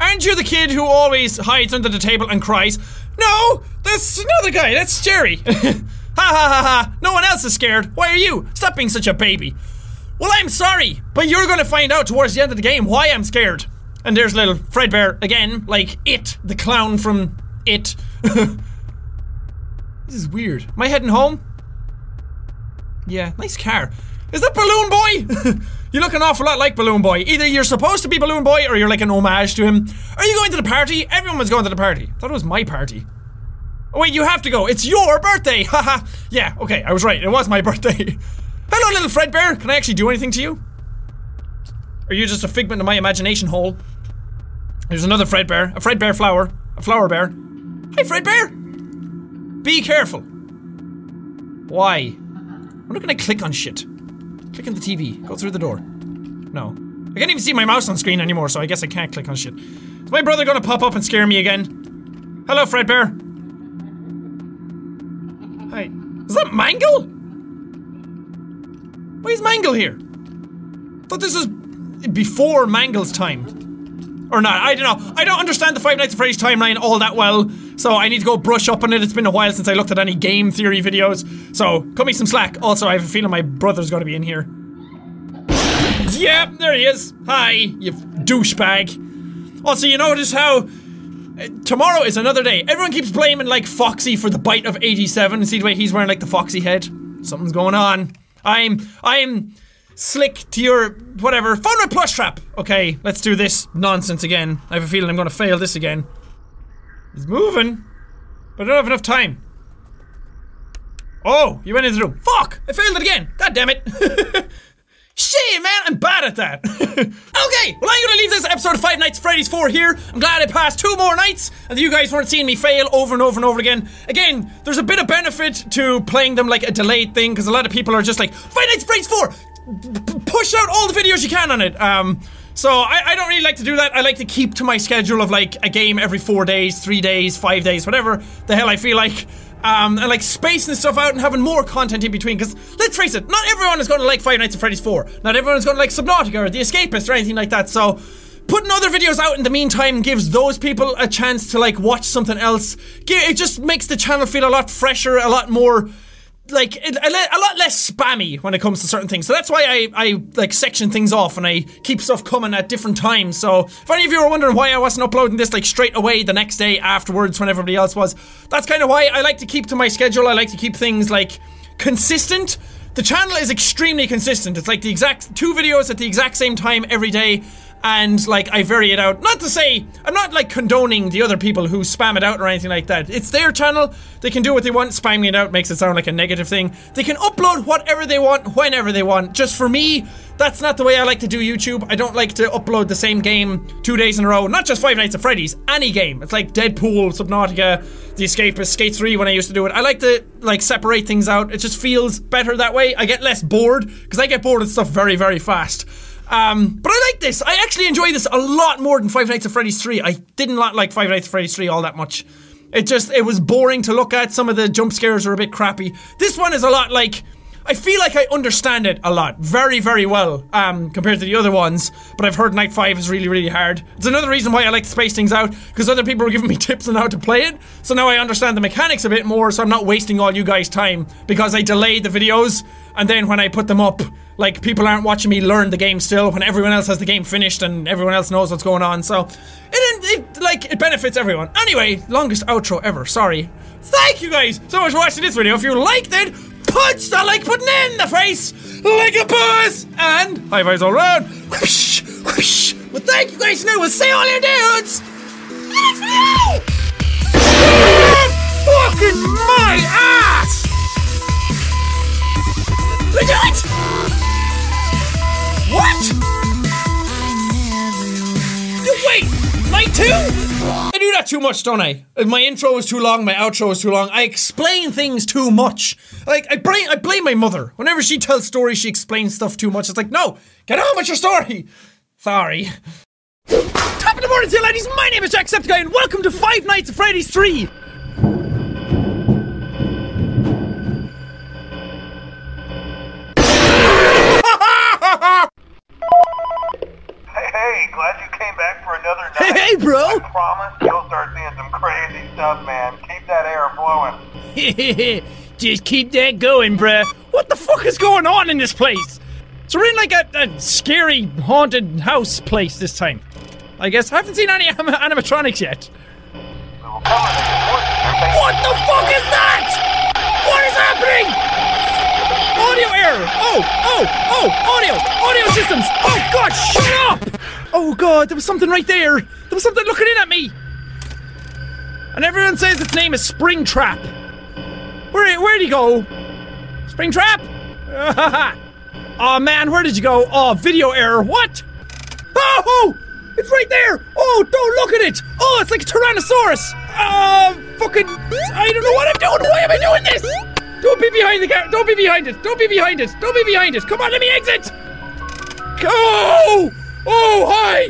Aren't you the kid who always hides under the table and cries? No, that's another guy. That's Jerry. ha ha ha ha. No one else is scared. Why are you? Stop being such a baby. Well, I'm sorry, but you're gonna find out towards the end of the game why I'm scared. And there's little Fredbear again, like it, the clown from it. this is weird. Am I heading home? Yeah, nice car. Is that Balloon Boy? you look an awful lot like Balloon Boy. Either you're supposed to be Balloon Boy or you're like an homage to him. Are you going to the party? Everyone was going to the party. I thought it was my party. Wait, you have to go. It's your birthday. Haha. yeah, okay, I was right. It was my birthday. Hello, little Fredbear. Can I actually do anything to you? Are you just a figment of my imagination hole? There's another Fredbear. A Fredbear flower. A flower bear. Hi, Fredbear. Be careful. Why? I'm not gonna click on shit. Click on the TV. Go through the door. No. I can't even see my mouse on screen anymore, so I guess I can't click on shit. Is my brother gonna pop up and scare me again? Hello, Fredbear. Is that Mangle? Why is Mangle here? thought this was before Mangle's time. Or not, I don't know. I don't understand the Five Nights at Freddy's timeline all that well, so I need to go brush up on it. It's been a while since I looked at any game theory videos, so cut me some slack. Also, I have a feeling my brother's gonna be in here. Yeah, there he is. Hi, you douchebag. Also, you notice how tomorrow is another day. Everyone keeps blaming like Foxy for the bite of 87. See the way he's wearing like the Foxy head? Something's going on. I'm I'm slick to your whatever. Phone my Plushtrap. Okay, let's do this nonsense again. I have a feeling I'm gonna fail this again. He's moving, but I don't have enough time. Oh, you went into the room. Fuck! I failed it again. God damn it. Shit, man, I'm bad at that. okay, well, I'm gonna leave this episode of Five Nights at Freddy's 4 here. I'm glad I passed two more nights and you guys weren't seeing me fail over and over and over again. Again, there's a bit of benefit to playing them like a delayed thing because a lot of people are just like, Five Nights at Freddy's 4! Push out all the videos you can on it. Um, so I, I don't really like to do that. I like to keep to my schedule of like a game every four days, three days, five days, whatever the hell I feel like. Um, and like spacing stuff out and having more content in between. Because let's face it, not everyone is going to like Five Nights at Freddy's 4. Not everyone is going to like Subnautica or The Escapist or anything like that. So putting other videos out in the meantime gives those people a chance to like watch something else. It just makes the channel feel a lot fresher, a lot more like a, a, lot less spammy when it comes to certain things. So that's why I, I like section things off and I keep stuff coming at different times. So if any of you are wondering why I wasn't uploading this like straight away the next day afterwards when everybody else was, that's kind of why I like to keep to my schedule. I like to keep things like consistent. The channel is extremely consistent. It's like the exact two videos at the exact same time every day and like I vary it out. Not to say I'm not like condoning the other people who spam it out or anything like that. It's their channel. They can do what they want. Spamming it out makes it sound like a negative thing. They can upload whatever they want whenever they want. Just for me, that's not the way I like to do YouTube. I don't like to upload the same game two days in a row. Not just Five Nights at Freddy's. Any game. It's like Deadpool, Subnautica, The Escapist, Skate 3 when I used to do it. I like to like separate things out. It just feels better that way. I get less bored because I get bored of stuff very very fast. Um, but I like this. I actually enjoy this a lot more than Five Nights at Freddy's 3. I didn't like Five Nights at Freddy's 3 all that much. It just, it was boring to look at. Some of the jump scares are a bit crappy. This one is a lot like, I feel like I understand it a lot. Very, very well, um, compared to the other ones. But I've heard Night 5 is really, really hard. It's another reason why I like to space things out, because other people are giving me tips on how to play it. So now I understand the mechanics a bit more, so I'm not wasting all you guys' time, because I delayed the videos, and then when I put them up, Like people aren't watching me learn the game still when everyone else has the game finished and everyone else knows what's going on. So it, it like it benefits everyone. Anyway, longest outro ever. Sorry. Thank you guys so much for watching this video. If you liked it, punch the like button in the face like a boss and high fives all around. Whoosh, whoosh. Well, thank you guys. Now we'll see all your dudes. Fucking my ass! We do it! What? You wait, night two? I do that too much, don't I? My intro is too long, my outro is too long. I explain things too much. Like I blame, I blame my mother. Whenever she tells stories, she explains stuff too much. It's like, no, get on with your story. Sorry. Top of the morning to you, ladies. My name is Jacksepticeye, and welcome to Five Nights at Freddy's 3. Hey, glad you came back for another night. hey, bro. I promise you'll start seeing some crazy stuff, man. Keep that air flowing. Just keep that going, bruh. What the fuck is going on in this place? So we're in like a, a scary haunted house place this time. I guess I haven't seen any anim- animatronics yet. What the fuck is that? What is happening? Audio error. Oh, oh, oh, audio, audio systems. Oh god, shut up. Oh god, there was something right there. There was something looking in at me. And everyone says its name is Springtrap. Where where'd he go? Springtrap? oh man, where did you go? Oh, video error. What? Oh, it's right there. Oh, don't look at it. Oh, it's like a Tyrannosaurus. Oh, fucking! I don't know what I'm doing. Why am I doing this? Don't be behind the car. Don't be behind it. Don't be behind it. Don't be behind it. Come on, let me exit. Go! Oh, hi!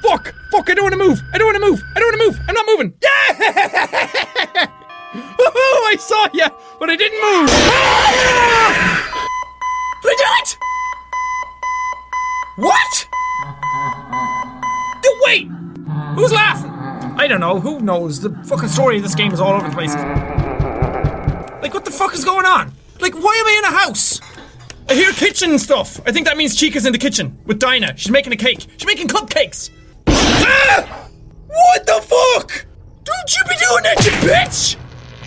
Fuck! Fuck! I don't want to move. I don't want to move. I don't want to move. I'm not moving. Yeah! Oh, I saw ya, but I didn't move. Ah! We do it! What? No, wait! Who's laughing? I don't know. Who knows? The fucking story of this game is all over the place. Like, what the fuck is going on? Like, why am I in a house? I hear kitchen stuff. I think that means Chica's in the kitchen with Dinah. She's making a cake. She's making cupcakes. Ah! What the fuck? Don't you be doing that, you bitch!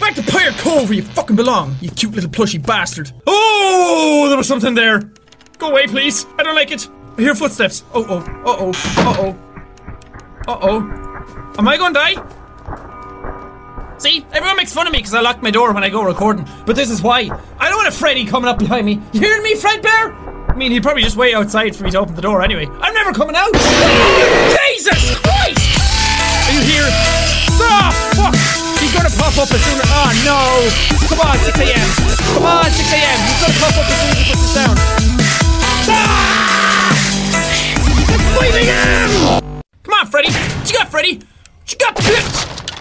Back to Pirate Cove where you fucking belong, you cute little plushy bastard. Oh, there was something there. Go away, please. I don't like it. I hear footsteps. Oh, oh, uh oh, uh oh. Uh oh. Am I gonna die? See, everyone makes fun of me because I lock my door when I go recording. But this is why. I don't want a Freddy coming up behind me. You hearing me, Fredbear? I mean, he'd probably just wait outside for me to open the door anyway. I'm never coming out. Jesus Christ! Are you here? Ah, fuck! He's gonna pop up as soon as. Oh no! Come on, 6 a.m. Come on, 6 a.m. He's gonna pop up as soon as he puts this down. Ah! It's leaving him! Come on, Freddy! What you got, Freddy? What you got, bitch?